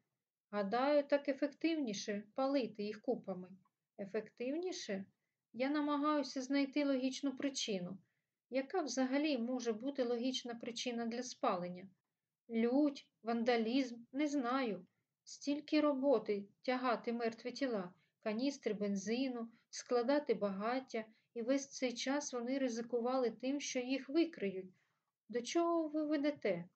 Гадаю, так ефективніше палити їх купами. Ефективніше? Я намагаюся знайти логічну причину. Яка взагалі може бути логічна причина для спалення? Лють, вандалізм, не знаю. Стільки роботи тягати мертві тіла, каністри бензину, складати багаття, і весь цей час вони ризикували тим, що їх викриють. До чого ви ведете?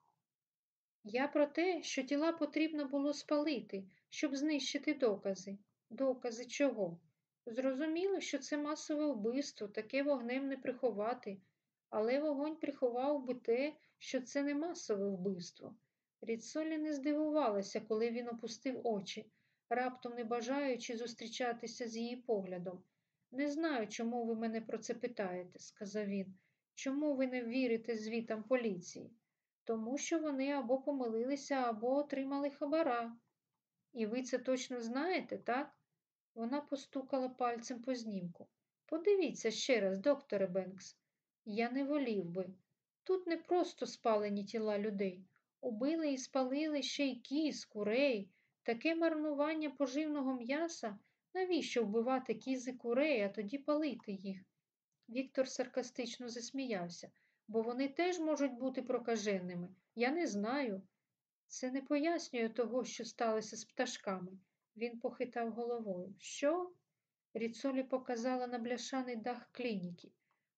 Я про те, що тіла потрібно було спалити, щоб знищити докази. Докази чого? Зрозуміло, що це масове вбивство, таке вогнем не приховати, але вогонь приховав би те, що це не масове вбивство. Ріцолі не здивувалася, коли він опустив очі, раптом не бажаючи зустрічатися з її поглядом. Не знаю, чому ви мене про це питаєте, сказав він. Чому ви не вірите звітам поліції? Тому що вони або помилилися, або отримали хабара. І ви це точно знаєте, так? Вона постукала пальцем по знімку. Подивіться ще раз, докторе Бенкс. Я не волів би. Тут не просто спалені тіла людей. Убили і спалили ще й кіз, курей. Таке марнування поживного м'яса. Навіщо вбивати кіз і курей, а тоді палити їх? Віктор саркастично засміявся. Бо вони теж можуть бути прокаженими. Я не знаю. Це не пояснює того, що сталося з пташками. Він похитав головою. Що? Ріцолі показала на бляшаний дах клініки.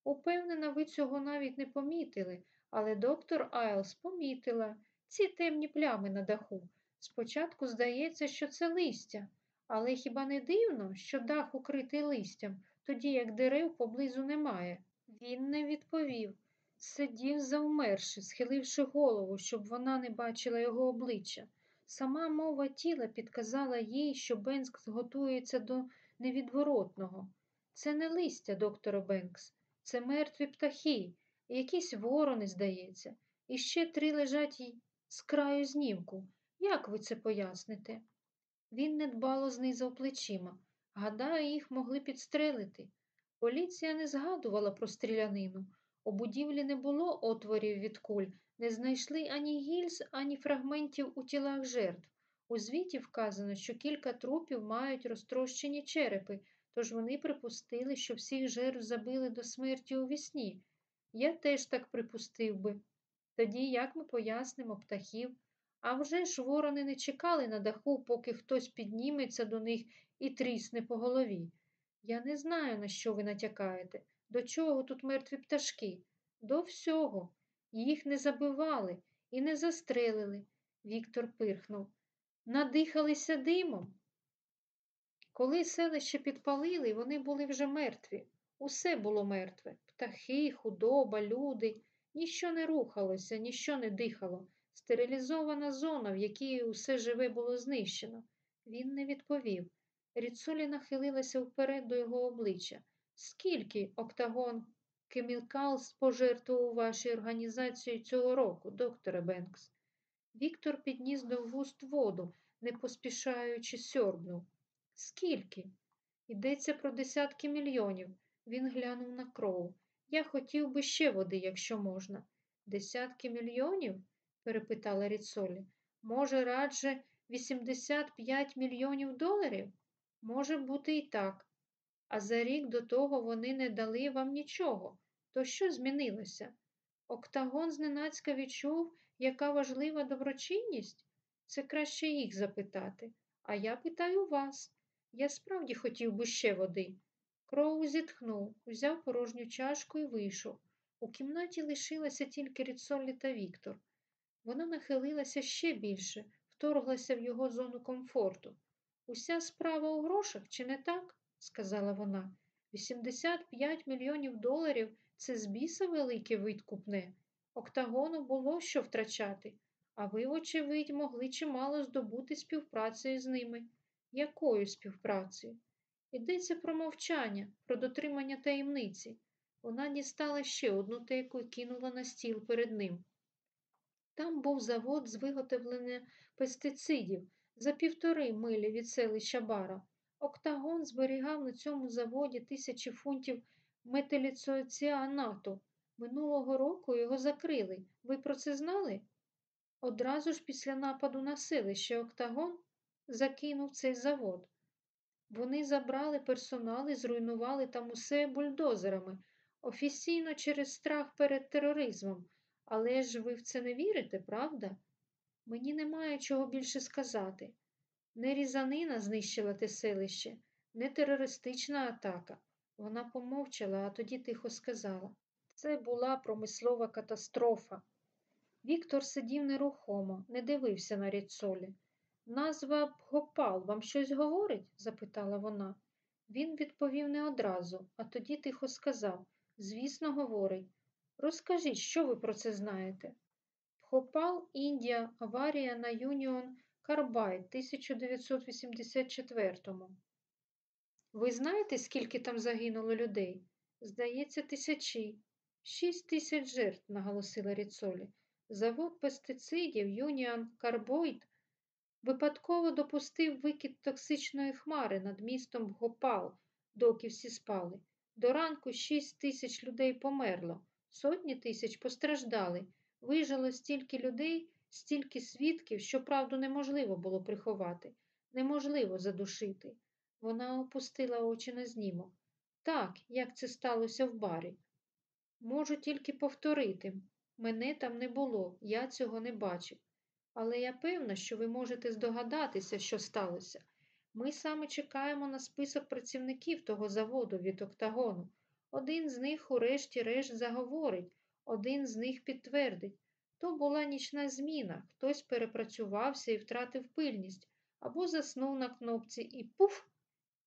Упевнена, ви цього навіть не помітили, але доктор Айлс помітила ці темні плями на даху. Спочатку здається, що це листя, але хіба не дивно, що дах укритий листям, тоді як дерев поблизу немає? Він не відповів. Сидів завмерши, схиливши голову, щоб вона не бачила його обличчя. Сама мова тіла підказала їй, що Бенкс готується до невідворотного. Це не листя, докторе Бенкс, це мертві птахи, якісь ворони, здається, і ще три лежать з краю знімку. Як ви це поясните? Він недбало знизав плечима. Гадаю, їх могли підстрелити. Поліція не згадувала про стрілянину. У будівлі не було отворів від куль, не знайшли ані гільз, ані фрагментів у тілах жертв. У звіті вказано, що кілька трупів мають розтрощені черепи, тож вони припустили, що всіх жертв забили до смерті у вісні. Я теж так припустив би. Тоді як ми пояснимо птахів? А вже ж ворони не чекали на даху, поки хтось підніметься до них і трісне по голові. Я не знаю, на що ви натякаєте. До чого тут мертві пташки? До всього. Їх не забивали і не застрелили. Віктор пирхнув. Надихалися димом. Коли селище підпалили, вони були вже мертві. Усе було мертве. Птахи, худоба, люди. Ніщо не рухалося, ніщо не дихало. Стерилізована зона, в якій усе живе було знищено. Він не відповів. Ріцолі нахилилася вперед до його обличчя. Скільки октагон Кемілкалс пожертвував вашій організації цього року, докторе Бенкс? Віктор підніс до вуст воду, не поспішаючи сьорбнув. Скільки? Йдеться про десятки мільйонів. Він глянув на кров. Я хотів би ще води, якщо можна. Десятки мільйонів? перепитала Ріцолі. Може, радше 85 мільйонів доларів? Може бути і так. А за рік до того вони не дали вам нічого. То що змінилося? Октагон зненацька відчув, яка важлива доброчинність? Це краще їх запитати. А я питаю вас. Я справді хотів би ще води. Кроу зітхнув, взяв порожню чашку і вийшов. У кімнаті лишилася тільки Ріцолі та Віктор. Вона нахилилася ще більше, вторглася в його зону комфорту. Уся справа у грошах, чи не так? Сказала вона. 85 мільйонів доларів це з біса велике відкупне. Октагону було що втрачати, а ви, вочевидь, могли чимало здобути співпрацею з ними. Якою співпрацею? Йдеться про мовчання, про дотримання таємниці. Вона дістала ще одну теку і кинула на стіл перед ним. Там був завод з виготовлення пестицидів за півтори милі від селища Бара. Октагон зберігав на цьому заводі тисячі фунтів метиліцоціанату. Минулого року його закрили. Ви про це знали? Одразу ж після нападу на селище Октагон закинув цей завод. Вони забрали персонал і зруйнували там усе бульдозерами, офіційно через страх перед тероризмом. Але ж ви в це не вірите, правда? Мені немає чого більше сказати. Не різанина знищила те селище, не терористична атака. Вона помовчала, а тоді тихо сказала. Це була промислова катастрофа. Віктор сидів нерухомо, не дивився на Ріцолі. Назва Бгопал вам щось говорить? запитала вона. Він відповів не одразу, а тоді тихо сказав Звісно, говорить. Розкажіть, що ви про це знаєте? Бхопал, Індія, аварія на Union Carbide 1984-му. Ви знаєте, скільки там загинуло людей? Здається, тисячі. Шість тисяч жертв, наголосила Ріцолі. Завод пестицидів Union Carbide випадково допустив викид токсичної хмари над містом Бгопал, доки всі спали. До ранку шість тисяч людей померло, сотні тисяч постраждали. Вижило стільки людей, стільки свідків, що правду неможливо було приховати, неможливо задушити. Вона опустила очі на знімок. Так, як це сталося в барі. Можу тільки повторити. Мене там не було, я цього не бачив. Але я певна, що ви можете здогадатися, що сталося. Ми саме чекаємо на список працівників того заводу від октагону. Один з них, урешті-решт, заговорить, один з них підтвердить. То була нічна зміна, хтось перепрацювався і втратив пильність, або заснув на кнопці і пуф!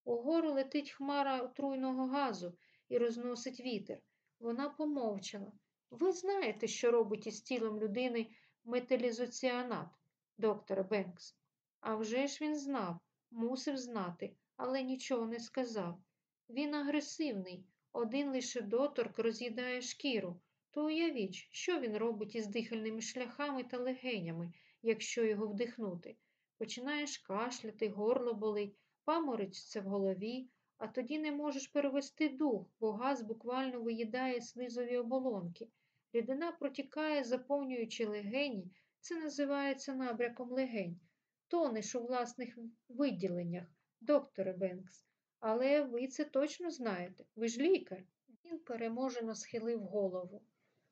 Угору летить хмара отруйного газу і розносить вітер. Вона помовчала. Ви знаєте, що робить із тілом людини металізоціанат, доктор Бенкс? А вже ж він знав, мусив знати, але нічого не сказав. Він агресивний, один лише доторк роз'їдає шкіру. То уявіть, що він робить із дихальними шляхами та легенями, якщо його вдихнути. Починаєш кашляти, горло болить, паморочиться в голові, а тоді не можеш перевести дух, бо газ буквально виїдає слизові оболонки. Рідина протікає, заповнюючи легені, це називається набряком легень. Тонеш у власних виділеннях, докторе Бенкс. Але ви це точно знаєте, ви ж лікар. Він переможено схилив голову.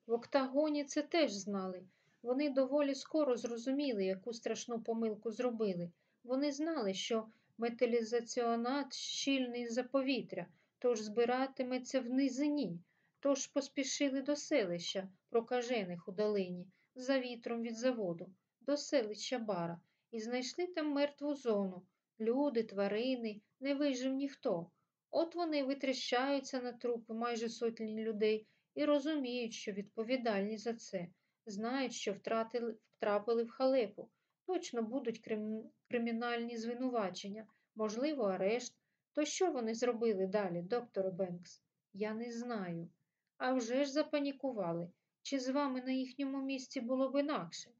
В октагоні це теж знали. Вони доволі скоро зрозуміли, яку страшну помилку зробили. Вони знали, що металізаціонат щільний за повітря, тож збиратиметься в низині, тож поспішили до селища, прокажених у долині, за вітром від заводу, до селища Бара, і знайшли там мертву зону. Люди, тварини, не вижив ніхто. От вони витріщаються на трупи майже сотні людей і розуміють, що відповідальні за це, знають, що втратили, втрапили в халепу. Точно будуть крим... кримінальні звинувачення, можливо, арешт. То що вони зробили далі, доктор Бенкс? Я не знаю. А вже ж запанікували. Чи з вами на їхньому місці було б інакше?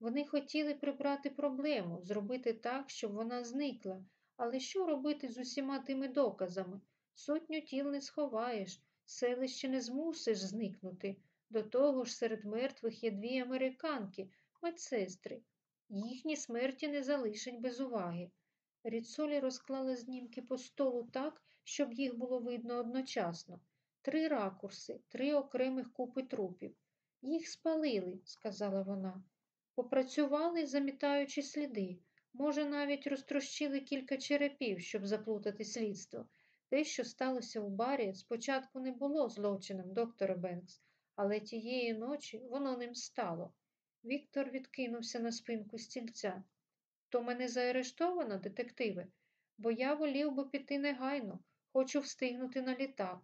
Вони хотіли прибрати проблему, зробити так, щоб вона зникла. Але що робити з усіма тими доказами? Сотню тіл не сховаєш, селище не змусиш зникнути. До того ж, серед мертвих є дві американки, медсестри. Їхні смерті не залишать без уваги. Ріцолі розклала знімки по столу так, щоб їх було видно одночасно. Три ракурси, три окремих купи трупів. Їх спалили, сказала вона. Попрацювали, замітаючи сліди. Може, навіть розтрощили кілька черепів, щоб заплутати слідство. Те, що сталося у барі, спочатку не було злочином, доктора Бенкс, але тієї ночі воно ним стало. Віктор відкинувся на спинку стільця. То мене заарештовано, детективи, бо я волів би піти негайно, хочу встигнути на літак.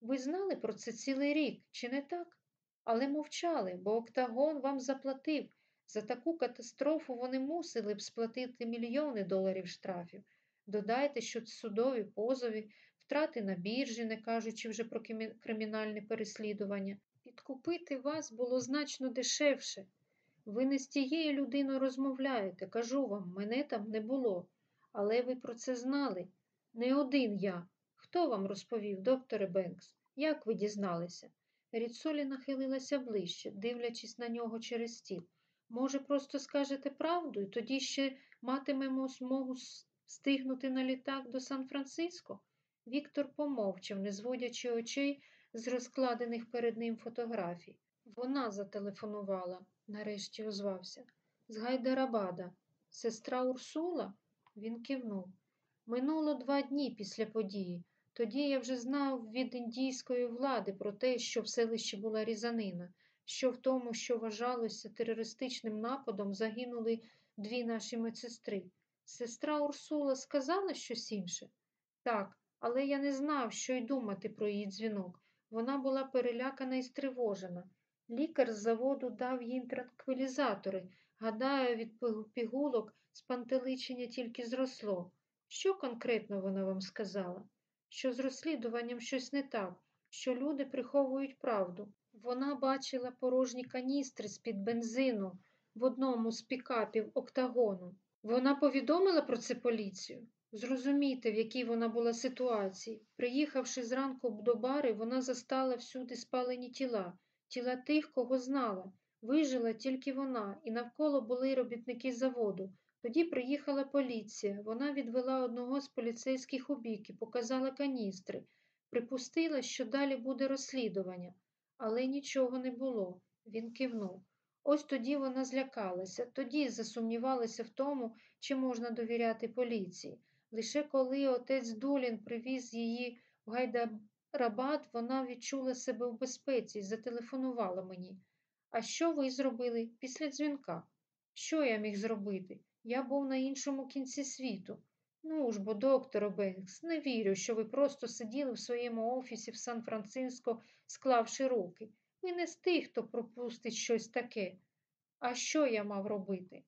Ви знали про це цілий рік, чи не так? Але мовчали, бо Октагон вам заплатив. За таку катастрофу вони мусили б сплатити мільйони доларів штрафів. Додайте, що судові позови, втрати на біржі, не кажучи вже про кримінальне переслідування. Підкупити вас було значно дешевше. Ви не з тією людиною розмовляєте, кажу вам, мене там не було. Але ви про це знали. Не один я. Хто вам розповів, докторе Бенкс? Як ви дізналися? Ріцолі нахилилася ближче, дивлячись на нього через стіл. Може, просто скажете правду, і тоді ще матимемо змогу встигнути на літак до Сан-Франциско? Віктор помовчав, не зводячи очей з розкладених перед ним фотографій. Вона зателефонувала, нарешті озвався. З Гайдарабада. Сестра Урсула? Він кивнув. Минуло два дні після події. Тоді я вже знав від індійської влади про те, що в селищі була різанина, що в тому, що вважалося терористичним нападом, загинули дві наші медсестри. Сестра Урсула сказала щось інше? Так, але я не знав, що й думати про її дзвінок. Вона була перелякана і стривожена. Лікар з заводу дав їй транквілізатори. Гадаю, від пігулок спантеличення тільки зросло. Що конкретно вона вам сказала? Що з розслідуванням щось не так, що люди приховують правду. Вона бачила порожні каністри з-під бензину в одному з пікапів октагону. Вона повідомила про це поліцію. Зрозумійте, в якій вона була ситуації. Приїхавши зранку до бари, вона застала всюди спалені тіла, тіла тих, кого знала. Вижила тільки вона, і навколо були робітники заводу. Тоді приїхала поліція. Вона відвела одного з поліцейських у бік і показала каністри. Припустила, що далі буде розслідування. Але нічого не було. Він кивнув. Ось тоді вона злякалася, тоді засумнівалася в тому, чи можна довіряти поліції. Лише коли отець Дулін привіз її в Гайдарабад, вона відчула себе в безпеці і зателефонувала мені. А що ви зробили після дзвінка? Що я міг зробити? Я був на іншому кінці світу. Ну ж бо, докторе Бенкс, не вірю, що ви просто сиділи в своєму офісі в Сан-Франциско, склавши руки. Ви не з тих, хто пропустить щось таке. А що я мав робити?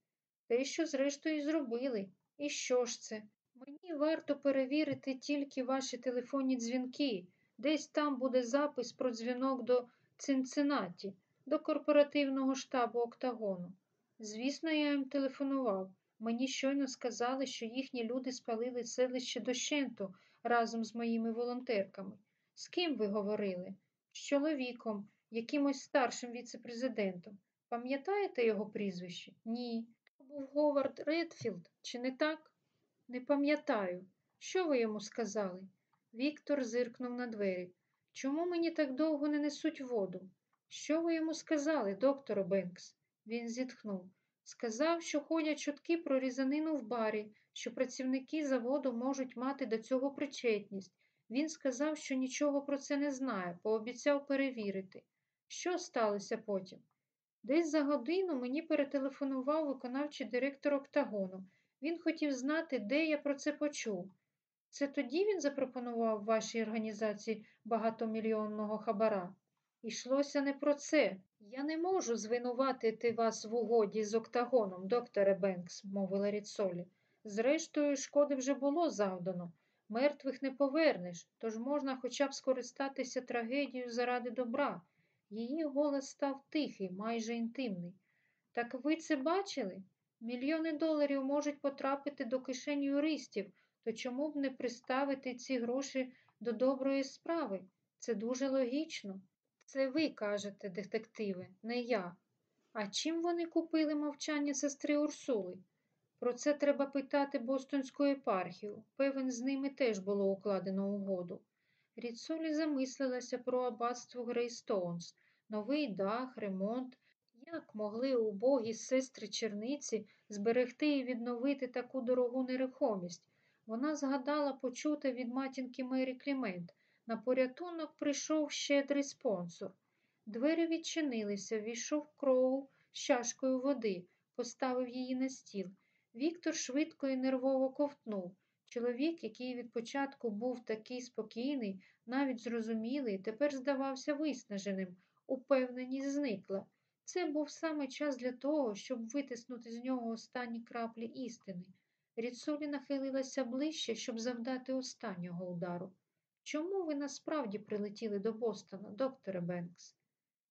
Те, що зрештою і зробили. І що ж це? Мені варто перевірити тільки ваші телефонні дзвінки. Десь там буде запис про дзвінок до Цинциннаті, до корпоративного штабу Октагону. Звісно, я їм телефонував. Мені щойно сказали, що їхні люди спалили селище дощенту разом з моїми волонтерками. З ким ви говорили? З чоловіком, якимось старшим віцепрезидентом. Пам'ятаєте його прізвище? Ні. То був Говард Редфілд, чи не так? Не пам'ятаю. Що ви йому сказали? Віктор зиркнув на двері. Чому мені так довго не несуть воду? Що ви йому сказали, докторе Бенкс? Він зітхнув. Сказав, що ходять чутки про різанину в барі, що працівники заводу можуть мати до цього причетність. Він сказав, що нічого про це не знає, пообіцяв перевірити. Що сталося потім? Десь за годину мені перетелефонував виконавчий директор Октагону. Він хотів знати, де я про це почув. Це тоді він запропонував вашій організації багатомільйонного хабара. Ішлося не про це. Я не можу звинуватити вас в угоді з Октагоном, докторе Бенкс, мовила Ріцолі. Зрештою, шкоди вже було завдано. Мертвих не повернеш, тож можна хоча б скористатися трагедією заради добра. Її голос став тихий, майже інтимний. Так ви це бачили? Мільйони доларів можуть потрапити до кишень юристів, то чому б не приставити ці гроші до доброї справи? Це дуже логічно. Це ви кажете, детективи, не я. А чим вони купили мовчання сестри Урсули? Про це треба питати Бостонську епархію. Певен, з ними теж було укладено угоду. Ріцолі замислилася про аббатство Грейстоунс, новий дах, ремонт. Як могли убогі сестри черниці зберегти і відновити таку дорогу нерухомість? Вона згадала почуте від матінки Мері Клімент. На порятунок прийшов щедрий спонсор. Двері відчинилися, війшов кроу з чашкою води, поставив її на стіл. Віктор швидко і нервово ковтнув. Чоловік, який від початку був такий спокійний, навіть зрозумілий, тепер здавався виснаженим, упевненість зникла. Це був саме час для того, щоб витиснути з нього останні краплі істини. Ріцолі нахилилася ближче, щоб завдати останнього удару. Чому ви насправді прилетіли до Бостона, докторе Бенкс?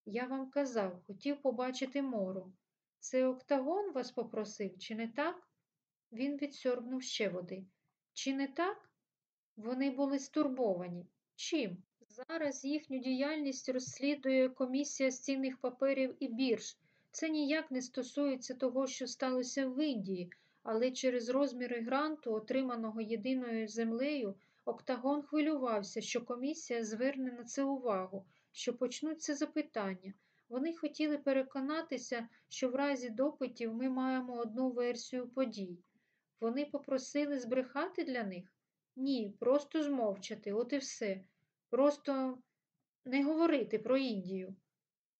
Я вам казав, хотів побачити мору. Це Октагон вас попросив, чи не так? Він відсьорбнув ще води. Чи не так? Вони були стурбовані. Чим? Зараз їхню діяльність розслідує комісія з цінних паперів і бірж. Це ніяк не стосується того, що сталося в Індії, але через розміри гранту, отриманого єдиною землею, Октагон хвилювався, що комісія зверне на це увагу, що почнуться запитання. Вони хотіли переконатися, що в разі допитів ми маємо одну версію подій. Вони попросили збрехати для них? Ні, просто змовчати, от і все. Просто не говорити про Індію.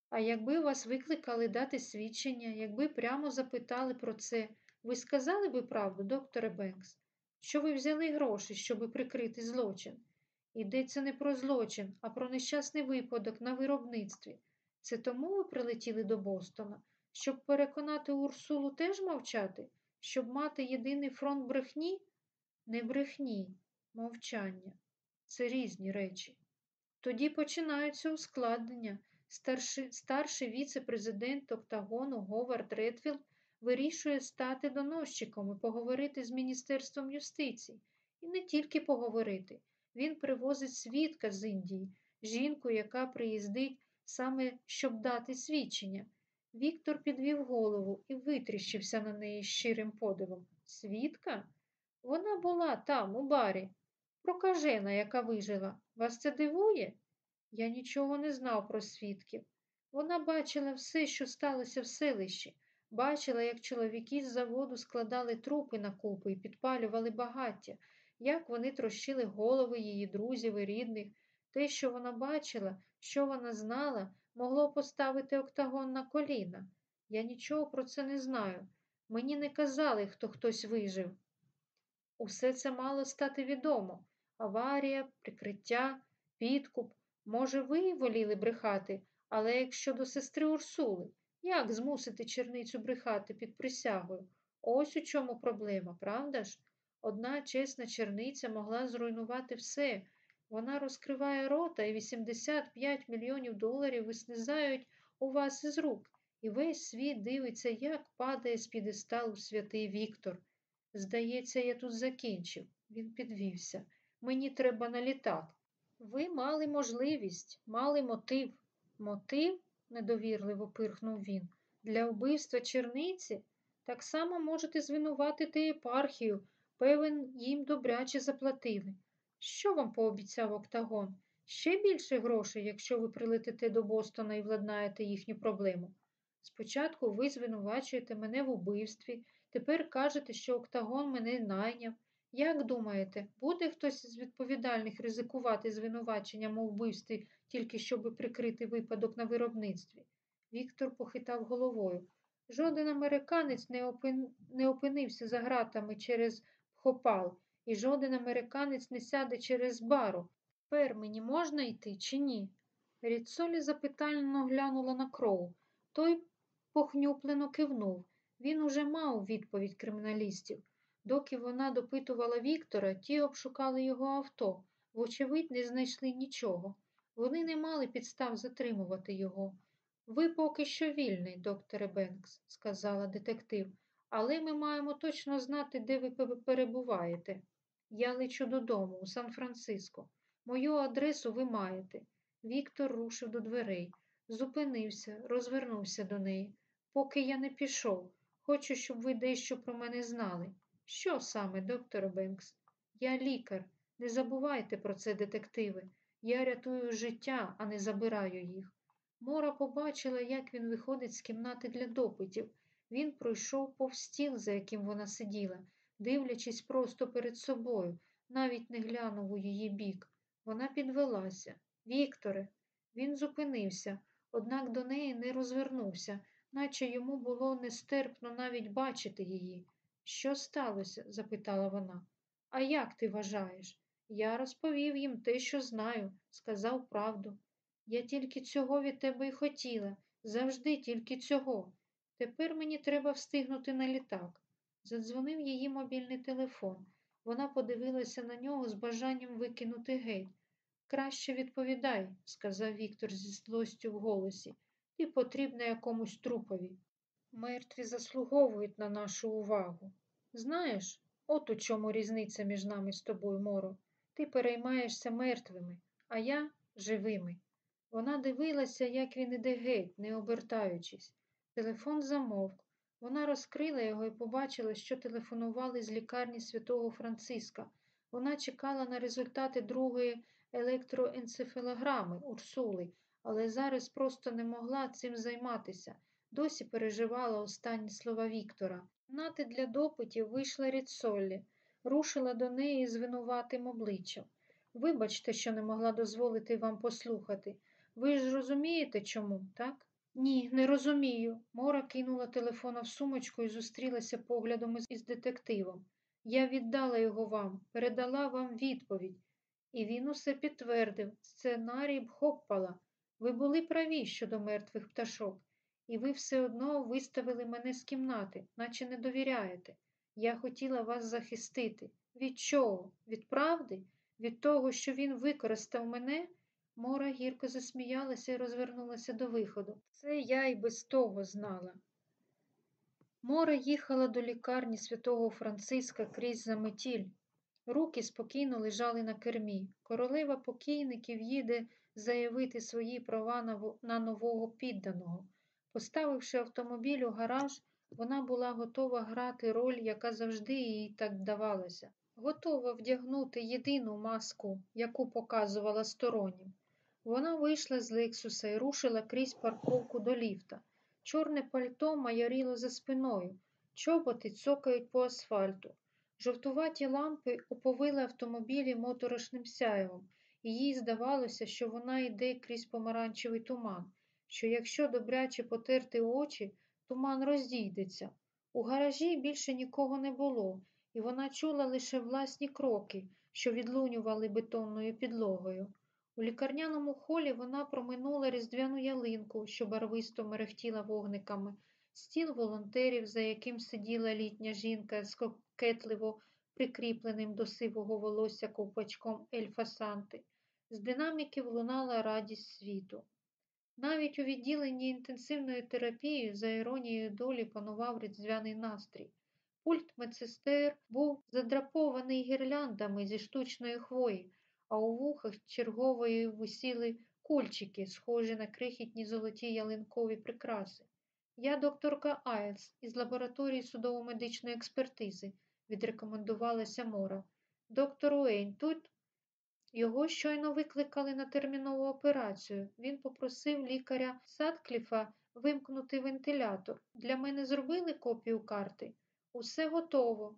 А якби вас викликали дати свідчення, якби прямо запитали про це, ви сказали би правду, докторе Бенкс, що ви взяли гроші, щоб прикрити злочин? Йдеться не про злочин, а про нещасний випадок на виробництві. Це тому ви прилетіли до Бостона, щоб переконати Урсулу теж мовчати, щоб мати єдиний фронт брехні? Не брехні, мовчання. Це різні речі. Тоді починаються ускладнення. Старший, старший віце-президент Октагону Говард Редфілд вирішує стати доносчиком і поговорити з Міністерством юстиції. І не тільки поговорити. Він привозить свідка з Індії, жінку, яка приїздить саме щоб дати свідчення. Віктор підвів голову і витріщився на неї щирим подивом. Свідка? Вона була там, у барі. Прокажена, яка вижила. Вас це дивує? Я нічого не знав про свідків. Вона бачила все, що сталося в селищі, бачила, як чоловіки з заводу складали трупи на купи і підпалювали багаття, як вони трощили голови її друзів і рідних. Те, що вона бачила, що вона знала, могло поставити октагон на коліна. Я нічого про це не знаю. Мені не казали, хто хтось вижив. Усе це мало стати відомо. Аварія, прикриття, підкуп. Може, ви воліли брехати, але як щодо сестри Урсули, як змусити черницю брехати під присягою? Ось у чому проблема, правда ж? Одна чесна черниця могла зруйнувати все. Вона розкриває рота і 85 мільйонів доларів вислизають у вас із рук, і весь світ дивиться, як падає з підесталу святий Віктор. Здається, я тут закінчив. Він підвівся. Мені треба на літак. Ви мали можливість, мали мотив. Мотив? недовірливо пирхнув він. Для вбивства черниці так само можете звинуватити єпархію. Певен, їм добряче заплатили. Що вам пообіцяв Октагон? Ще більше грошей, якщо ви прилетите до Бостона і владнаєте їхню проблему. Спочатку ви звинувачуєте мене в убивстві, тепер кажете, що Октагон мене найняв. Як думаєте, буде хтось з відповідальних ризикувати звинуваченням у вбивстві, тільки щоб прикрити випадок на виробництві? Віктор похитав головою. Жоден американець не, опин... не опинився за ґратами через Хопал, і жоден американець не сяде через бару. Тепер мені можна йти чи ні? Ріцолі запитально глянула на кров. Той похнюплено кивнув. Він уже мав відповідь криміналістів. Доки вона допитувала Віктора, ті обшукали його авто, вочевидь, не знайшли нічого. Вони не мали підстав затримувати його. Ви поки що вільний, докторе Бенкс, сказала детектив, але ми маємо точно знати, де ви перебуваєте. Я лечу додому, у Сан-Франциско. Мою адресу ви маєте. Віктор рушив до дверей, зупинився, розвернувся до неї. Поки я не пішов, хочу, щоб ви дещо про мене знали. Що саме, доктор Бенкс? Я лікар. Не забувайте про це, детективи. Я рятую життя, а не забираю їх. Мора побачила, як він виходить з кімнати для допитів. Він пройшов повз стіл, за яким вона сиділа, дивлячись просто перед собою, навіть не глянув у її бік. Вона підвелася. Вікторе, він зупинився, однак до неї не розвернувся, наче йому було нестерпно навіть бачити її. Що сталося? запитала вона. А як ти вважаєш? Я розповів їм те, що знаю, сказав правду. Я тільки цього від тебе й хотіла, завжди тільки цього. Тепер мені треба встигнути на літак. Задзвонив її мобільний телефон. Вона подивилася на нього з бажанням викинути геть. Краще відповідай, сказав Віктор зі злостю в голосі. Ти потрібна якомусь трупові. Мертві заслуговують на нашу увагу. Знаєш, от у чому різниця між нами з тобою, Моро. Ти переймаєшся мертвими, а я живими. Вона дивилася, як він іде геть, не обертаючись. Телефон замовк. Вона розкрила його і побачила, що телефонували з лікарні святого Франциска. Вона чекала на результати другої електроенцефалограми Урсули, але зараз просто не могла цим займатися. Досі переживала останні слова Віктора. Нати для допитів вийшла Ріцоллі, рушила до неї з винуватим обличчям. Вибачте, що не могла дозволити вам послухати. Ви ж розумієте чому, так? Ні, не розумію. Мора кинула телефона в сумочку і зустрілася поглядом із детективом. Я віддала його вам, передала вам відповідь. І він усе підтвердив сценарій Бхоппала. Ви були праві щодо мертвих пташок, і ви все одно виставили мене з кімнати, наче не довіряєте. Я хотіла вас захистити. Від чого? Від правди? Від того, що він використав мене? Мора гірко засміялася і розвернулася до виходу. Це я й без того знала. Мора їхала до лікарні святого Франциска крізь заметіль. Руки спокійно лежали на кермі. Королева покійників їде заявити свої права на нового підданого. Поставивши автомобіль у гараж, вона була готова грати роль, яка завжди їй так вдавалася, готова вдягнути єдину маску, яку показувала стороннім. Вона вийшла з Лексуса і рушила крізь парковку до ліфта. Чорне пальто майоріло за спиною, чоботи цокають по асфальту. Жовтуваті лампи оповили автомобілі моторошним сяєвом, і їй здавалося, що вона йде крізь помаранчевий туман, що якщо добряче потерти очі, туман розійдеться. У гаражі більше нікого не було, і вона чула лише власні кроки, що відлунювали бетонною підлогою. У лікарняному холі вона проминула різдвяну ялинку, що барвисто мерехтіла вогниками, стіл волонтерів, за яким сиділа літня жінка з кокетливо прикріпленим до сивого волосся ковпачком ельфасанти. З динаміків лунала радість світу. Навіть у відділенні інтенсивної терапії за іронією долі панував різдвяний настрій. Пульт медсестер був задрапований гірляндами зі штучної хвої, а у вухах чергової висіли кульчики, схожі на крихітні золоті ялинкові прикраси. Я докторка Айлс із лабораторії судово-медичної експертизи, відрекомендувалася Мора. Доктор Уейн тут його щойно викликали на термінову операцію. Він попросив лікаря Садкліфа вимкнути вентилятор. Для мене зробили копію карти. Усе готово.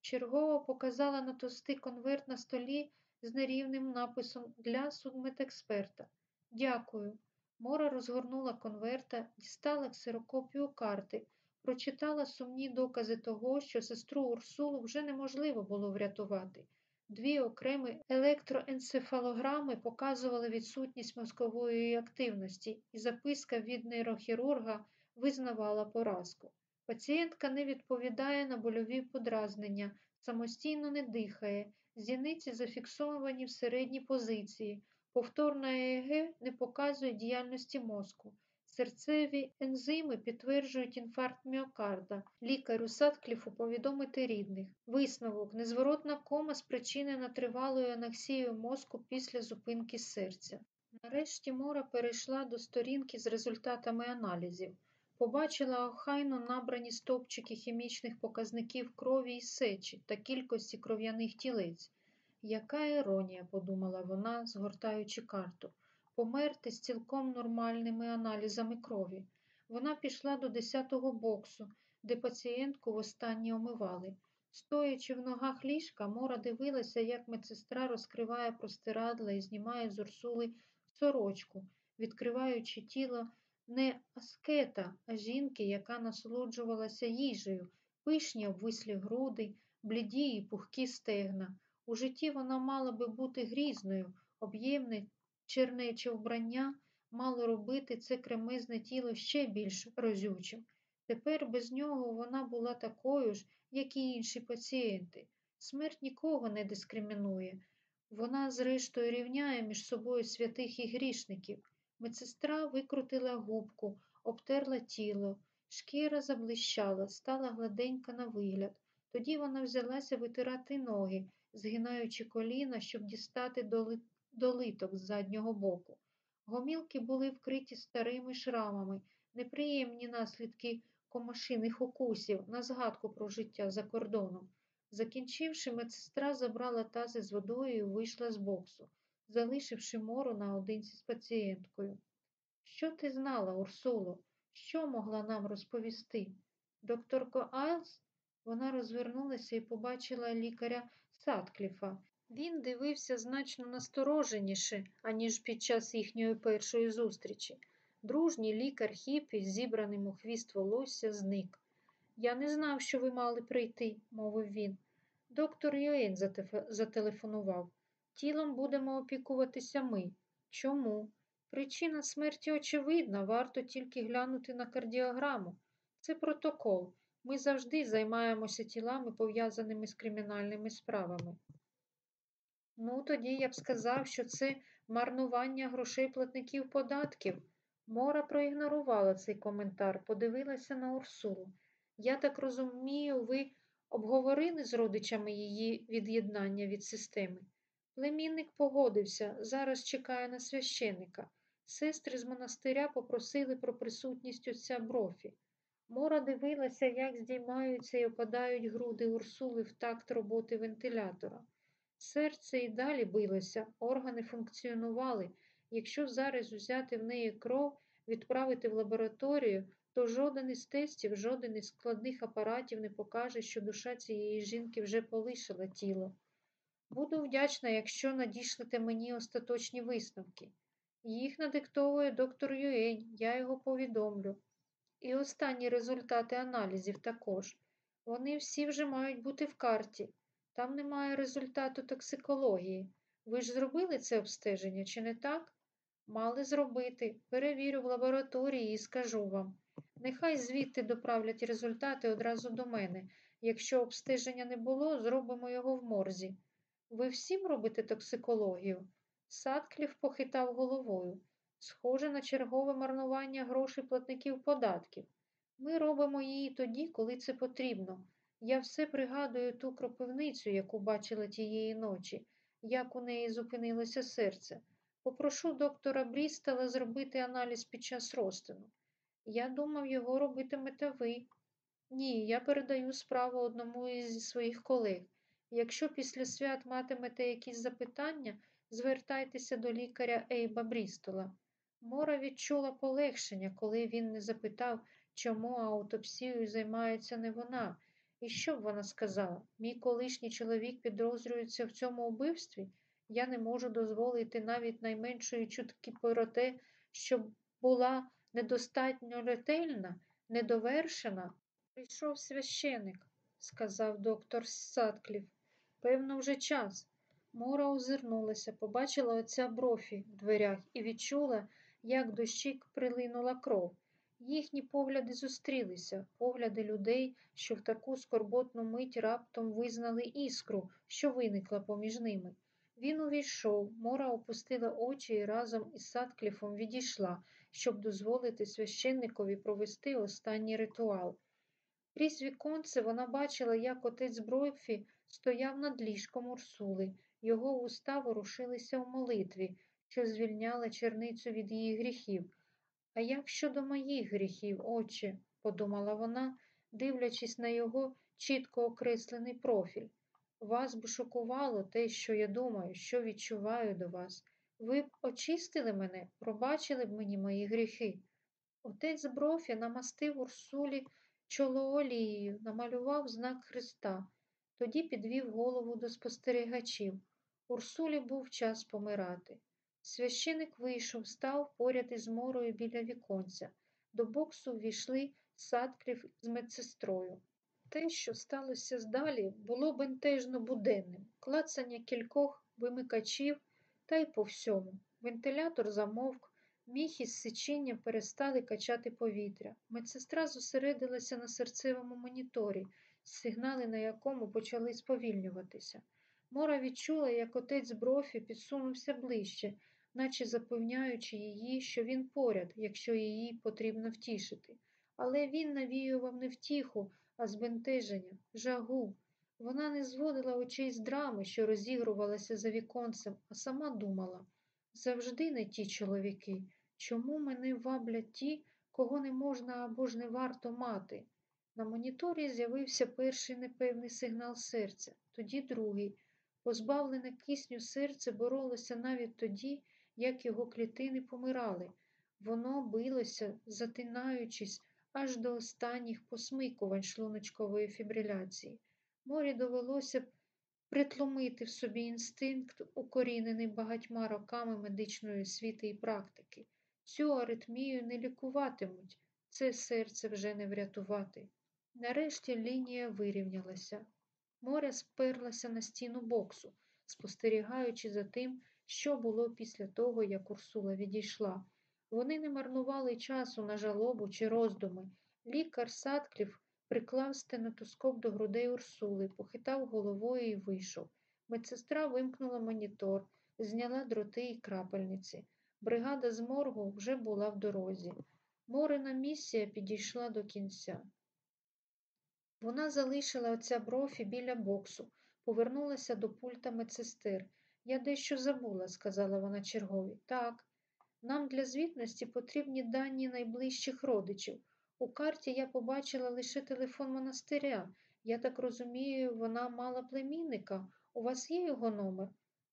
Чергово показала на товстий конверт на столі з нерівним написом для судмедексперта. Дякую. Мора розгорнула конверта, дістала ксерокопію карти, прочитала сумні докази того, що сестру Урсулу вже неможливо було врятувати. Дві окремі електроенцефалограми показували відсутність мозкової активності, і записка від нейрохірурга визнавала поразку. Пацієнтка не відповідає на больові подразнення, самостійно не дихає, зіниці зафіксовані в середній позиції, повторна ЕЕГ не показує діяльності мозку. Серцеві ензими підтверджують інфаркт міокарда. Лікарю Садкліфу повідомити рідних. Висновок незворотна кома спричинена тривалою анаксією мозку після зупинки серця. Нарешті Мора перейшла до сторінки з результатами аналізів. Побачила охайно набрані стовпчики хімічних показників крові і сечі та кількості кров'яних тілець. Яка іронія, подумала вона, згортаючи карту померти з цілком нормальними аналізами крові. Вона пішла до 10-го боксу, де пацієнтку востаннє омивали. Стоячи в ногах ліжка, Мора дивилася, як медсестра розкриває простирадла і знімає з Урсули сорочку, відкриваючи тіло не аскета, а жінки, яка насолоджувалася їжею, пишні обвислі груди, бліді і пухкі стегна. У житті вона мала би бути грізною, об'ємне чернече вбрання мало робити це кремезне тіло ще більш розючим. Тепер без нього вона була такою ж, як і інші пацієнти. Смерть нікого не дискримінує. Вона, зрештою, рівняє між собою святих і грішників. Медсестра викрутила губку, обтерла тіло, шкіра заблищала, стала гладенька на вигляд. Тоді вона взялася витирати ноги, згинаючи коліна, щоб дістати долиток з заднього боку. Гомілки були вкриті старими шрамами, неприємні наслідки комашиних укусів на згадку про життя за кордоном. Закінчивши, медсестра забрала тази з водою і вийшла з боксу, залишивши мору наодинці з пацієнткою. Що ти знала, Урсуло? Що могла нам розповісти? Докторко Айлс? Вона розвернулася і побачила лікаря Садкліфа, він дивився значно настороженіше, аніж під час їхньої першої зустрічі. Дружній лікар хіпі, зібраним у хвіст волосся, зник. Я не знав, що ви мали прийти, мовив він. Доктор Йоен зателефонував. Тілом будемо опікуватися ми. Чому? Причина смерті очевидна, варто тільки глянути на кардіограму. Це протокол. Ми завжди займаємося тілами, пов'язаними з кримінальними справами. Ну, тоді я б сказав, що це марнування грошей платників податків. Мора проігнорувала цей коментар, подивилася на Урсулу. Я так розумію, ви обговорили з родичами її від'єднання від системи. Племінник погодився, зараз чекає на священика. Сестри з монастиря попросили про присутність отця брофі. Мора дивилася, як здіймаються і опадають груди Урсули в такт роботи вентилятора. Серце і далі билося, органи функціонували, Якщо зараз взяти в неї кров, відправити в лабораторію, то жоден із тестів, жоден із складних апаратів не покаже, що душа цієї жінки вже полишила тіло. Буду вдячна, якщо надішлете мені остаточні висновки. Їх надиктовує доктор Юень, я його повідомлю. І останні результати аналізів також. Вони всі вже мають бути в карті. Там немає результату токсикології. Ви ж зробили це обстеження, чи не так? Мали зробити. Перевірю в лабораторії і скажу вам. Нехай звідти доправлять результати одразу до мене. Якщо обстеження не було, зробимо його в морзі. Ви всім робите токсикологію? Садкліф похитав головою. Схоже на чергове марнування грошей платників податків. Ми робимо її тоді, коли це потрібно. Я все пригадую ту кропивницю, яку бачила тієї ночі, як у неї зупинилося серце. Попрошу доктора Брістела зробити аналіз під час розтину. Я думав, його робитимете ви. Ні, я передаю справу одному із своїх колег. Якщо після свят матимете якісь запитання, звертайтеся до лікаря Ейба Брістола. Мора відчула полегшення, коли він не запитав, чому аутопсією займається не вона. І що б вона сказала? Мій колишній чоловік підозрюється в цьому убивстві? Я не можу дозволити навіть найменшої чутки про те, що була недостатньо ретельна, недовершена. Прийшов священик, сказав доктор Садкліф. Певно, вже час. Мора озирнулася, побачила отця брофі в дверях і відчула, як до щік прилинула кров. Їхні погляди зустрілися, погляди людей, що в таку скорботну мить раптом визнали іскру, що виникла поміж ними. Він увійшов, Мора опустила очі і разом із Садкліфом відійшла, щоб дозволити священникові провести останній ритуал. Крізь віконце вона бачила, як отець Бройфі стояв над ліжком Урсули. Його уста ворушилися в молитві, що звільняла черницю від її гріхів. А як щодо моїх гріхів, отче, подумала вона, дивлячись на його чітко окреслений профіль. Вас б шокувало те, що я думаю, що відчуваю до вас. Ви б очистили мене, пробачили б мені мої гріхи. Отець Брофі намастив Урсулі чоло олією, намалював знак Христа, тоді підвів голову до спостерігачів. Урсулі був час помирати. Священик вийшов, став поряд із морою біля віконця. До боксу ввійшли Садкліф з медсестрою. Те, що сталося здалі, було бентежно буденним, клацання кількох вимикачів та й по всьому. Вентилятор замовк, міхи з сичінням перестали качати повітря. Медсестра зосередилася на серцевому моніторі, сигнали на якому почали сповільнюватися. Мора відчула, як отець брофі підсунувся ближче, наче запевняючи її, що він поряд, якщо її потрібно втішити. Але він навіював не втіху, а збентеження, жагу. Вона не зводила очей з драми, що розігрувалася за віконцем, а сама думала завжди не ті чоловіки. Чому мене ваблять ті, кого не можна або ж не варто мати? На моніторі з'явився перший непевний сигнал серця, тоді другий. Позбавлене кисню серце боролося навіть тоді, як його клітини помирали. Воно билося, затинаючись аж до останніх посмикувань шлуночкової фібриляції. Морі довелося притлумити в собі інстинкт, укорінений багатьма роками медичної освіти і практики. Цю аритмію не лікуватимуть, це серце вже не врятувати. Нарешті лінія вирівнялася. Моря сперлася на стіну боксу, спостерігаючи за тим, що було після того, як Урсула відійшла. Вони не марнували часу на жалобу чи роздуми. Лікар Садкліф приклав стенотоскоп до грудей Урсули, похитав головою і вийшов. Медсестра вимкнула монітор, зняла дроти і крапельниці. Бригада з моргу вже була в дорозі. Морина місія підійшла до кінця. Вона залишила отця брофі біля боксу, повернулася до пульта медсестер. Я дещо забула, сказала вона чергові. Так, нам для звітності потрібні дані найближчих родичів. У карті я побачила лише телефон монастиря. Я так розумію, вона мала племінника. У вас є його номер?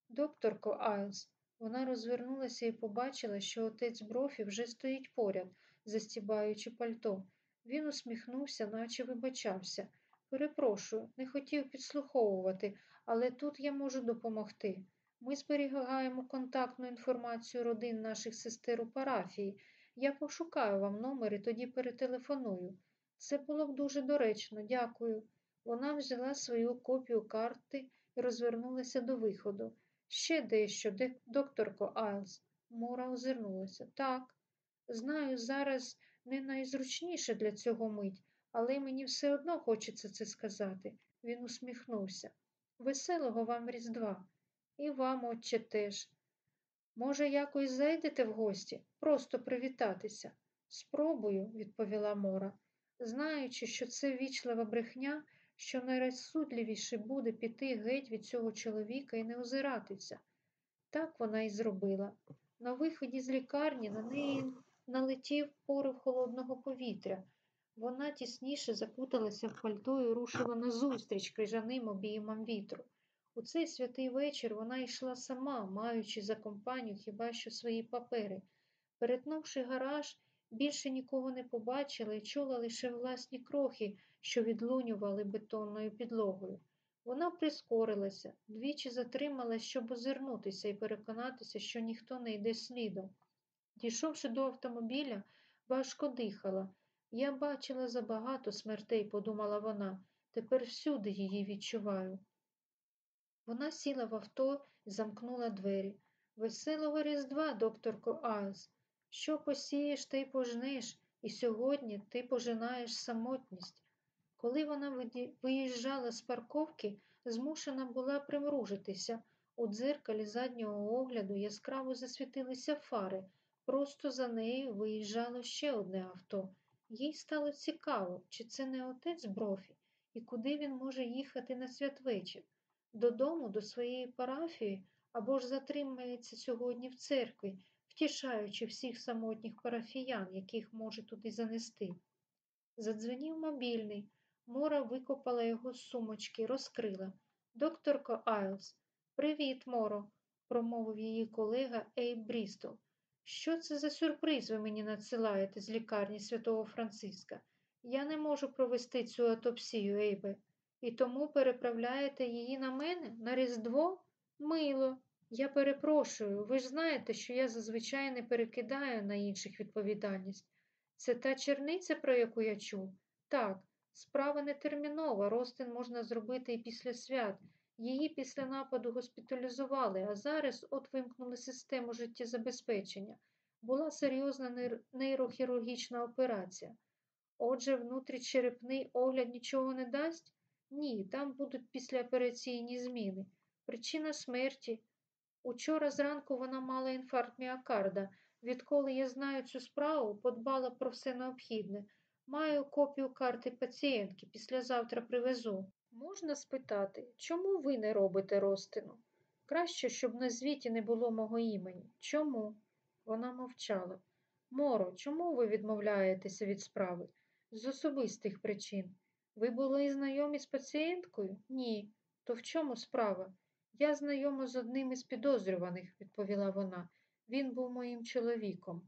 Докторко Айлс, Вона розвернулася і побачила, що отець Брофі вже стоїть поряд, застібаючи пальто. Він усміхнувся, наче вибачався. Перепрошую, не хотів підслуховувати, але тут я можу допомогти. Ми зберігаємо контактну інформацію родин наших сестер у парафії. Я пошукаю вам номер і тоді перетелефоную. Це було б дуже доречно, дякую. Вона взяла свою копію карти і розвернулася до виходу. Ще дещо, де докторко Айлс. Мора озирнулася. Так, знаю, зараз не найзручніше для цього мить, але мені все одно хочеться це сказати. Він усміхнувся. Веселого вам Різдва. І вам, отче, теж. Може, якось зайдете в гості, просто привітатися? Спробую, відповіла Мора, знаючи, що це вічлива брехня, що найрозсудливіше буде піти геть від цього чоловіка і не озиратися. Так вона і зробила. На виході з лікарні на неї налетів порив холодного повітря. Вона тісніше закуталася в пальто і рушила назустріч крижаним обіймам вітру. У цей святий вечір вона йшла сама, маючи за компанію хіба що свої папери. Перетнувши гараж, більше нікого не побачила і чула лише власні крохи, що відлунювали бетонною підлогою. Вона прискорилася, двічі затрималась, щоб озирнутися і переконатися, що ніхто не йде слідом. Дійшовши до автомобіля, важко дихала. Я бачила забагато смертей, подумала вона. Тепер всюди її відчуваю. Вона сіла в авто і замкнула двері. Веселого Різдва, докторко Айлс. Що посієш, ти пожнеш, і сьогодні ти пожинаєш самотність. Коли вона виїжджала з парковки, змушена була примружитися. У дзеркалі заднього огляду яскраво засвітилися фари. Просто за нею виїжджало ще одне авто. Їй стало цікаво, чи це не отець Брофі, і куди він може їхати на святвечір. Додому, до своєї парафії, або ж затримається сьогодні в церкві, втішаючи всіх самотніх парафіян, яких може туди занести. Задзвенів мобільний. Мора викопала його з сумочки, розкрила. Докторко Айлс, привіт, Моро, промовив її колега Ейб Брістол. Що це за сюрприз ви мені надсилаєте з лікарні святого Франциска? Я не можу провести цю атопсію, Ейбе, і тому переправляєте її на мене на Різдво? Мило. Я перепрошую, ви ж знаєте, що я зазвичай не перекидаю на інших відповідальність. Це та черниця, про яку я чув? Так, справа не термінова, розтин можна зробити і після свят. Її після нападу госпіталізували, а зараз от вимкнули систему життєзабезпечення. Була серйозна нейрохірургічна операція. Отже, внутрічерепний огляд нічого не дасть? Ні, там будуть післяопераційні зміни. Причина смерті. Учора зранку вона мала інфаркт міокарда. Відколи я знаю цю справу, подбала про все необхідне. Маю копію карти пацієнтки, післязавтра привезу. Можна спитати, чому ви не робите розтину? Краще, щоб на звіті не було мого імені. Чому? Вона мовчала. Моро, чому ви відмовляєтеся від справи? З особистих причин. Ви були знайомі з пацієнткою? Ні. То в чому справа? Я знайома з одним із підозрюваних, відповіла вона. Він був моїм чоловіком.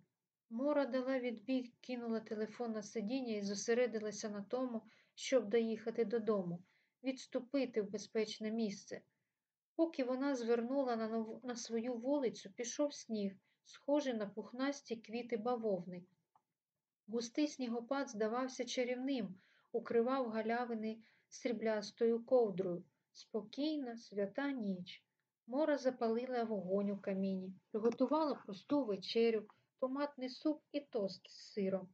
Мора дала відбіг, кинула телефон на сидіння і зосередилася на тому, щоб доїхати додому, відступити в безпечне місце. Поки вона звернула на, нов... на свою вулицю, пішов сніг, схожий на пухнасті квіти бавовни. Густий снігопад здавався чарівним, укривав галявини сріблястою ковдрою. Спокійна, свята ніч. Мора запалила вогонь у каміні, приготувала просту вечерю, томатний суп і тост з сиром,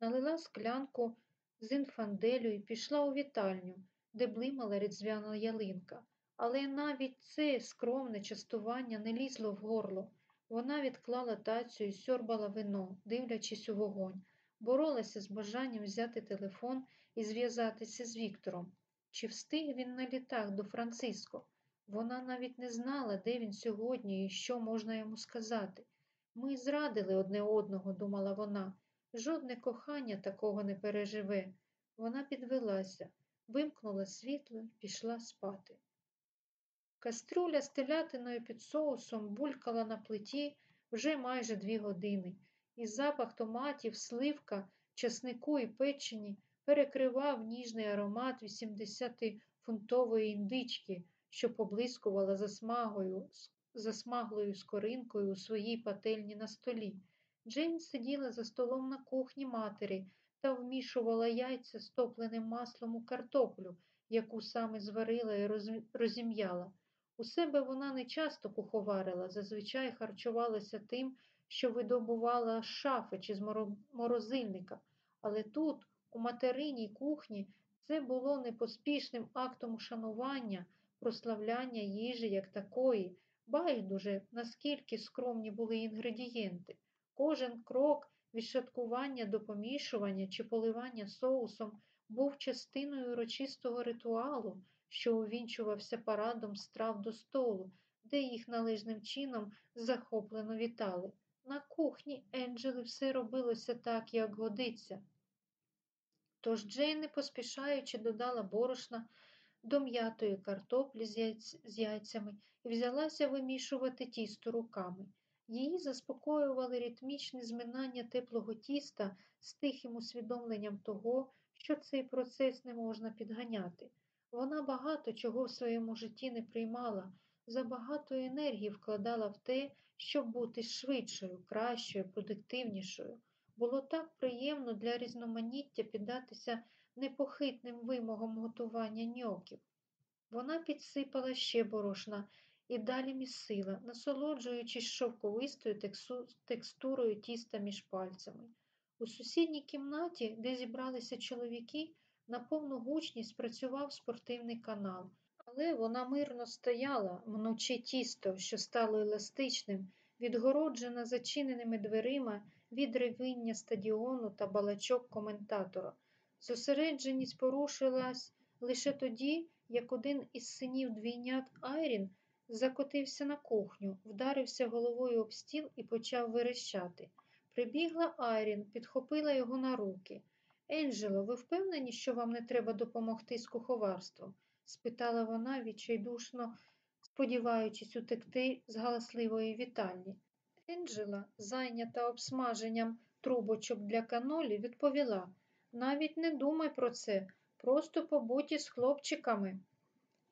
налила склянку з інфанделю і пішла у вітальню, де блимала різдвяна ялинка. Але навіть це скромне частування не лізло в горло. Вона відклала тацю і сьорбала вино, дивлячись у вогонь, боролася з бажанням взяти телефон і зв'язатися з Віктором. Чи встиг він на літак до Франциско? Вона навіть не знала, де він сьогодні і що можна йому сказати. Ми зрадили одне одного, думала вона. Жодне кохання такого не переживе. Вона підвелася, вимкнула світло і пішла спати. Кастрюля з телятиною під соусом булькала на плиті вже майже дві години, і запах томатів, сливка, часнику і печені перекривав ніжний аромат 80-фунтової індички, що поблискувала засмаглою скоринкою у своїй пательні на столі. Джейн сиділа за столом на кухні матері та вмішувала яйця з топленим маслом у картоплю, яку саме зварила і розім'яла. У себе вона не часто куховарила, зазвичай харчувалася тим, що видобувала з шафи чи з морозильника. Але тут, у материній кухні, це було непоспішним актом ушанування, прославляння їжі як такої, байдуже, наскільки скромні були інгредієнти. Кожен крок від шаткування до помішування чи поливання соусом був частиною урочистого ритуалу, що увінчувався парадом страв до столу, де їх належним чином захоплено вітали. На кухні Енджели все робилося так, як годиться. Тож Джейн, не поспішаючи, додала борошна до м'ятої картоплі з яйцями і взялася вимішувати тісто руками. Її заспокоювали ритмічні зминання теплого тіста з тихим усвідомленням того, що цей процес не можна підганяти. Вона багато чого в своєму житті не приймала, забагато енергії вкладала в те, щоб бути швидшою, кращою, продуктивнішою. Було так приємно для різноманіття піддатися непохитним вимогам готування ньоків. Вона підсипала ще борошна і далі місила, насолоджуючись шовковистою текстурою тіста між пальцями. У сусідній кімнаті, де зібралися чоловіки, на повну гучність працював спортивний канал, але вона мирно стояла, мнучи тісто, що стало еластичним, відгороджена зачиненими дверима від ревиння стадіону та балачок коментатора. Зосередженість порушилась лише тоді, як один із синів двійнят Айрін закотився на кухню, вдарився головою об стіл і почав верещати. Прибігла Айрін, підхопила його на руки. Енджело, ви впевнені, що вам не треба допомогти з куховарством? спитала вона, відчайдушно сподіваючись утекти з галасливої вітальні. Енджела, зайнята обсмаженням трубочок для канолі, відповіла навіть не думай про це, просто побудь із хлопчиками.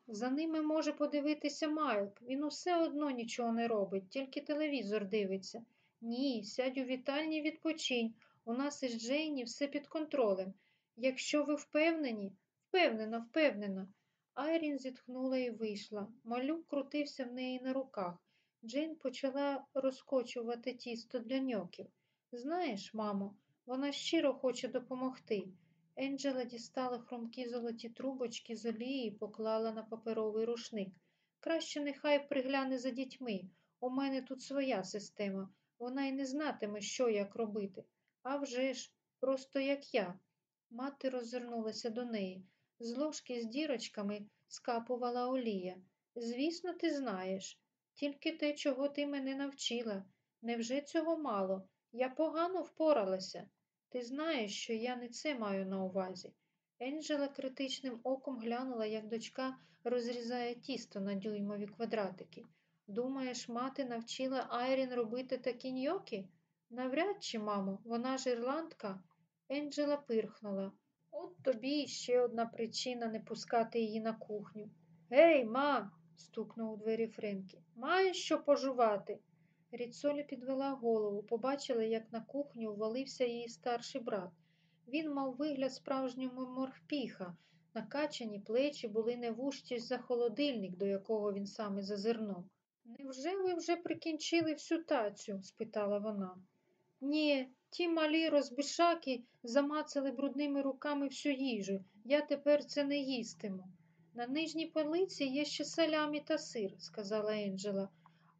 За ними може подивитися Майлк. Він усе одно нічого не робить, тільки телевізор дивиться. Ні, сядь у вітальні відпочинь. У нас із Джейні все під контролем. Якщо ви впевнені, впевнена, впевнена. Айрін зітхнула і вийшла. Малюк крутився в неї на руках. Джейн почала розкочувати тісто для ньоків. Знаєш, мамо, вона щиро хоче допомогти. Енджела дістала хрумкі золоті трубочки з олії і поклала на паперовий рушник. Краще нехай пригляне за дітьми. У мене тут своя система. Вона й не знатиме, що як робити. А вже ж, просто як я. Мати роззирнулася до неї. З ложки з дірочками скапувала олія. Звісно, ти знаєш, тільки те, чого ти мене навчила. Невже цього мало? Я погано впоралася. Ти знаєш, що я не це маю на увазі. Енджела критичним оком глянула, як дочка розрізає тісто на дюймові квадратики. Думаєш, мати навчила Айрін робити такі ньоки? Навряд чи, мамо, вона ж ірландка. Енджела пирхнула. От тобі ще одна причина не пускати її на кухню. Гей, ма, стукнув у двері Френкі. Маєш що пожувати? Ріцолі підвела голову, побачила, як на кухню ввалився її старший брат. Він мав вигляд справжнього морпіха. Накачані плечі були не вужчі за холодильник, до якого він саме зазирнув. Невже ви вже прикінчили всю тацю? спитала вона. Ні, ті малі розбишаки замацали брудними руками всю їжу. Я тепер це не їстиму. На нижній полиці є ще салямі та сир, сказала Енджела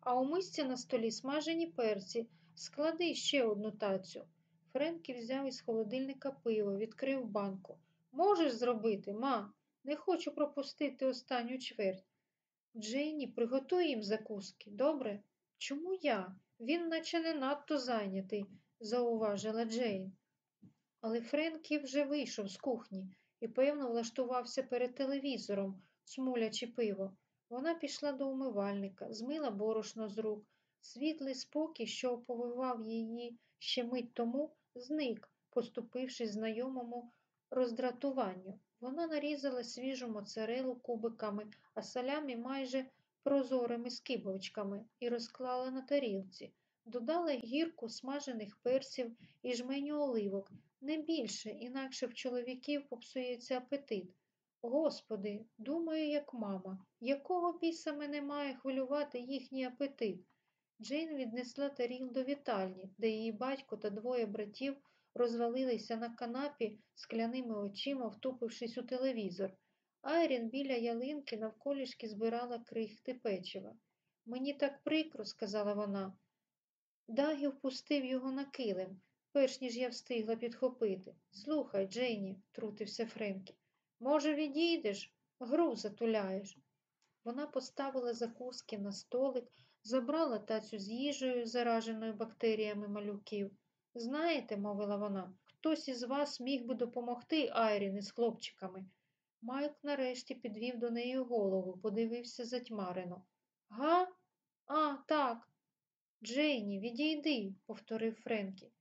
а у мисці на столі смажені перці. Склади ще одну тацю. Френкі взяв із холодильника пиво, відкрив банку. Можеш зробити, ма? Не хочу пропустити останню чверть. Джейні, приготуй їм закуски, добре? Чому я? Він наче не надто зайнятий, зауважила Джейн. Але Френкі вже вийшов з кухні і, певно, влаштувався перед телевізором, смулячи пиво. Вона пішла до умивальника, змила борошно з рук. Світлий спокій, що оповивав її ще мить тому, зник, поступившись знайомому роздратуванню. Вона нарізала свіжу моцарелу кубиками, а салямі майже прозорими скибочками і розклала на тарілці. Додала гірку смажених персів і жменю оливок, не більше, інакше в чоловіків попсується апетит. Господи, думаю, як мама, якого біса мене має хвилювати їхній апетит? Джейн віднесла таріл до вітальні, де її батько та двоє братів розвалилися на канапі скляними очима, втупившись у телевізор. Айрін біля ялинки навколішки збирала крихти печива. Мені так прикро, сказала вона. Дагі впустив його на килим, перш ніж я встигла підхопити. Слухай, Джейні, втрутився Френкі. Може, відійдеш, гру затуляєш. Вона поставила закуски на столик, забрала тацю з їжею, зараженою бактеріями малюків. Знаєте, мовила вона, хтось із вас міг би допомогти Айрін із хлопчиками. Майк нарешті підвів до неї голову, подивився затьмарено. Га? А, так. Джейні, відійди, повторив Френкі.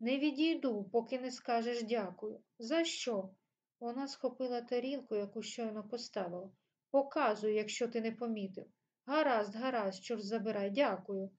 Не відійду, поки не скажеш дякую. За що? Вона схопила тарілку, яку щойно поставила. Показуй, якщо ти не помітив. Гаразд, гаразд, чорт забирай, дякую.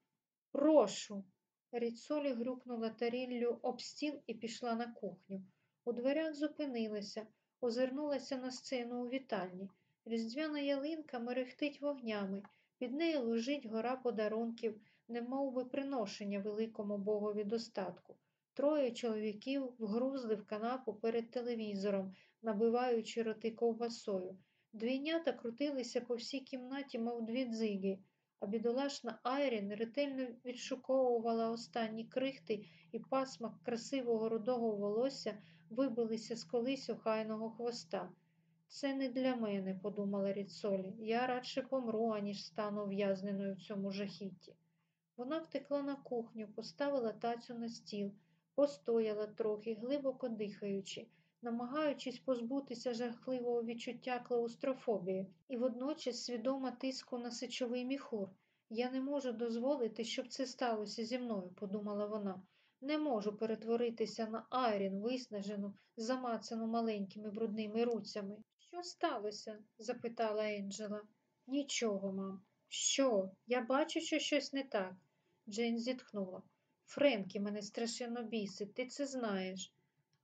Прошу. Ріцолі грюкнула таріллю об стіл і пішла на кухню. У дверях зупинилася, озирнулася на сцену у вітальні. Різдвяна ялинка мерехтить вогнями, під нею лежить гора подарунків, немов би приношення великому богові достатку. Троє чоловіків вгрузли в канапу перед телевізором, набиваючи роти ковбасою. Двійнята крутилися по всій кімнаті, мов дві дзиги, а бідолашна Айрін ретельно відшуковувала останні крихти і пасмак красивого рудого волосся вибилися з колись охайного хвоста. Це не для мене, подумала Ріцолі. Я радше помру, аніж стану в'язненою в цьому жахітті. Вона втекла на кухню, поставила тацю на стіл, постояла трохи, глибоко дихаючи, намагаючись позбутися жахливого відчуття клаустрофобії і водночас свідома тиску на сечовий міхур. Я не можу дозволити, щоб це сталося зі мною, подумала вона. Не можу перетворитися на Айрін, виснажену, замацану маленькими брудними руцями. Що сталося? запитала Енджела. Нічого, мам. Що? Я бачу, що щось не так. Джейн зітхнула. Френкі мене страшенно бісить, ти це знаєш.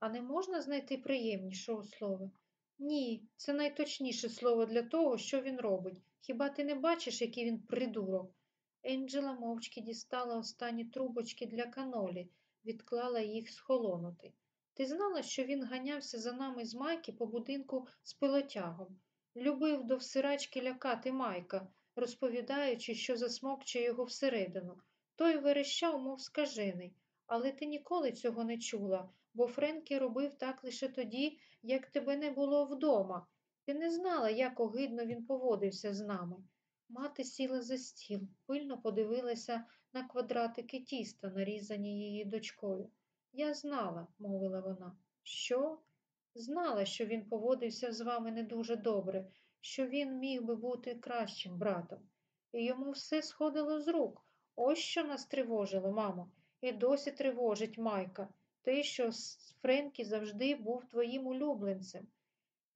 А не можна знайти приємнішого слова? Ні, це найточніше слово для того, що він робить. Хіба ти не бачиш, який він придурок? Енджела мовчки дістала останні трубочки для канолі, відклала їх схолонути. Ти знала, що він ганявся за нами з Майки по будинку з пилотягом, любив до всирачки лякати Майка, розповідаючи, що засмокче його всередину. Той верещав, мов скажений, але ти ніколи цього не чула, бо Френкі робив так лише тоді, як тебе не було вдома. Ти не знала, як огидно він поводився з нами. Мати сіла за стіл, пильно подивилася на квадратики тіста, нарізані її дочкою. Я знала, мовила вона. Що? Знала, що він поводився з вами не дуже добре, що він міг би бути кращим братом. І йому все сходило з рук. Ось що нас тривожило, мамо, і досі тривожить Майка. Те, що Френкі завжди був твоїм улюбленцем.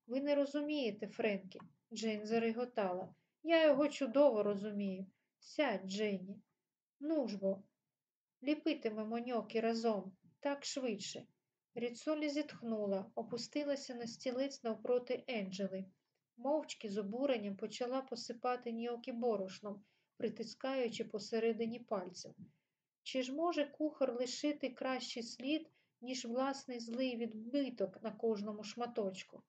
Ви не розумієте, Френкі, Джейн зареготала. Я його чудово розумію. Сядь, Дженні. Ну ж бо, ліпитимемо ньоки разом, так швидше. Ріцолі зітхнула, опустилася на стілець навпроти Енджели. Мовчки з обуренням почала посипати ньоки борошном, притискаючи посередині пальців. Чи ж може кухар лишити кращий слід, ніж власний злий відбиток на кожному шматочку?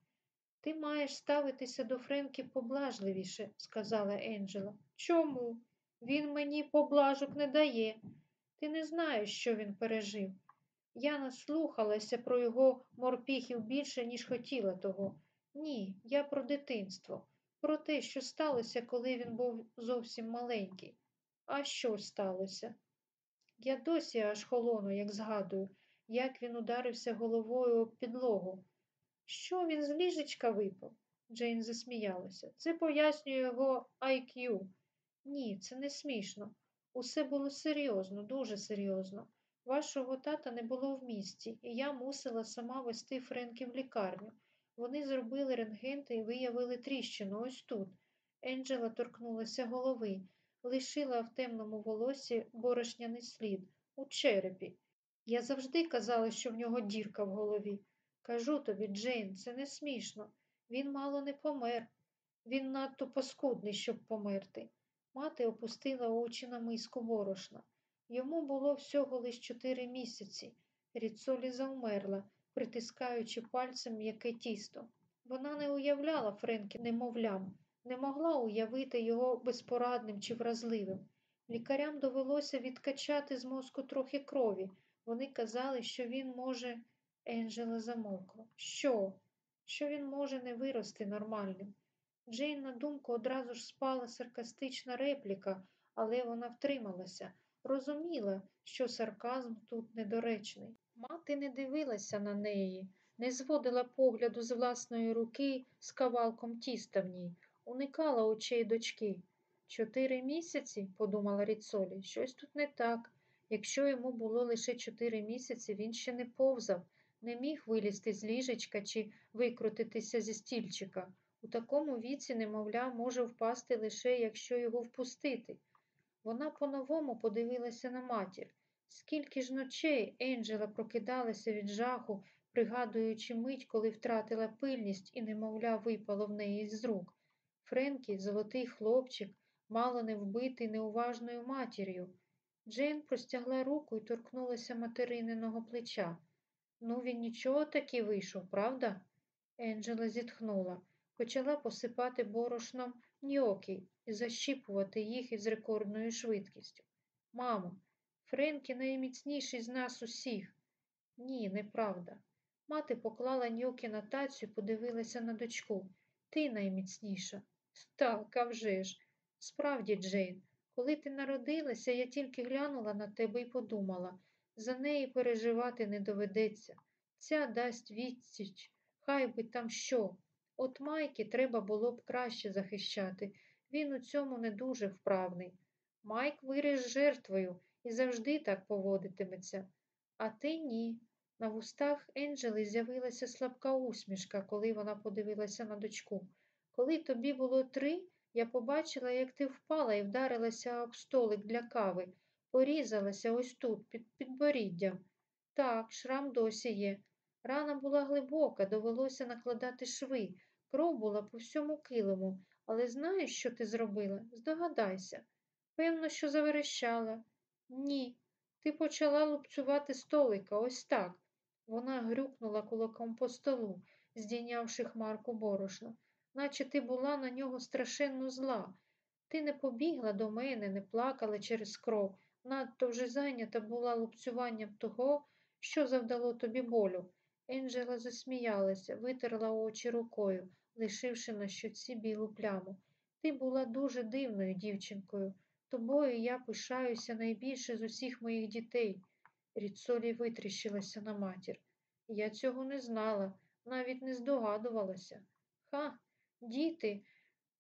Ти маєш ставитися до Френкі поблажливіше, сказала Енджела. Чому? Він мені поблажок не дає. Ти не знаєш, що він пережив. Я наслухалася про його морпіхів більше, ніж хотіла того. Ні, я про дитинство, про те, що сталося, коли він був зовсім маленький. А що сталося? Я досі аж холону, як згадую, як він ударився головою об підлогу. Що він з ліжечка випав? Джейн засміялася. Це пояснює його IQ. Ні, це не смішно. Усе було серйозно, дуже серйозно. Вашого тата не було в місті, і я мусила сама вести Френкі в лікарню. Вони зробили рентгенти і виявили тріщину ось тут. Енджела торкнулася голови, лишила в темному волосі борошняний слід у черепі. Я завжди казала, що в нього дірка в голові. Кажу тобі, Джейн, це не смішно. Він мало не помер. Він надто паскудний, щоб померти. Мати опустила очі на миску борошна. Йому було всього лиш чотири місяці. Ріцолі завмерла, притискаючи пальцем м'яке тісто. Вона не уявляла Френкі немовлям, не могла уявити його безпорадним чи вразливим. Лікарям довелося відкачати з мозку трохи крові. Вони казали, що він може. Енджела замовкла. Що? Що він може не вирости нормальним? Джейн на думку одразу ж спала саркастична репліка, але вона втрималася, розуміла, що сарказм тут недоречний. Мати не дивилася на неї, не зводила погляду з власної руки з кавалком тіста в ній, уникала очей дочки. Чотири місяці, подумала Ріцолі, щось тут не так. Якщо йому було лише чотири місяці, він ще не повзав, не міг вилізти з ліжечка чи викрутитися зі стільчика. У такому віці немовля може впасти лише, якщо його впустити. Вона по-новому подивилася на матір. Скільки ж ночей Енджела прокидалася від жаху, пригадуючи мить, коли втратила пильність і немовля випало в неї з рук. Френкі, золотий хлопчик, мало не вбитий неуважною матір'ю. Джейн простягла руку і торкнулася материниного плеча. Ну, він нічого таки вийшов, правда? Енджела зітхнула, почала посипати борошном ньокі і защіпувати їх із рекордною швидкістю. Мамо, Френкі найміцніший з нас усіх. Ні, неправда. Мати поклала ньокі на тацю і подивилася на дочку. Ти найміцніша. Так, а вже ж. Справді, Джейн, коли ти народилася, я тільки глянула на тебе і подумала, за неї переживати не доведеться. Ця дасть відсіч, хай би там що. От Майки треба було б краще захищати. Він у цьому не дуже вправний. Майк виріс жертвою і завжди так поводитиметься. А ти ні. На вустах Енджели з'явилася слабка усмішка, коли вона подивилася на дочку. Коли тобі було три, я побачила, як ти впала і вдарилася об столик для кави, порізалася ось тут, під підборіддям. Так, шрам досі є. Рана була глибока, довелося накладати шви. Кров була по всьому килиму, але знаєш, що ти зробила? Здогадайся. Певно, що заверещала. Ні. Ти почала лупцювати столика, ось так. Вона грюкнула кулаком по столу, здійнявши хмарку борошна, наче ти була на нього страшенно зла. Ти не побігла до мене, не плакала через кров, надто вже зайнята була лупцюванням того, що завдало тобі болю. Енджела засміялася, витерла очі рукою, лишивши на щоці білу пляму. Ти була дуже дивною дівчинкою. Тобою я пишаюся найбільше з усіх моїх дітей. Ріцолі витріщилася на матір. Я цього не знала, навіть не здогадувалася. Ха, діти,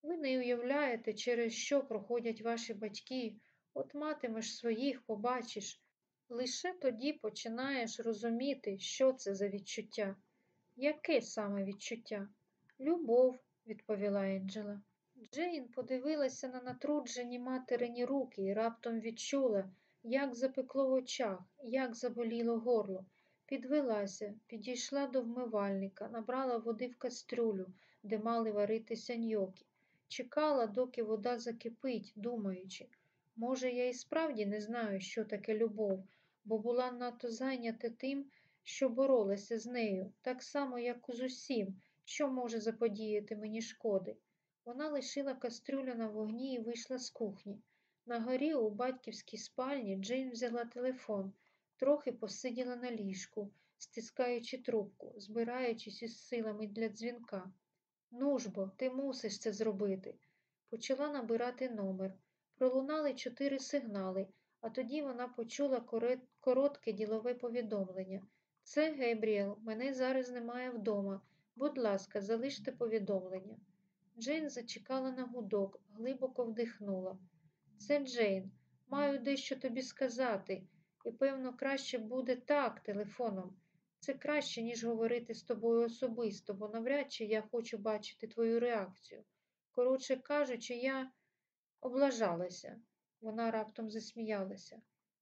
ви не уявляєте, через що проходять ваші батьки. От матимеш своїх, побачиш. Лише тоді починаєш розуміти, що це за відчуття. Яке саме відчуття? Любов, відповіла Енджела. Джейн подивилася на натруджені материні руки і раптом відчула, як запекло в очах, як заболіло горло. Підвелася, підійшла до вмивальника, набрала води в кастрюлю, де мали варитися ньокі. Чекала, доки вода закипить, думаючи. Може, я і справді не знаю, що таке любов, бо була надто зайнята тим, що боролася з нею, так само, як з усім, що може заподіяти мені шкоди. Вона лишила кастрюлю на вогні і вийшла з кухні. На горі у батьківській спальні Джейн взяла телефон, трохи посиділа на ліжку, стискаючи трубку, збираючись із силами для дзвінка. Ну ж бо, ти мусиш це зробити. Почала набирати номер. Пролунали чотири сигнали, а тоді вона почула коротке ділове повідомлення. Це Гебріел, мене зараз немає вдома. Будь ласка, залиште повідомлення. Джейн зачекала на гудок, глибоко вдихнула. Це Джейн. Маю дещо тобі сказати, і, певно, краще буде так, телефоном. Це краще, ніж говорити з тобою особисто, бо навряд чи я хочу бачити твою реакцію. Коротше кажучи, я облажалася. Вона раптом засміялася.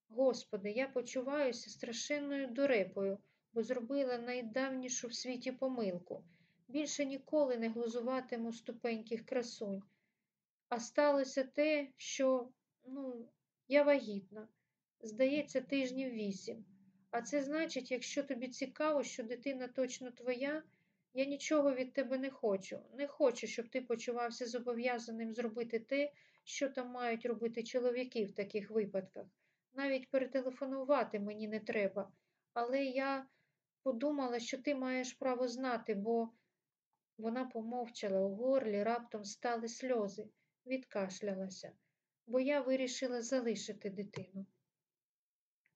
Господи, я почуваюся страшенною дурепою, бо зробила найдавнішу в світі помилку. Більше ніколи не глузуватиму ступеньких красунь. А сталося те, що, ну, я вагітна. Здається, тижнів вісім. А це значить, якщо тобі цікаво, що дитина точно твоя, я нічого від тебе не хочу. Не хочу, щоб ти почувався зобов'язаним зробити те, що там мають робити чоловіки в таких випадках. Навіть перетелефонувати мені не треба. Але я подумала, що ти маєш право знати, бо вона помовчала у горлі, раптом стали сльози, відкашлялася, бо я вирішила залишити дитину.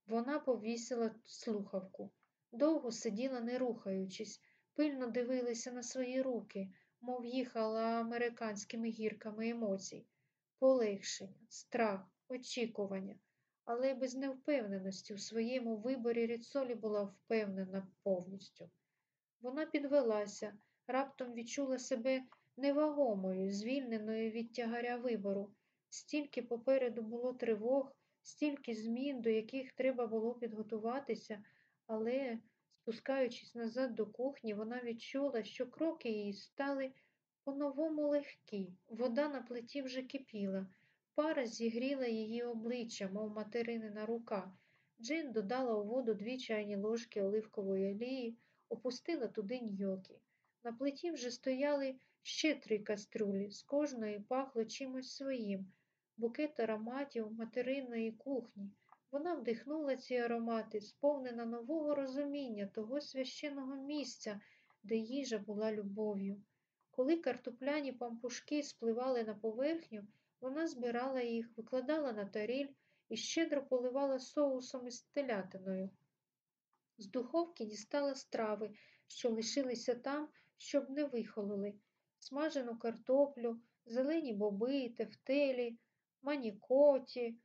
Вона повісила слухавку, довго сиділа, не рухаючись, пильно дивилася на свої руки, мов їхала американськими гірками емоцій, полегшення, страх, очікування, але без невпевненості у своєму виборі Ріцолі була впевнена повністю. Вона підвелася, раптом відчула себе невагомою, звільненою від тягаря вибору. Стільки попереду було тривог, стільки змін, до яких треба було підготуватися, але, спускаючись назад до кухні, вона відчула, що кроки її стали по-новому легкі. Вода на плиті вже кипіла, пара зігріла її обличчя, мов материнина рука. Джин додала у воду дві чайні ложки оливкової олії, опустила туди ньокі. На плиті вже стояли ще три каструлі, з кожної пахло чимось своїм, букет ароматів материнної кухні. Вона вдихнула ці аромати, сповнена нового розуміння того священного місця, де їжа була любов'ю. Коли картопляні пампушки спливали на поверхню, вона збирала їх, викладала на таріль і щедро поливала соусом із телятиною. З духовки дістала страви, що лишилися там, щоб не вихололи, смажену картоплю, зелені боби, тефтелі, манікоті,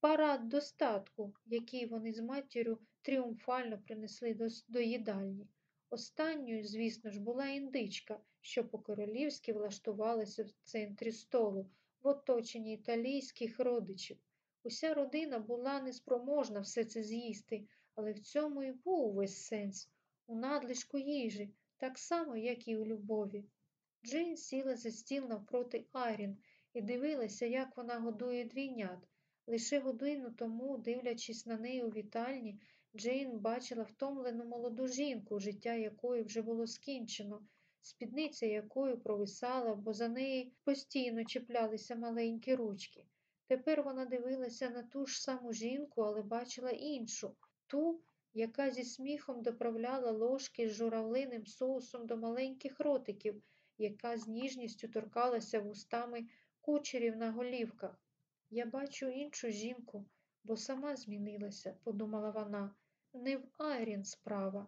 парад достатку, який вони з матір'ю тріумфально принесли до, до їдальні. Останньою, звісно ж, була індичка, що по-королівськи влаштувалася в центрі столу, в оточенні італійських родичів. Уся родина була неспроможна все це з'їсти, але в цьому і був увесь сенс у надлишку їжі, так само, як і у любові. Джейн сіла за стіл навпроти Айрін і дивилася, як вона годує двійнят. Лише годину тому, дивлячись на неї у вітальні, Джейн бачила втомлену молоду жінку, життя якої вже було скінчено, спідниця якої провисала, бо за неї постійно чіплялися маленькі ручки. Тепер вона дивилася на ту ж саму жінку, але бачила іншу, ту, яка зі сміхом доправляла ложки з журавлиним соусом до маленьких ротиків, яка з ніжністю торкалася вустами кучерів на голівках. Я бачу іншу жінку, бо сама змінилася, подумала вона, не в Айрін справа.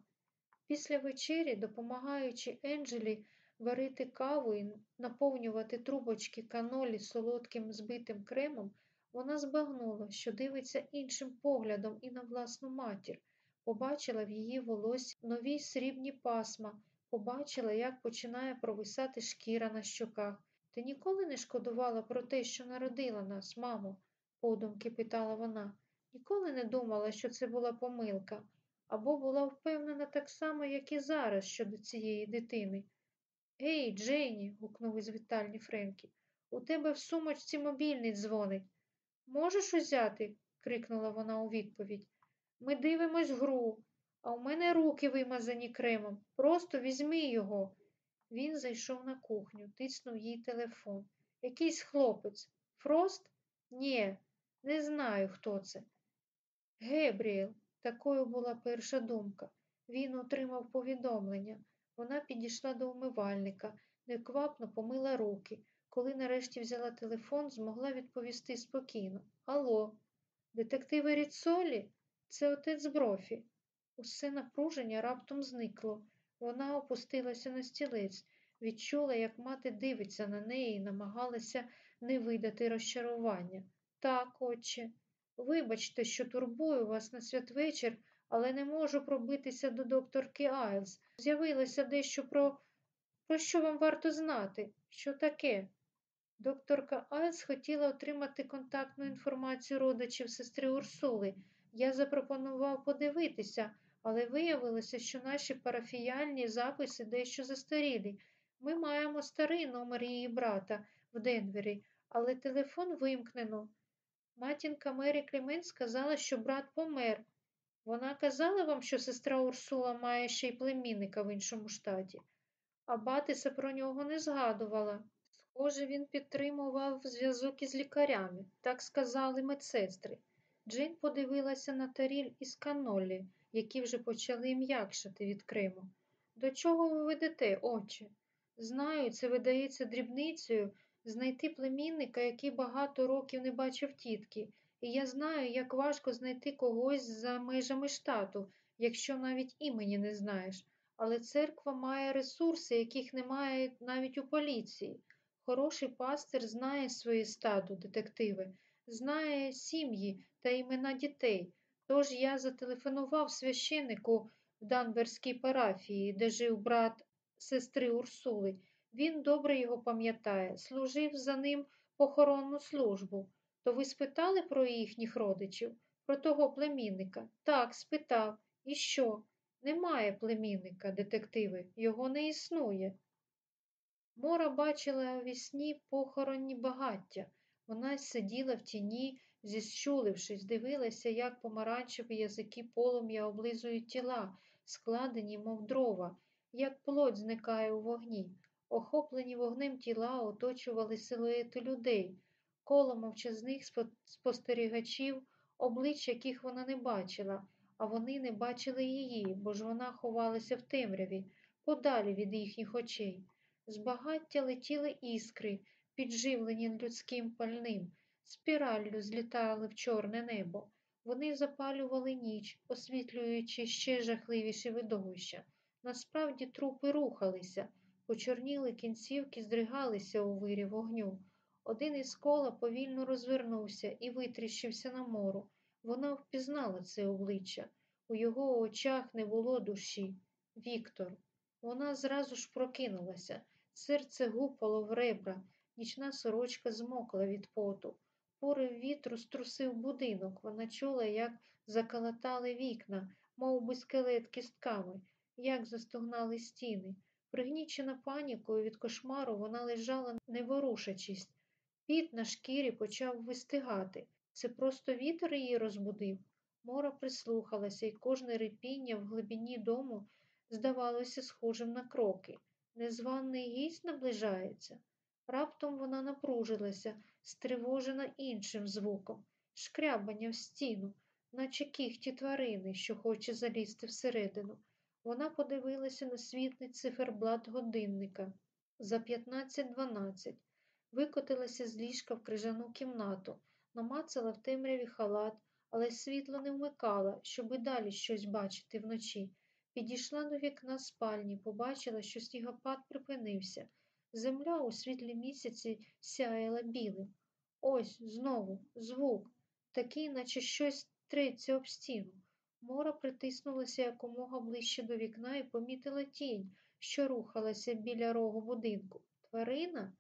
Після вечері, допомагаючи Енджелі варити каву і наповнювати трубочки канолі солодким збитим кремом, вона збагнула, що дивиться іншим поглядом і на власну матір, побачила в її волосі нові срібні пасма, побачила, як починає провисати шкіра на щоках. Ти ніколи не шкодувала про те, що народила нас, мамо? подумки питала вона. Ніколи не думала, що це була помилка, або була впевнена так само, як і зараз щодо цієї дитини. Гей, Джейні, гукнув із вітальні Френкі, у тебе в сумочці мобільний дзвонить. Можеш узяти? крикнула вона у відповідь. Ми дивимось гру, а у мене руки вимазані кремом. Просто візьми його. Він зайшов на кухню, тиснув їй телефон. Якийсь хлопець. Фрост? Нє, не знаю, хто це. Гебріел, такою була перша думка. Він отримав повідомлення. Вона підійшла до умивальника, неквапно помила руки. Коли нарешті взяла телефон, змогла відповісти спокійно. Алло, детективи Ріцолі? Це отець Брофі. Усе напруження раптом зникло. Вона опустилася на стілець, відчула, як мати дивиться на неї і намагалася не видати розчарування. Так, отче, вибачте, що турбую вас на святвечір, але не можу пробитися до докторки Айлс. З'явилося дещо про про що вам варто знати? Що таке? Докторка Айлс хотіла отримати контактну інформацію родичів сестри Урсули. Я запропонував подивитися, але виявилося, що наші парафіяльні записи дещо застарілі. Ми маємо старий номер її брата в Денвері, але телефон вимкнено. Матінка Мері Клімен сказала, що брат помер. Вона казала вам, що сестра Урсула має ще й племінника в іншому штаті, а батиса про нього не згадувала. Схоже, він підтримував зв'язок із лікарями, так сказали медсестри. Джейн подивилася на таріль із канолі, які вже почали м'якшати від Криму. До чого ви ведете, отче? Знаю, це видається дрібницею знайти племінника, який багато років не бачив тітки, і я знаю, як важко знайти когось за межами штату, якщо навіть імені не знаєш. Але церква має ресурси, яких немає навіть у поліції. Хороший пастир знає своє стадо, детективи, знає сім'ї та імена дітей. Тож я зателефонував священнику в Данберській парафії, де жив брат сестри Урсули. Він добре його пам'ятає, служив за ним похоронну службу. То ви спитали про їхніх родичів, про того племінника? Так, спитав. І що? Немає племінника, детективи, його не існує. Мора бачила вісні похоронні багаття. Вона сиділа в тіні, зіщулившись, дивилася, як помаранчеві язики полум'я облизують тіла, складені, мов дрова, як плоть зникає у вогні. Охоплені вогнем тіла оточували силуети людей, коло мовчазних спостерігачів, облич яких вона не бачила, а вони не бачили її, бо ж вона ховалася в темряві, подалі від їхніх очей. З багаття летіли іскри, підживлені людським пальним, спіраллю злітали в чорне небо. Вони запалювали ніч, освітлюючи ще жахливіші видовища. Насправді трупи рухалися, почорніли кінцівки, здригалися у вирі вогню. Один із кола повільно розвернувся і витріщився на мору. Вона впізнала це обличчя. У його очах не було душі. Віктор. Вона зразу ж прокинулася. Серце гупало в ребра, нічна сорочка змокла від поту. Порив вітру струсив будинок. Вона чула, як закалатали вікна, мов би скелет кістками, як застогнали стіни. Пригнічена панікою від кошмару, вона лежала, не ворушачись. Піт на шкірі почав вистигати. Це просто вітер її розбудив. Мора прислухалася, і кожне рипіння в глибині дому здавалося схожим на кроки. Незваний гість наближається. Раптом вона напружилася, стривожена іншим звуком, шкрябання в стіну, наче кіхті тварини, що хоче залізти всередину. Вона подивилася на світлий циферблат годинника за 15-12, викотилася з ліжка в крижану кімнату, намацала в темряві халат, але світло не вмикала, щоб і далі щось бачити вночі. Підійшла до вікна спальні, побачила, що снігопад припинився. Земля у світлі місяці сяяла білим. Ось знову звук, такий, наче щось треться об стіну. Мора притиснулася якомога ближче до вікна і помітила тінь, що рухалася біля рогу будинку. Тварина?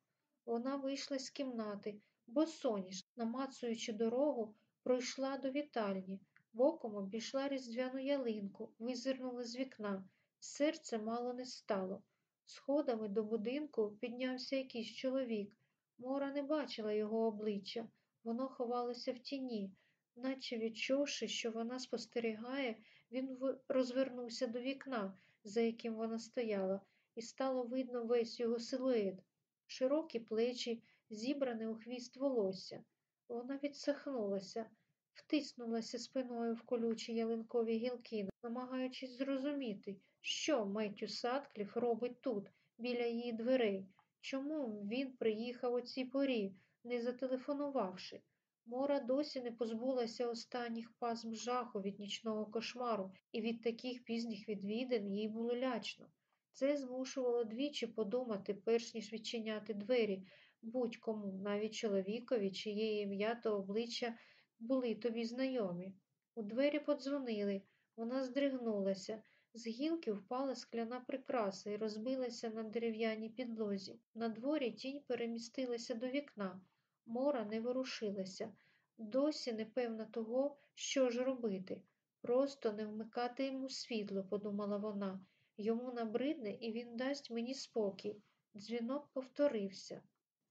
Вона вийшла з кімнати, бо соніш, намацуючи дорогу, пройшла до вітальні. Боком обійшла різдвяну ялинку, визирнула з вікна. Серце мало не стало. Сходами до будинку піднявся якийсь чоловік. Мора не бачила його обличчя. Воно ховалося в тіні. Наче відчувши, що вона спостерігає, він розвернувся до вікна, за яким вона стояла, і стало видно весь його силует, широкі плечі, зібране у хвіст волосся. Вона відсахнулася втиснулася спиною в колючі ялинкові гілки, намагаючись зрозуміти, що Меттю Садкліф робить тут, біля її дверей, чому він приїхав у цій порі, не зателефонувавши. Мора досі не позбулася останніх пазм жаху від нічного кошмару, і від таких пізніх відвідин їй було лячно. Це змушувало двічі подумати, перш ніж відчиняти двері будь-кому, навіть чоловікові, чиє ім'я та обличчя були тобі знайомі. У двері подзвонили, вона здригнулася. З гілки впала скляна прикраса і розбилася на дерев'яній підлозі. На дворі тінь перемістилася до вікна. Мора не ворушилася. Досі непевна того, що ж робити. Просто не вмикати йому світло, подумала вона. Йому набридне, і він дасть мені спокій. Дзвінок повторився.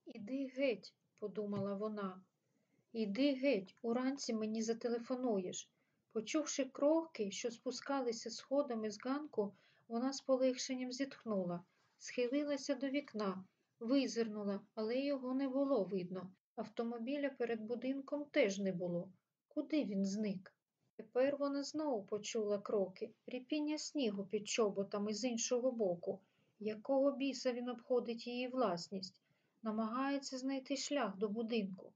Іди геть, подумала вона. Іди геть, уранці мені зателефонуєш. Почувши кроки, що спускалися сходами з ганку, вона з полегшенням зітхнула, схилилася до вікна, визирнула, але його не було видно. Автомобіля перед будинком теж не було. Куди він зник? Тепер вона знову почула кроки, ріпіння снігу під чоботами з іншого боку. Якого біса він обходить її власність, намагається знайти шлях до будинку.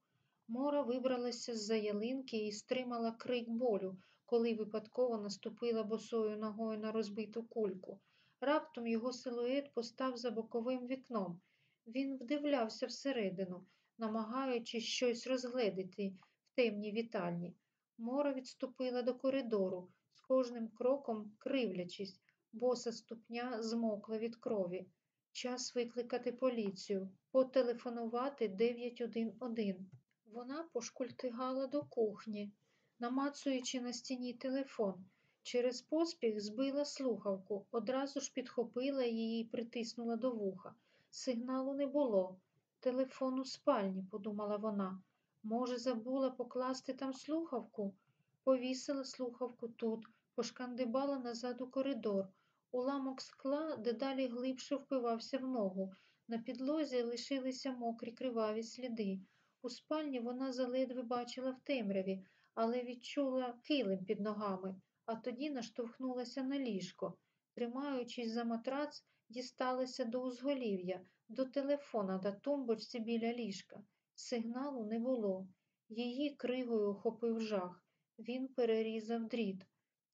Мора вибралася з-за ялинки і стримала крик болю, коли випадково наступила босою ногою на розбиту кульку. Раптом його силует постав за боковим вікном. Він вдивлявся всередину, намагаючись щось розгледіти в темній вітальні. Мора відступила до коридору, з кожним кроком кривлячись, боса ступня змокла від крові. Час викликати поліцію, потелефонувати 911. Вона пошкультигала до кухні, намацуючи на стіні телефон. Через поспіх збила слухавку, одразу ж підхопила її і притиснула до вуха. Сигналу не було. Телефон у спальні, подумала вона. Може, забула покласти там слухавку? Повісила слухавку тут, пошкандибала назад у коридор. Уламок скла дедалі глибше впивався в ногу. На підлозі лишилися мокрі криваві сліди. У спальні вона заледве бачила в темряві, але відчула килим під ногами, а тоді наштовхнулася на ліжко. Тримаючись за матрац, дісталася до узголів'я, до телефона на тумбочці біля ліжка. Сигналу не було. Її кригою охопив жах. Він перерізав дріт.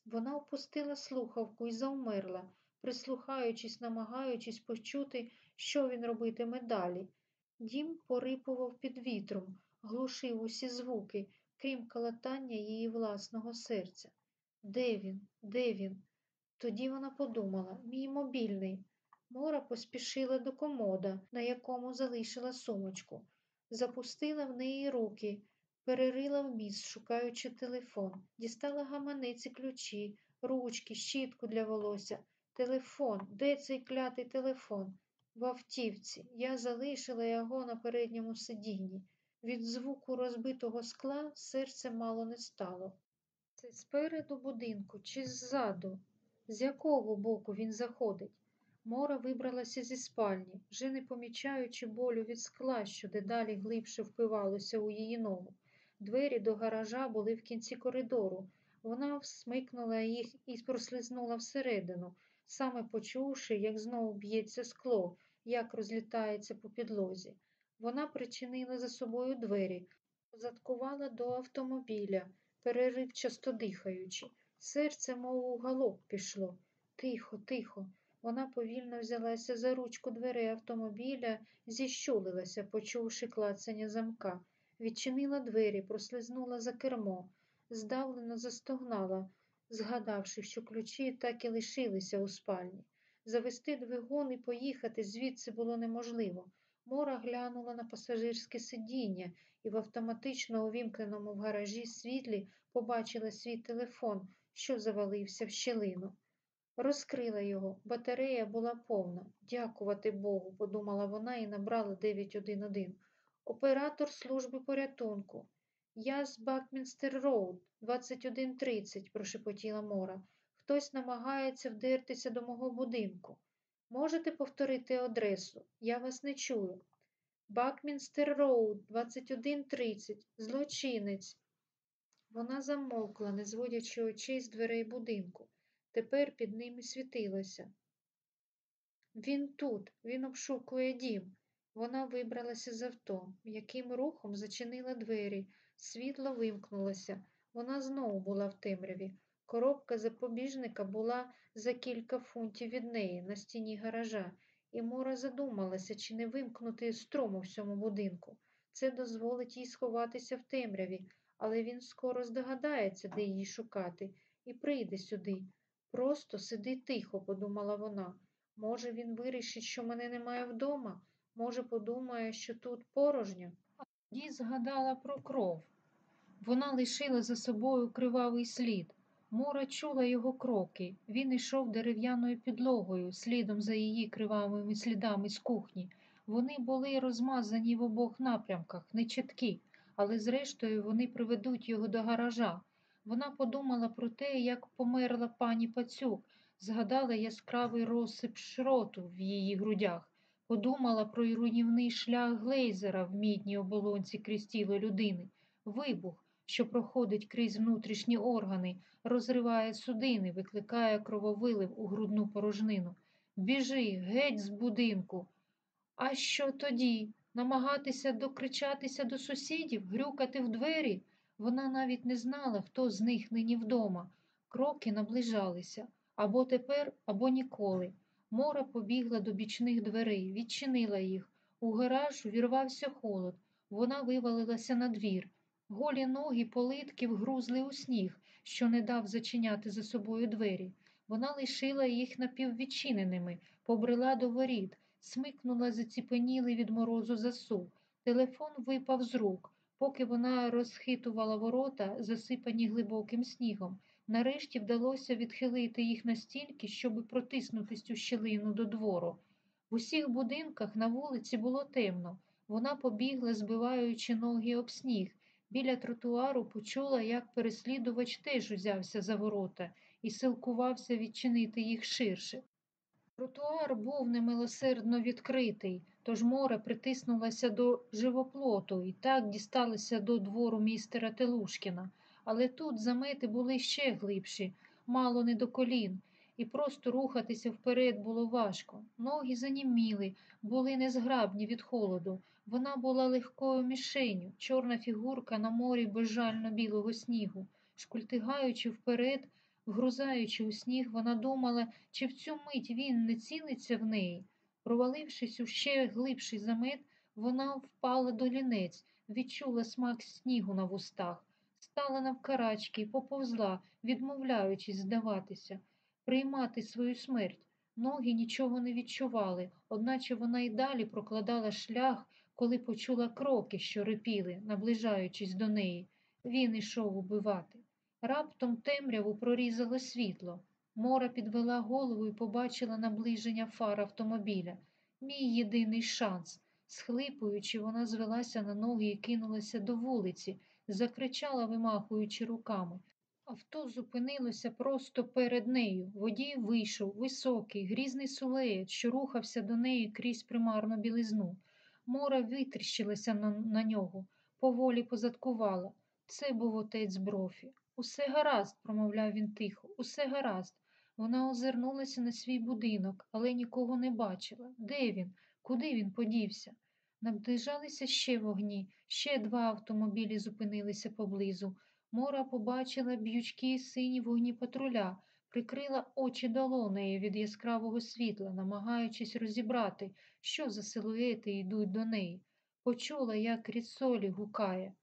Вона опустила слухавку і завмерла, прислухаючись, намагаючись почути, що він робитиме далі. Дім порипував під вітром, глушив усі звуки, крім калатання її власного серця. Де він? Де він? Тоді вона подумала мій мобільний. Мора поспішила до комода, на якому залишила сумочку, запустила в неї руки, перерила вміст, шукаючи телефон, дістала гаманець і ключі, ручки, щітку для волосся. Телефон, де цей клятий телефон? В автівці. Я залишила його на передньому сидінні. Від звуку розбитого скла серце мало не стало. Це спереду будинку чи ззаду? З якого боку він заходить? Мора вибралася зі спальні, вже не помічаючи болю від скла, що дедалі глибше впивалося у її ногу. Двері до гаража були в кінці коридору. Вона всмикнула їх і прослизнула всередину, саме почувши, як знову б'ється скло, як розлітається по підлозі. Вона причинила за собою двері, позадкувала до автомобіля, переривчасто дихаючи. Серце, мов у галоп пішло. Тихо, тихо. Вона повільно взялася за ручку дверей автомобіля, зіщулилася, почувши клацання замка, відчинила двері, прослизнула за кермо, здавлено застогнала, згадавши, що ключі так і лишилися у спальні. Завести двигун і поїхати звідси було неможливо. Мора глянула на пасажирське сидіння і в автоматично увімкненому в гаражі світлі побачила свій телефон, що завалився в щілину. Розкрила його. Батарея була повна. Дякувати Богу, подумала вона і набрала 911. Оператор служби порятунку. Я з Бакмінстер Роуд, 21.30, прошепотіла Мора. Хтось намагається вдертися до мого будинку. Можете повторити адресу? Я вас не чую. Бакмінстер Роуд, 21.30, злочинець. Вона замовкла, не зводячи очей з дверей будинку. Тепер під ними світилося. Він тут, він обшукує дім. Вона вибралася з авто, м'яким рухом зачинила двері, світло вимкнулося. Вона знову була в темряві. Коробка запобіжника була за кілька футів від неї на стіні гаража, і Мора задумалася, чи не вимкнути струм у всьому будинку. Це дозволить їй сховатися в темряві, але він скоро здогадається, де її шукати, і прийде сюди. Просто сиди тихо, подумала вона. Може, він вирішить, що мене немає вдома, може, подумає, що тут порожньо. Тоді згадала про кров. Вона лишила за собою кривавий слід. Мора чула його кроки. Він йшов дерев'яною підлогою, слідом за її кривавими слідами з кухні. Вони були розмазані в обох напрямках, нечіткі, але зрештою вони приведуть його до гаража. Вона подумала про те, як померла пані Пацюк, згадала яскравий розсип шроту в її грудях, подумала про руйнівний шлях глейзера в мідній оболонці крізь тіло людини, вибух, що проходить крізь внутрішні органи, розриває судини, викликає крововилив у грудну порожнину. Біжи, геть з будинку. А що тоді? Намагатися докричатися до сусідів, грюкати в двері? Вона навіть не знала, хто з них нині вдома. Кроки наближалися або тепер, або ніколи. Мора побігла до бічних дверей, відчинила їх. У гараж увірвався холод. Вона вивалилася на двір. Голі ноги политків грузли у сніг, що не дав зачиняти за собою двері. Вона лишила їх напіввідчиненими, побрела до воріт, смикнула заціпенілий від морозу засув. Телефон випав з рук. Поки вона розхитувала ворота, засипані глибоким снігом. Нарешті вдалося відхилити їх настільки, щоби протиснутись у щілину до двору. В усіх будинках на вулиці було темно. Вона побігла, збиваючи ноги об сніг. Біля тротуару почула, як переслідувач теж узявся за ворота і силкувався відчинити їх ширше. Тротуар був немилосердно відкритий, тож море притиснулося до живоплоту і так дісталося до двору містера Телушкіна. Але тут замети були ще глибші, мало не до колін, і просто рухатися вперед було важко. Ноги заніміли, були незграбні від холоду. Вона була легкою мішенью, чорна фігурка на морі безжально білого снігу. Шкультигаючи вперед, вгрузаючи у сніг, вона думала, чи в цю мить він не цілиться в неї. Провалившись у ще глибший замет, вона впала до лінець, відчула смак снігу на вустах, стала навкарачки і поповзла, відмовляючись здаватися, приймати свою смерть. Ноги нічого не відчували, одначе вона й далі прокладала шлях, коли почула кроки, що рипіли, наближаючись до неї. Він ішов убивати. Раптом темряву прорізало світло. Мора підвела голову і побачила наближення фар автомобіля. Мій єдиний шанс. Схлипуючи, вона звелася на ноги і кинулася до вулиці, закричала, вимахуючи руками. Авто зупинилося просто перед нею. Водій вийшов, високий, грізний сулеєт, що рухався до неї крізь примарну білизну. Мора витріщилася на, на нього, поволі позадкувала. Це був отець Брофі. Усе гаразд, промовляв він тихо, усе гаразд. Вона озирнулася на свій будинок, але нікого не бачила. Де він? Куди він подівся? Наближалися ще вогні, ще два автомобілі зупинилися поблизу. Мора побачила б'ючки сині вогні патруля, прикрила очі долонею від яскравого світла, намагаючись розібрати, що за силуети йдуть до неї. Почула, як ріцолі гукає.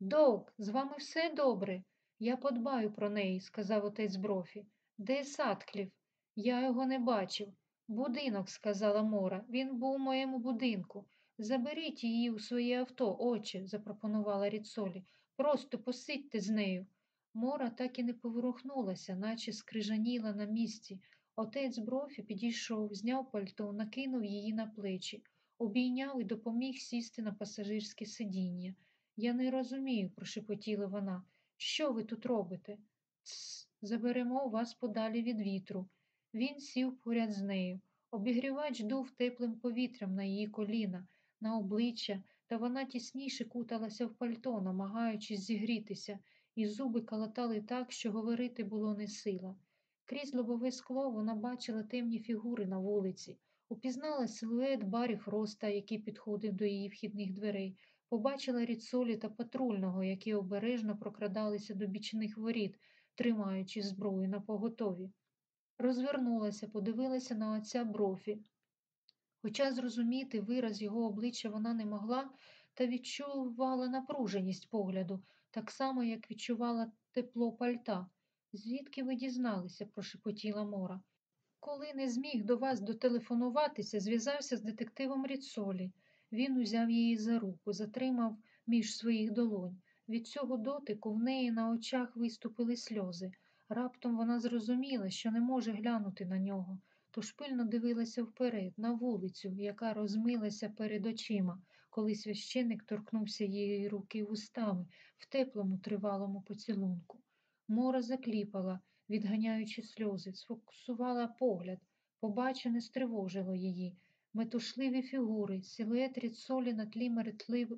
Док, з вами все добре? Я подбаю про неї, сказав отець Брофі. Де Садклів? Я його не бачив. Будинок, сказала Мора. Він був у моєму будинку. Заберіть її у своє авто, отче, запропонувала Ріцолі. Просто посидьте з нею. Мора так і не поворухнулася, наче скрижаніла на місці. Отець Брофі підійшов, зняв пальто, накинув її на плечі, обійняв і допоміг сісти на пасажирське сидіння. Я не розумію, прошепотіла вона. Що ви тут робите? Тс, заберемо вас подалі від вітру. Він сів поряд з нею. Обігрівач дув теплим повітрям на її коліна, на обличчя, та вона тісніше куталася в пальто, намагаючись зігрітися, і зуби калатали так, що говорити було не сила. Крізь лобове скло вона бачила темні фігури на вулиці, упізнала силует Барі Фроста, який підходив до її вхідних дверей, побачила ріцолі та патрульного, які обережно прокрадалися до бічних воріт, тримаючи зброю на поготові. Розвернулася, подивилася на отця Брофі. Хоча зрозуміти вираз його обличчя вона не могла, та відчувала напруженість погляду, так само, як відчувала тепло пальта. Звідки ви дізналися? прошепотіла Мора. Коли не зміг до вас дотелефонуватися, зв'язався з детективом Ріцолі. Він узяв її за руку, затримав між своїх долонь. Від цього дотику в неї на очах виступили сльози. Раптом вона зрозуміла, що не може глянути на нього, тож пильно дивилася вперед, на вулицю, яка розмилася перед очима, коли священник торкнувся її руки вустами в теплому тривалому поцілунку. Мора закліпала, відганяючи сльози, сфокусувала погляд. Побачене стривожило її. Метушливі фігури, силует рідсолі на тлі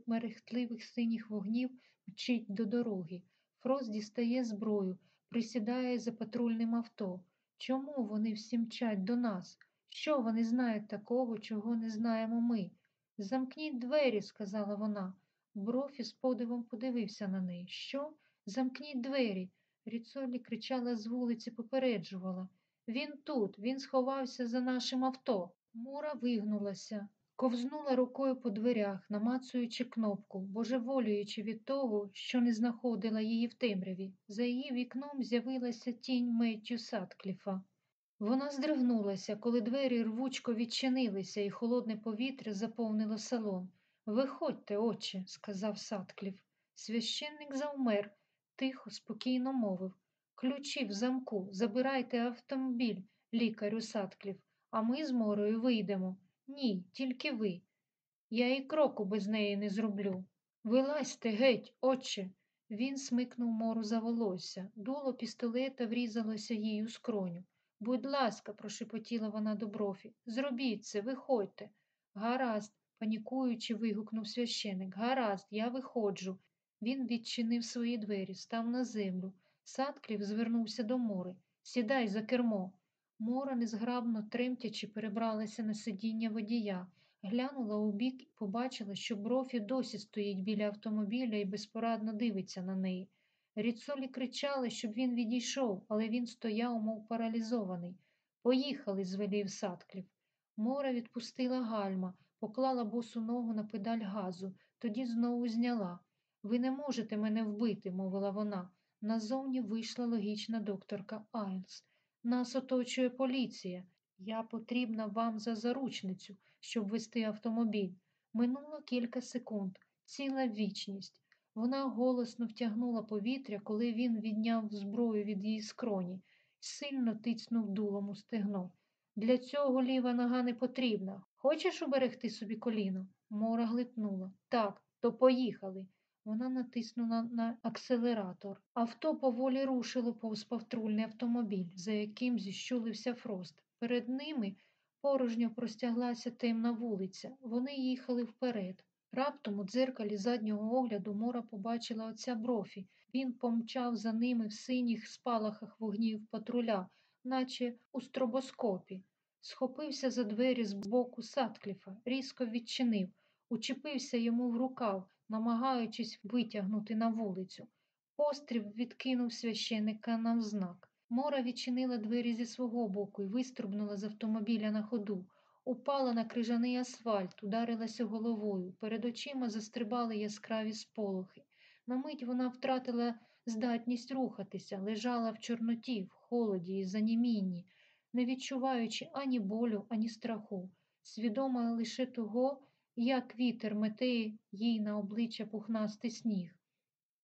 мерехтливих синіх вогнів мчить до дороги. Фрост дістає зброю, присідає за патрульним авто. Чому вони всі мчать до нас? Що вони знають такого, чого не знаємо ми? Замкніть двері, сказала вона. Брофі з подивом подивився на неї. Що? Замкніть двері. Ріцолі кричала з вулиці, попереджувала. Він тут, він сховався за нашим авто. Мура вигнулася, ковзнула рукою по дверях, намацуючи кнопку, божеволюючи від того, що не знаходила її в темряві. За її вікном з'явилася тінь Меттю Саткліфа. Вона здригнулася, коли двері рвучко відчинилися, і холодне повітря заповнило салон. Виходьте, отче, сказав Саткліф. Священник завмер, тихо, спокійно мовив. Ключі в замку, забирайте автомобіль, лікарю Саткліф, а ми з морою вийдемо. Ні, тільки ви. Я і кроку без неї не зроблю. Вилазьте геть, отче. Він смикнув мору за волосся. Дуло пістолета врізалося їй у скроню. Будь ласка, прошепотіла вона до брофі, зробіть це, виходьте. Гаразд, панікуючи, вигукнув священик. Гаразд, я виходжу. Він відчинив свої двері, став на землю. Садклів звернувся до мори. Сідай за кермо. Мора, незграбно тремтячи, перебралася на сидіння водія, глянула у бік і побачила, що брофі досі стоїть біля автомобіля і безпорадно дивиться на неї. Ріцолі кричали, щоб він відійшов, але він стояв, мов паралізований. Поїхали, звелів Садклів. Мора відпустила гальма, поклала босу ногу на педаль газу, тоді знову зняла. Ви не можете мене вбити, мовила вона. Назовні вийшла логічна докторка Айлс. Нас оточує поліція. Я потрібна вам за заручницю, щоб вести автомобіль. Минуло кілька секунд, ціла вічність. Вона голосно втягнула повітря, коли він відняв зброю від її скроні, сильно тицнув дулом у стегно. Для цього ліва нога не потрібна. Хочеш уберегти собі коліно? Мора глитнула. Так, то поїхали. Вона натиснула на акселератор. Авто поволі рушило повз патрульний автомобіль, за яким зіщулився фрост. Перед ними порожньо простяглася темна вулиця. Вони їхали вперед. Раптом у дзеркалі заднього огляду Мора побачила отця брофі. Він помчав за ними в синіх спалахах вогнів патруля, наче у стробоскопі. Схопився за двері з боку Садкліфа, різко відчинив, учепився йому в рукав, намагаючись витягнути на вулицю. Пострів відкинув священика навзнак. Мора відчинила двері зі свого боку і виструбнула з автомобіля на ходу. Упала на крижаний асфальт, ударилася головою. Перед очима застрибали яскраві сполохи. На мить вона втратила здатність рухатися, лежала в чорноті, в холоді і занімінні, не відчуваючи ані болю, ані страху, свідома лише того, як вітер мете їй на обличчя пухнастий сніг.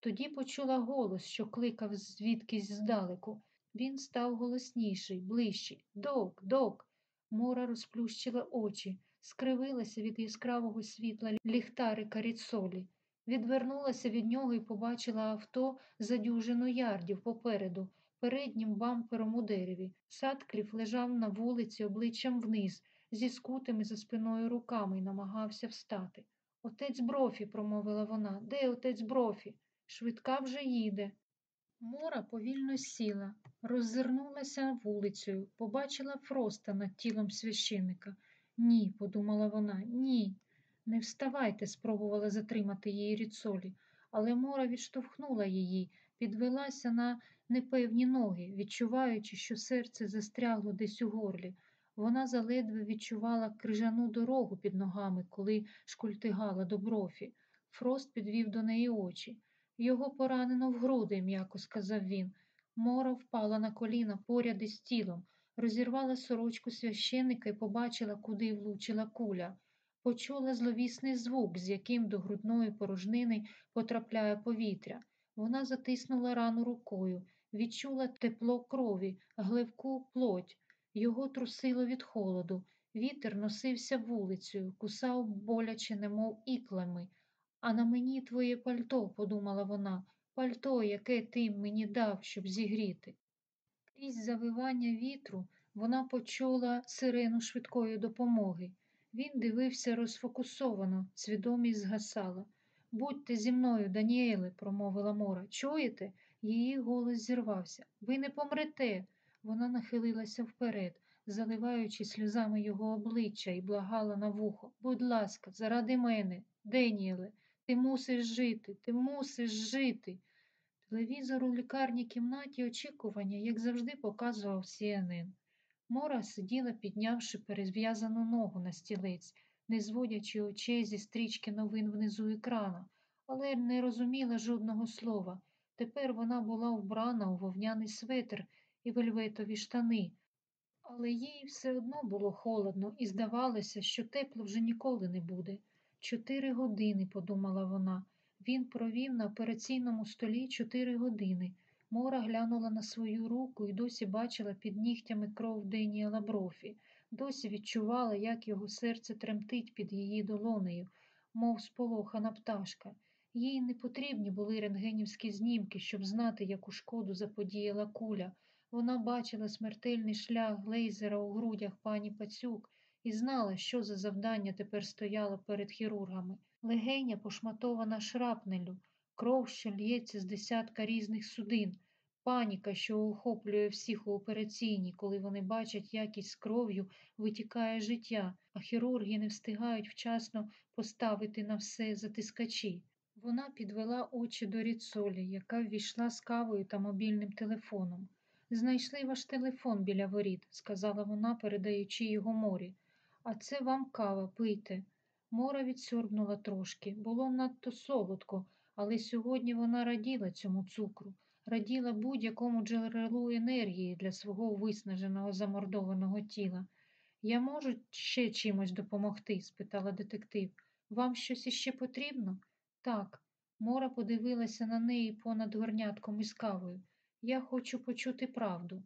Тоді почула голос, що кликав звідкись здалеку. Він став голосніший, ближчий. Док, док. Мора розплющила очі, скривилася від яскравого світла ліхтарика ріцолі, відвернулася від нього і побачила авто за дюжину ярдів попереду, переднім бампером у дереві. Садкліф лежав на вулиці обличчям вниз, зі скутими за спиною руками і намагався встати. Отець брофі, промовила вона. Де отець брофі? Швидка вже їде. Мора повільно сіла, роззирнулася вулицею, побачила фроста над тілом священика. Ні, подумала вона, ні. Не вставайте, спробувала затримати її ріцолі, але Мора відштовхнула її, підвелася на непевні ноги, відчуваючи, що серце застрягло десь у горлі. Вона заледве відчувала крижану дорогу під ногами, коли шкультигала до брофі. Фрост підвів до неї очі. Його поранено в груди, м'яко сказав він. Мора впала на коліна поряд із тілом, розірвала сорочку священика і побачила, куди влучила куля. Почула зловісний звук, з яким до грудної порожнини потрапляє повітря. Вона затиснула рану рукою, відчула тепло крові, гливку плоть. Його трусило від холоду. Вітер носився вулицею, кусав боляче, немов іклами. А на мені твоє пальто, подумала вона, пальто, яке ти мені дав, щоб зігріти. Крізь завивання вітру вона почула сирену швидкої допомоги. Він дивився розфокусовано, свідомість згасала. Будьте зі мною, Даніеле, промовила Мора. Чуєте? Її голос зірвався. Ви не помрете. Вона нахилилася вперед, заливаючи сльозами його обличчя і благала на вухо. Будь ласка, заради мене, Деніеле, ти мусиш жити, ти мусиш жити. Телевізор у лікарній кімнаті очікування, як завжди, показував CNN. Мора сиділа, піднявши перезв'язану ногу на стілець, не зводячи очей зі стрічки новин внизу екрана, але не розуміла жодного слова. Тепер вона була вбрана у вовняний светр і вельветові штани, але їй все одно було холодно і здавалося, що тепло вже ніколи не буде. Чотири години, подумала вона. Він провів на операційному столі чотири години. Мора глянула на свою руку і досі бачила під нігтями кров Деніела Брофі, досі відчувала, як його серце тремтить під її долонею, мов сполохана пташка. Їй не потрібні були рентгенівські знімки, щоб знати, яку шкоду заподіяла куля. Вона бачила смертельний шлях глейзера у грудях пані Пацюк і знала, що за завдання тепер стояло перед хірургами. Легеня пошматована шрапнелю, кров, що л'ється з десятка різних судин, паніка, що охоплює всіх у операційній, коли вони бачать, як із кров'ю витікає життя, а хірурги не встигають вчасно поставити на все затискачі. Вона підвела очі до Ріцолі, яка ввійшла з кавою та мобільним телефоном. Знайшли ваш телефон біля воріт, сказала вона, передаючи його морі. А це вам кава, пийте. Мора відсорбнула трошки. Було надто солодко, але сьогодні вона раділа цьому цукру, раділа будь-якому джерелу енергії для свого виснаженого замордованого тіла. Я можу ще чимось допомогти? спитала детектив. Вам щось іще потрібно? Так. Мора подивилася на неї понад горнятком із кавою. Я хочу почути правду.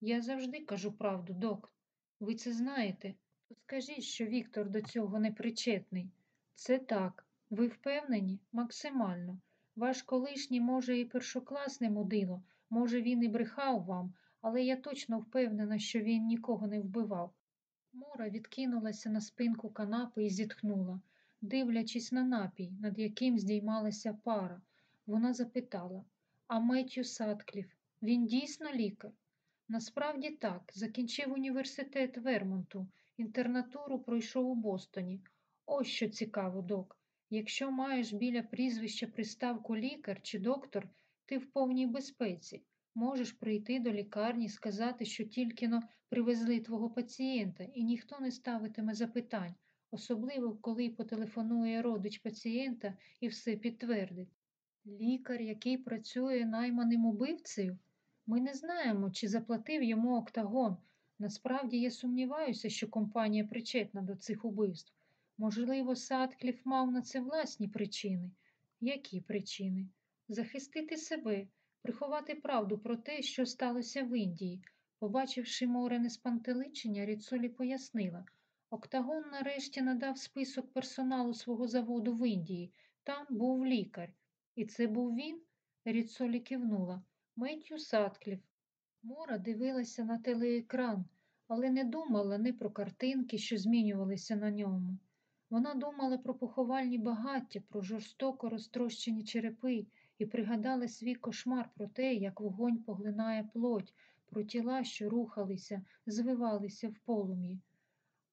Я завжди кажу правду, док. Ви це знаєте? То скажіть, що Віктор до цього не причетний. Це так. Ви впевнені? Максимально. Ваш колишній, може, і першокласне мудило, може, він і брехав вам, але я точно впевнена, що він нікого не вбивав. Мора відкинулася на спинку канапи і зітхнула, дивлячись на напій, над яким здіймалася пара. Вона запитала А Меттю Садкліф, він дійсно лікар? Насправді так, закінчив університет Вермонту, інтернатуру пройшов у Бостоні. Ось що цікаво, док. Якщо маєш біля прізвища приставку лікар чи доктор, ти в повній безпеці. Можеш прийти до лікарні, сказати, що тільки но привезли твого пацієнта, і ніхто не ставитиме запитань, особливо коли потелефонує родич пацієнта і все підтвердить. Лікар, який працює найманим убивцею, ми не знаємо, чи заплатив йому октагон. Насправді я сумніваюся, що компанія причетна до цих убивств. Можливо, Садкліф мав на це власні причини. Які причини? Захистити себе, приховати правду про те, що сталося в Індії. Побачивши морене спантеличення, Ріцолі пояснила. Октагон нарешті надав список персоналу свого заводу в Індії. Там був лікар. І це був він? Ріцолі кивнула. Меттю Садкліф. Мора дивилася на телеекран, але не думала ні про картинки, що змінювалися на ньому. Вона думала про поховальні багаття, про жорстоко розтрощені черепи і пригадала свій кошмар про те, як вогонь поглинає плоть, про тіла, що рухалися, звивалися в полум'ї.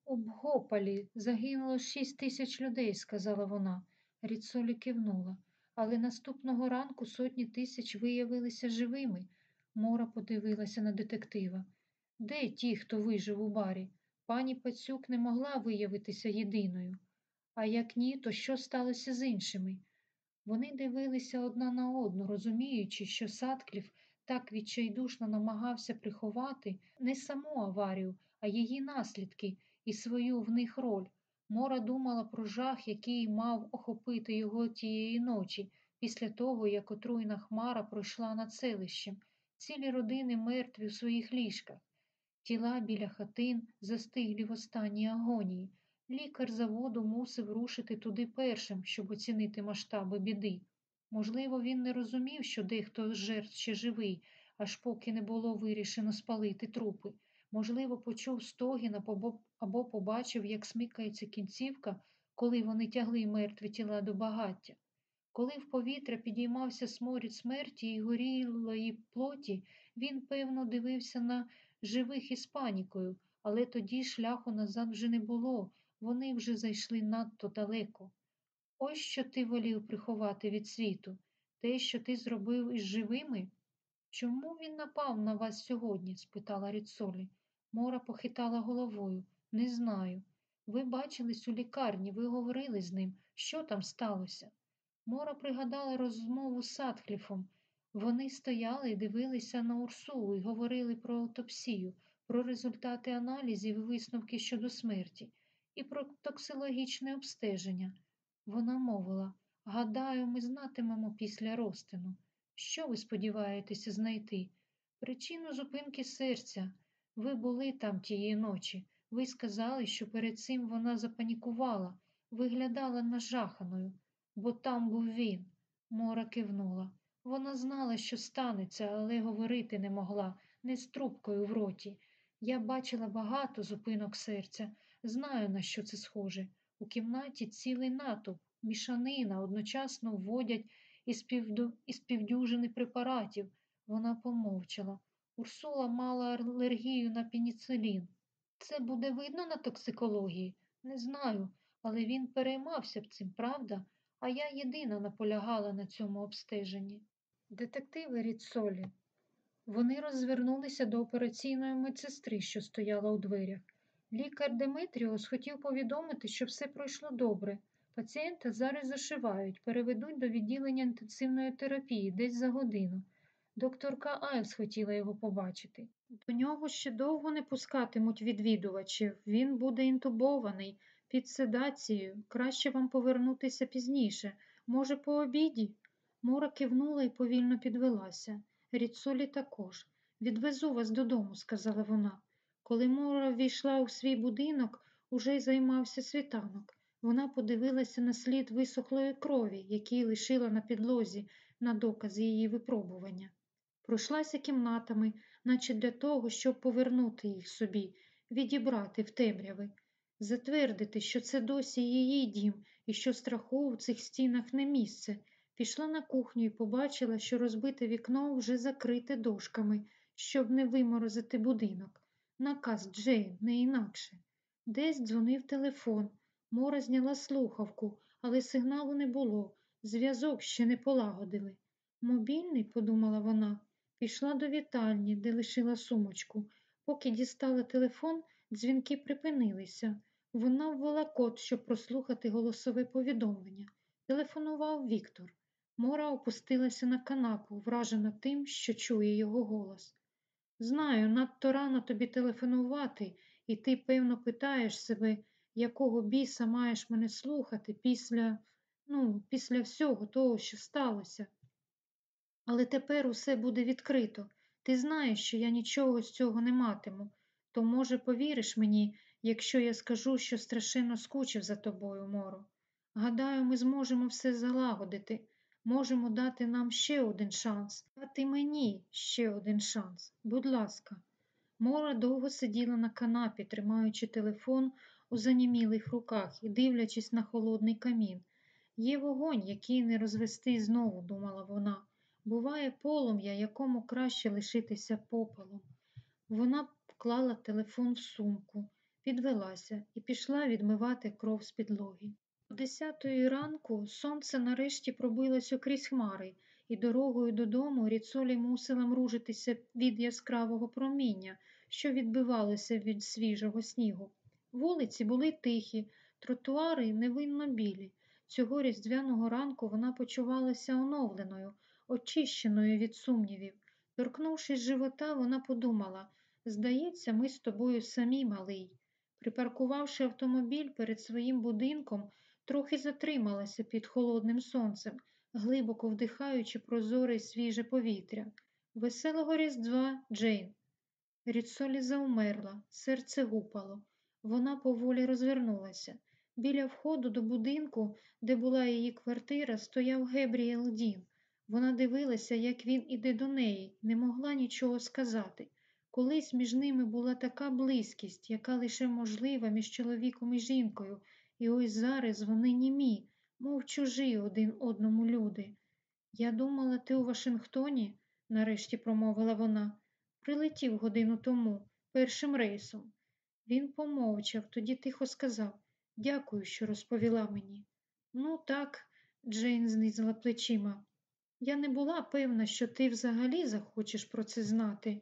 У Бгопалі загинуло шість тисяч людей, сказала вона. Ріцолі кивнула. Але наступного ранку сотні тисяч виявилися живими. Мора подивилася на детектива. Де ті, хто вижив у барі? Пані Пацюк не могла виявитися єдиною. А як ні, то що сталося з іншими? Вони дивилися одна на одну, розуміючи, що Садкліф так відчайдушно намагався приховати не саму аварію, а її наслідки і свою в них роль. Мора думала про жах, який мав охопити його тієї ночі, після того, як отруйна хмара пройшла над селищем, цілі родини мертві у своїх ліжках, тіла біля хатин застиглі в останній агонії. Лікар заводу мусив рушити туди першим, щоб оцінити масштаби біди. Можливо, він не розумів, що дехто з жертв ще живий, аж поки не було вирішено спалити трупи. Можливо, почув стогін або, побачив, як смикається кінцівка, коли вони тягли мертві тіла до багаття. Коли в повітря підіймався сморід смерті і горілої плоті, він, певно, дивився на живих із панікою, але тоді шляху назад вже не було, вони вже зайшли надто далеко. Ось що ти волів приховати від світу, те, що ти зробив із живими? Чому він напав на вас сьогодні? спитала Ріцолі. Мора похитала головою. Не знаю. Ви бачились у лікарні, ви говорили з ним. Що там сталося? Мора пригадала розмову з Садкліфом. Вони стояли і дивилися на Урсулу і говорили про аутопсію, про результати аналізів і висновки щодо смерті, і про токсилогічне обстеження. Вона мовила гадаю, ми знатимемо після розтину. Що ви сподіваєтеся знайти? Причину зупинки серця. Ви були там тієї ночі. Ви сказали, що перед цим вона запанікувала, виглядала нажаханою, бо там був він. Мора кивнула. Вона знала, що станеться, але говорити не могла, не з трубкою в роті. Я бачила багато зупинок серця, знаю, на що це схоже. У кімнаті цілий натовп, мішанина, одночасно вводять із, півду... із півдюжини препаратів. Вона помовчала. Урсула мала алергію на пеніцилін. Це буде видно на токсикології? Не знаю, але він переймався б цим, правда? А я єдина наполягала на цьому обстеженні. Детективи Ріцолі. Вони розвернулися до операційної медсестри, що стояла у дверях. Лікар Деметріос хотів повідомити, що все пройшло добре. Пацієнта зараз зашивають, переведуть до відділення інтенсивної терапії десь за годину. Докторка Айлс хотіла його побачити. До нього ще довго не пускатимуть відвідувачів. Він буде інтубований під седацією. Краще вам повернутися пізніше. Може, по обіді? Мора кивнула і повільно підвелася. Ріцолі також. Відвезу вас додому, сказала вона. Коли Мора ввійшла у свій будинок, уже й займався світанок. Вона подивилася на слід висохлої крові, який лишила на підлозі на доказ її випробування. Пройшлася кімнатами, наче для того, щоб повернути їх собі, відібрати в темряви, затвердити, що це досі її дім і що страху у цих стінах не місце. Пішла на кухню і побачила, що розбите вікно вже закрите дошками, щоб не виморозити будинок. Наказ Джейн, не інакше. Десь дзвонив телефон. Мора зняла слухавку, але сигналу не було. Зв'язок ще не полагодили. Мобільний, подумала вона, пішла до вітальні, де лишила сумочку. Поки дістала телефон, дзвінки припинилися. Вона ввела код, щоб прослухати голосове повідомлення. Телефонував Віктор. Мора опустилася на канапу, вражена тим, що чує його голос. Знаю, надто рано тобі телефонувати, і ти, певно, питаєш себе, якого біса маєш мене слухати після, ну, після всього того, що сталося. Але тепер усе буде відкрито. Ти знаєш, що я нічого з цього не матиму. То, може, повіриш мені, якщо я скажу, що страшенно скучив за тобою, Моро. Гадаю, ми зможемо все залагодити, можемо дати нам ще один шанс, дати мені ще один шанс. Будь ласка. Мора довго сиділа на канапі, тримаючи телефон у занімілих руках і дивлячись на холодний камін. Є вогонь, який не розвести знову, думала вона. Буває полум'я, якому краще лишитися попелом. Вона вклала телефон в сумку, підвелася і пішла відмивати кров з підлоги. О десятої ранку сонце нарешті пробилося крізь хмари і дорогою додому Ріцолі мусила мружитися від яскравого проміння, що відбивалося від свіжого снігу. Вулиці були тихі, тротуари невинно білі. Цього різдвяного ранку вона почувалася оновленою, очищеною від сумнівів. Торкнувшись живота, вона подумала здається, ми з тобою самі малий. Припаркувавши автомобіль перед своїм будинком, трохи затрималася під холодним сонцем, глибоко вдихаючи прозоре свіже повітря. Веселого Різдва, Джейн. Рідсолі заумерла, серце гупало. Вона поволі розвернулася. Біля входу до будинку, де була її квартира, стояв Гебріел Дін. Вона дивилася, як він іде до неї, не могла нічого сказати. Колись між ними була така близькість, яка лише можлива між чоловіком і жінкою, і ось зараз вони німі, мов чужі один одному люди. Я думала, ти у Вашингтоні, нарешті промовила вона, прилетів годину тому, першим рейсом. Він помовчав, тоді тихо сказав Дякую, що розповіла мені. Ну, так, Джейн знизила плечима. Я не була певна, що ти взагалі захочеш про це знати.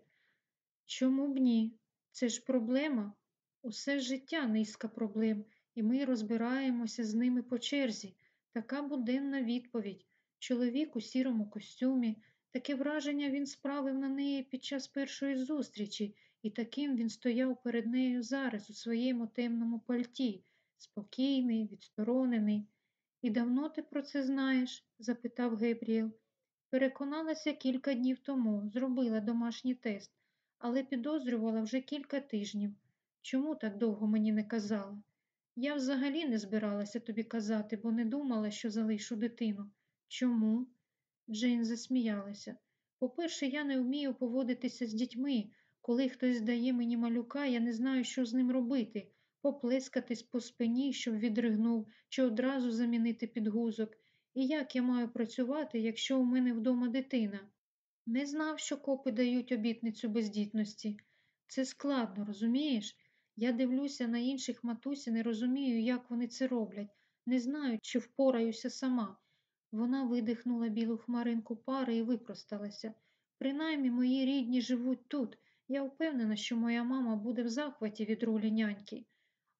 Чому б ні? Це ж проблема. Усе життя низка проблем, і ми розбираємося з ними по черзі. Така буденна відповідь. Чоловік у сірому костюмі. Таке враження він справив на неї під час першої зустрічі, і таким він стояв перед нею зараз у своєму темному пальті, спокійний, відсторонений. І давно ти про це знаєш? запитав Гебріел. Переконалася кілька днів тому, зробила домашній тест, але підозрювала вже кілька тижнів. Чому так довго мені не казала? Я взагалі не збиралася тобі казати, бо не думала, що залишу дитину. Чому? Джейн засміялася. По-перше, я не вмію поводитися з дітьми. Коли хтось дає мені малюка, я не знаю, що з ним робити поплескатись по спині, щоб відригнув, чи одразу замінити підгузок. І як я маю працювати, якщо у мене вдома дитина? Не знав, що копи дають обітницю бездітності. Це складно, розумієш? Я дивлюся на інших матусь і не розумію, як вони це роблять, не знаю, чи впораюся сама. Вона видихнула білу хмаринку пари і випросталася. Принаймні мої рідні живуть тут. Я впевнена, що моя мама буде в захваті від ролі няньки.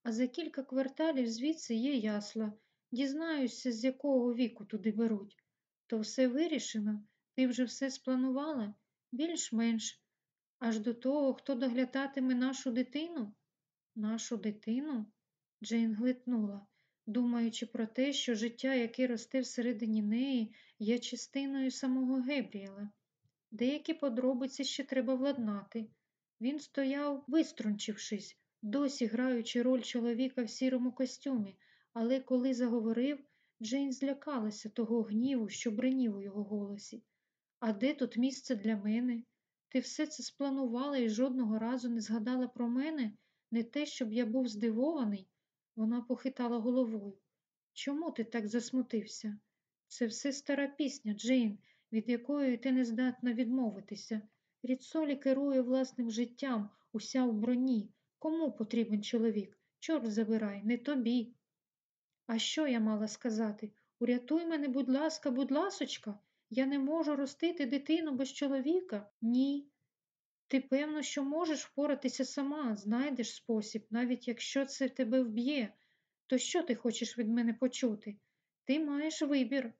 А за кілька кварталів звідси є ясла. Дізнаюся, з якого віку туди беруть. То все вирішено? Ти вже все спланувала? Більш-менш. Аж до того, хто доглядатиме нашу дитину? Нашу дитину? Джейн глитнула, думаючи про те, що життя, яке росте всередині неї, є частиною самого Гебріела. Деякі подробиці ще треба владнати. Він стояв, виструнчившись, досі граючи роль чоловіка в сірому костюмі, але коли заговорив, Джейн злякалася того гніву, що бринів у його голосі. А де тут місце для мене? Ти все це спланувала і жодного разу не згадала про мене, не те, щоб я був здивований. Вона похитала головою. Чому ти так засмутився? Це все стара пісня, Джейн, від якої ти не здатна відмовитися. Рідсолі керує власним життям, уся в броні. Кому потрібен чоловік? Чорт забирай, не тобі. А що я мала сказати? Урятуй мене, будь ласка, будь ласочка, я не можу ростити дитину без чоловіка? Ні. Ти певно, що можеш впоратися сама, знайдеш спосіб, навіть якщо це тебе вб'є. То що ти хочеш від мене почути? Ти маєш вибір.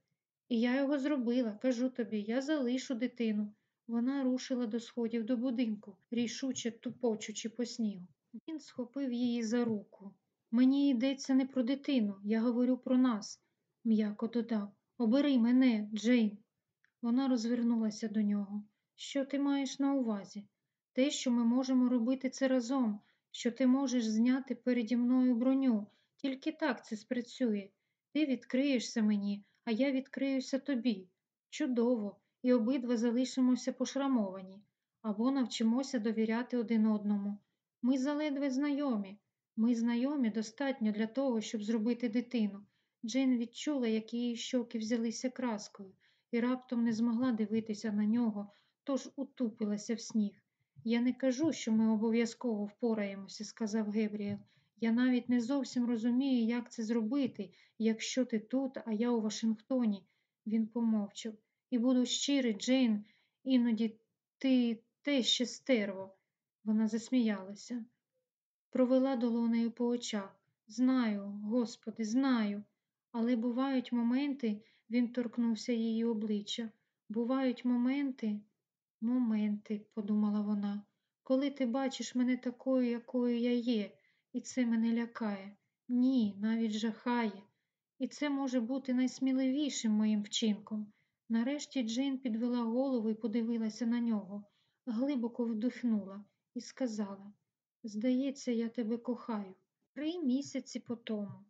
І я його зробила, кажу тобі, я залишу дитину. Вона рушила до сходів до будинку, рішуче тупочучи по снігу. Він схопив її за руку. Мені йдеться не про дитину, я говорю про нас, м'яко додав. Обери мене, Джейн. Вона розвернулася до нього. Що ти маєш на увазі? Те, що ми можемо робити це разом, що ти можеш зняти переді мною броню. Тільки так це спрацює. Ти відкриєшся мені, а я відкриюся тобі. Чудово, і обидва залишимося пошрамовані, або навчимося довіряти один одному. Ми заледве знайомі. Ми знайомі достатньо для того, щоб зробити дитину. Джейн відчула, як її щоки взялися краскою, і раптом не змогла дивитися на нього, тож утупилася в сніг. Я не кажу, що ми обов'язково впораємося, сказав Гебріел. Я навіть не зовсім розумію, як це зробити, якщо ти тут, а я у Вашингтоні. Він помовчав. І буду щирий, Джейн, іноді ти те ще стерво. Вона засміялася, провела долонею по очах. Знаю, Господи, знаю. Але бувають моменти, він торкнувся її обличчя. Бувають моменти, моменти, подумала вона, коли ти бачиш мене такою, якою я є, і це мене лякає. Ні, навіть жахає. І це може бути найсміливішим моїм вчинком. Нарешті Джейн підвела голову і подивилася на нього, глибоко вдихнула і сказала Здається, я тебе кохаю. Три місяці по тому.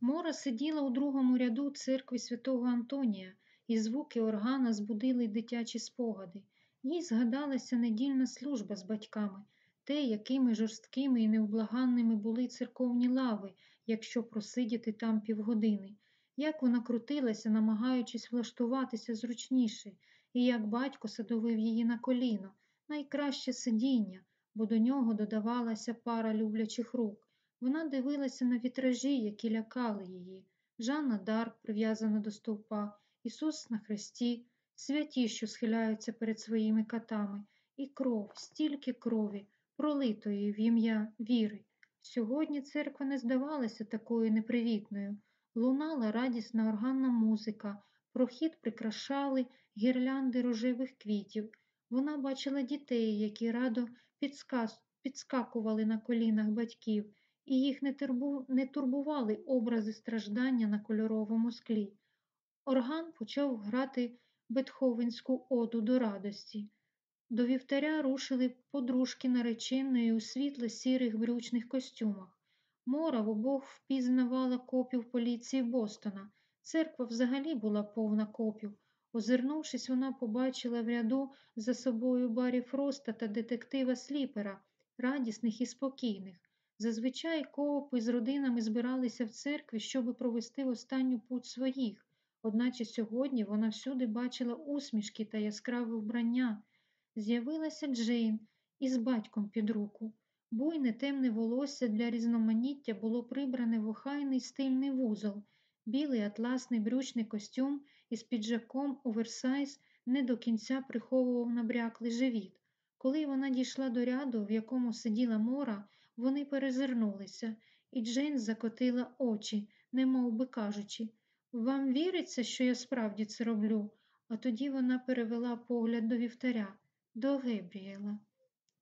Мора сиділа у другому ряду церкви святого Антонія, і звуки органа збудили дитячі спогади. Їй згадалася недільна служба з батьками, те, якими жорсткими і невблаганними були церковні лави, якщо просидіти там півгодини, як вона крутилася, намагаючись влаштуватися зручніше, і як батько садовив її на коліно, найкраще сидіння, бо до нього додавалася пара люблячих рук. Вона дивилася на вітражі, які лякали її. Жанна д'Арк, прив'язана до стовпа, Ісус на хресті, святі, що схиляються перед своїми катами, і кров, стільки крові, пролитої в ім'я віри. Сьогодні церква не здавалася такою непривітною. Лунала радісна органна музика, прохід прикрашали гірлянди рожевих квітів. Вона бачила дітей, які радо підсказ... підскакували на колінах батьків, і їх не, турбу... не турбували образи страждання на кольоровому склі. Орган почав грати бетховенську оду до радості. До вівтаря рушили подружки нареченої у світло-сірих брючних костюмах. Мора в обох впізнавала копів поліції Бостона. Церква взагалі була повна копів. Озирнувшись, вона побачила в ряду за собою Барі Фроста та детектива Сліпера, радісних і спокійних. Зазвичай коопи з родинами збиралися в церкві, щоби провести останню путь своїх, одначе сьогодні вона всюди бачила усмішки та яскраве вбрання. З'явилася Джейн із батьком під руку. Буйне темне волосся для різноманіття було прибране в охайний стильний вузол, білий атласний брючний костюм із піджаком оверсайз не до кінця приховував набряклий живіт. Коли вона дійшла до ряду, в якому сиділа мора, вони перезирнулися, і Джейн закотила очі, немов би кажучи, вам віриться, що я справді це роблю? А тоді вона перевела погляд до вівтаря, до Гебріела.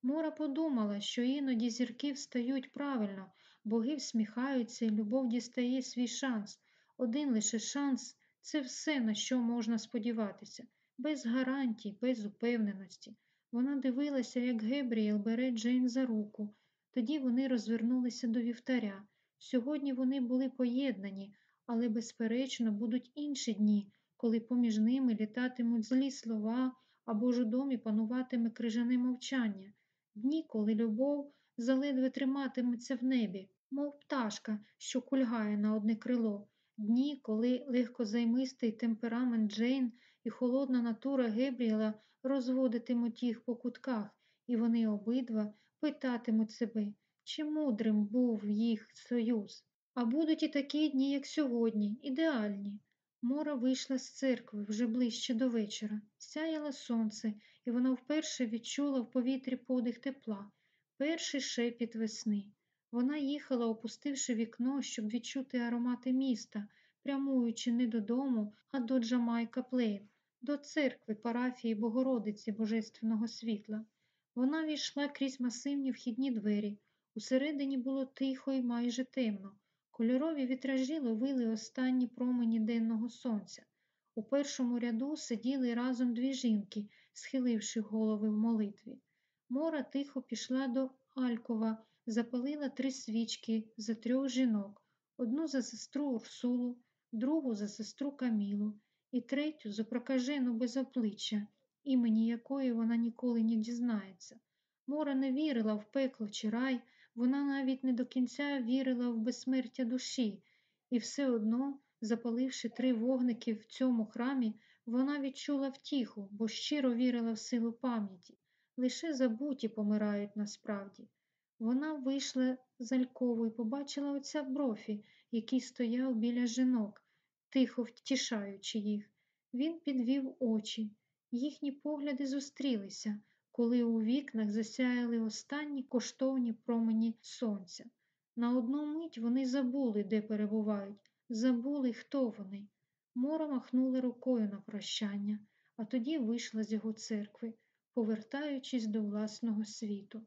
Мора подумала, що іноді зірки встають правильно, боги всміхаються і любов дістає свій шанс. Один лише шанс це все, на що можна сподіватися, без гарантій, без упевненості. Вона дивилася, як Гебріел бере Джейн за руку. Тоді вони розвернулися до вівтаря. Сьогодні вони були поєднані, але, безперечно, будуть інші дні, коли поміж ними літатимуть злі слова або ж у домі пануватиме крижане мовчання, дні, коли любов заледве триматиметься в небі, мов пташка, що кульгає на одне крило, дні, коли легкозаймистий темперамент Джейн і холодна натура Гебріела розводитимуть їх по кутках, і вони обидва питатимуть себе, чи мудрим був їх союз. А будуть і такі дні, як сьогодні, ідеальні. Мора вийшла з церкви вже ближче до вечора. Сяяло сонце, і вона вперше відчула в повітрі подих тепла, перший шепіт весни. Вона їхала, опустивши вікно, щоб відчути аромати міста, прямуючи не додому, а до Джамайка Плейн, до церкви парафії Богородиці Божественного світла. Вона війшла крізь масивні вхідні двері. Усередині було тихо і майже темно. Кольорові вітражі ловили останні промені денного сонця. У першому ряду сиділи разом дві жінки, схиливши голови в молитві. Мора тихо пішла до Алькова, запалила три свічки за трьох жінок, одну за сестру Урсулу, другу за сестру Камілу і третю за прокажену без обличчя, імені якої вона ніколи не дізнається. Мора не вірила в пекло чи рай, вона навіть не до кінця вірила в безсмертя душі, і все одно, запаливши три вогники в цьому храмі, вона відчула втіху, бо щиро вірила в силу пам'яті. Лише забуті помирають насправді. Вона вийшла з Алькову і побачила отця брофі, який стояв біля жінок, тихо втішаючи їх. Він підвів очі. Їхні погляди зустрілися, коли у вікнах засяяли останні коштовні промені сонця. На одну мить вони забули, де перебувають, забули, хто вони. Мора махнула рукою на прощання, а тоді вийшла з його церкви, повертаючись до власного світу.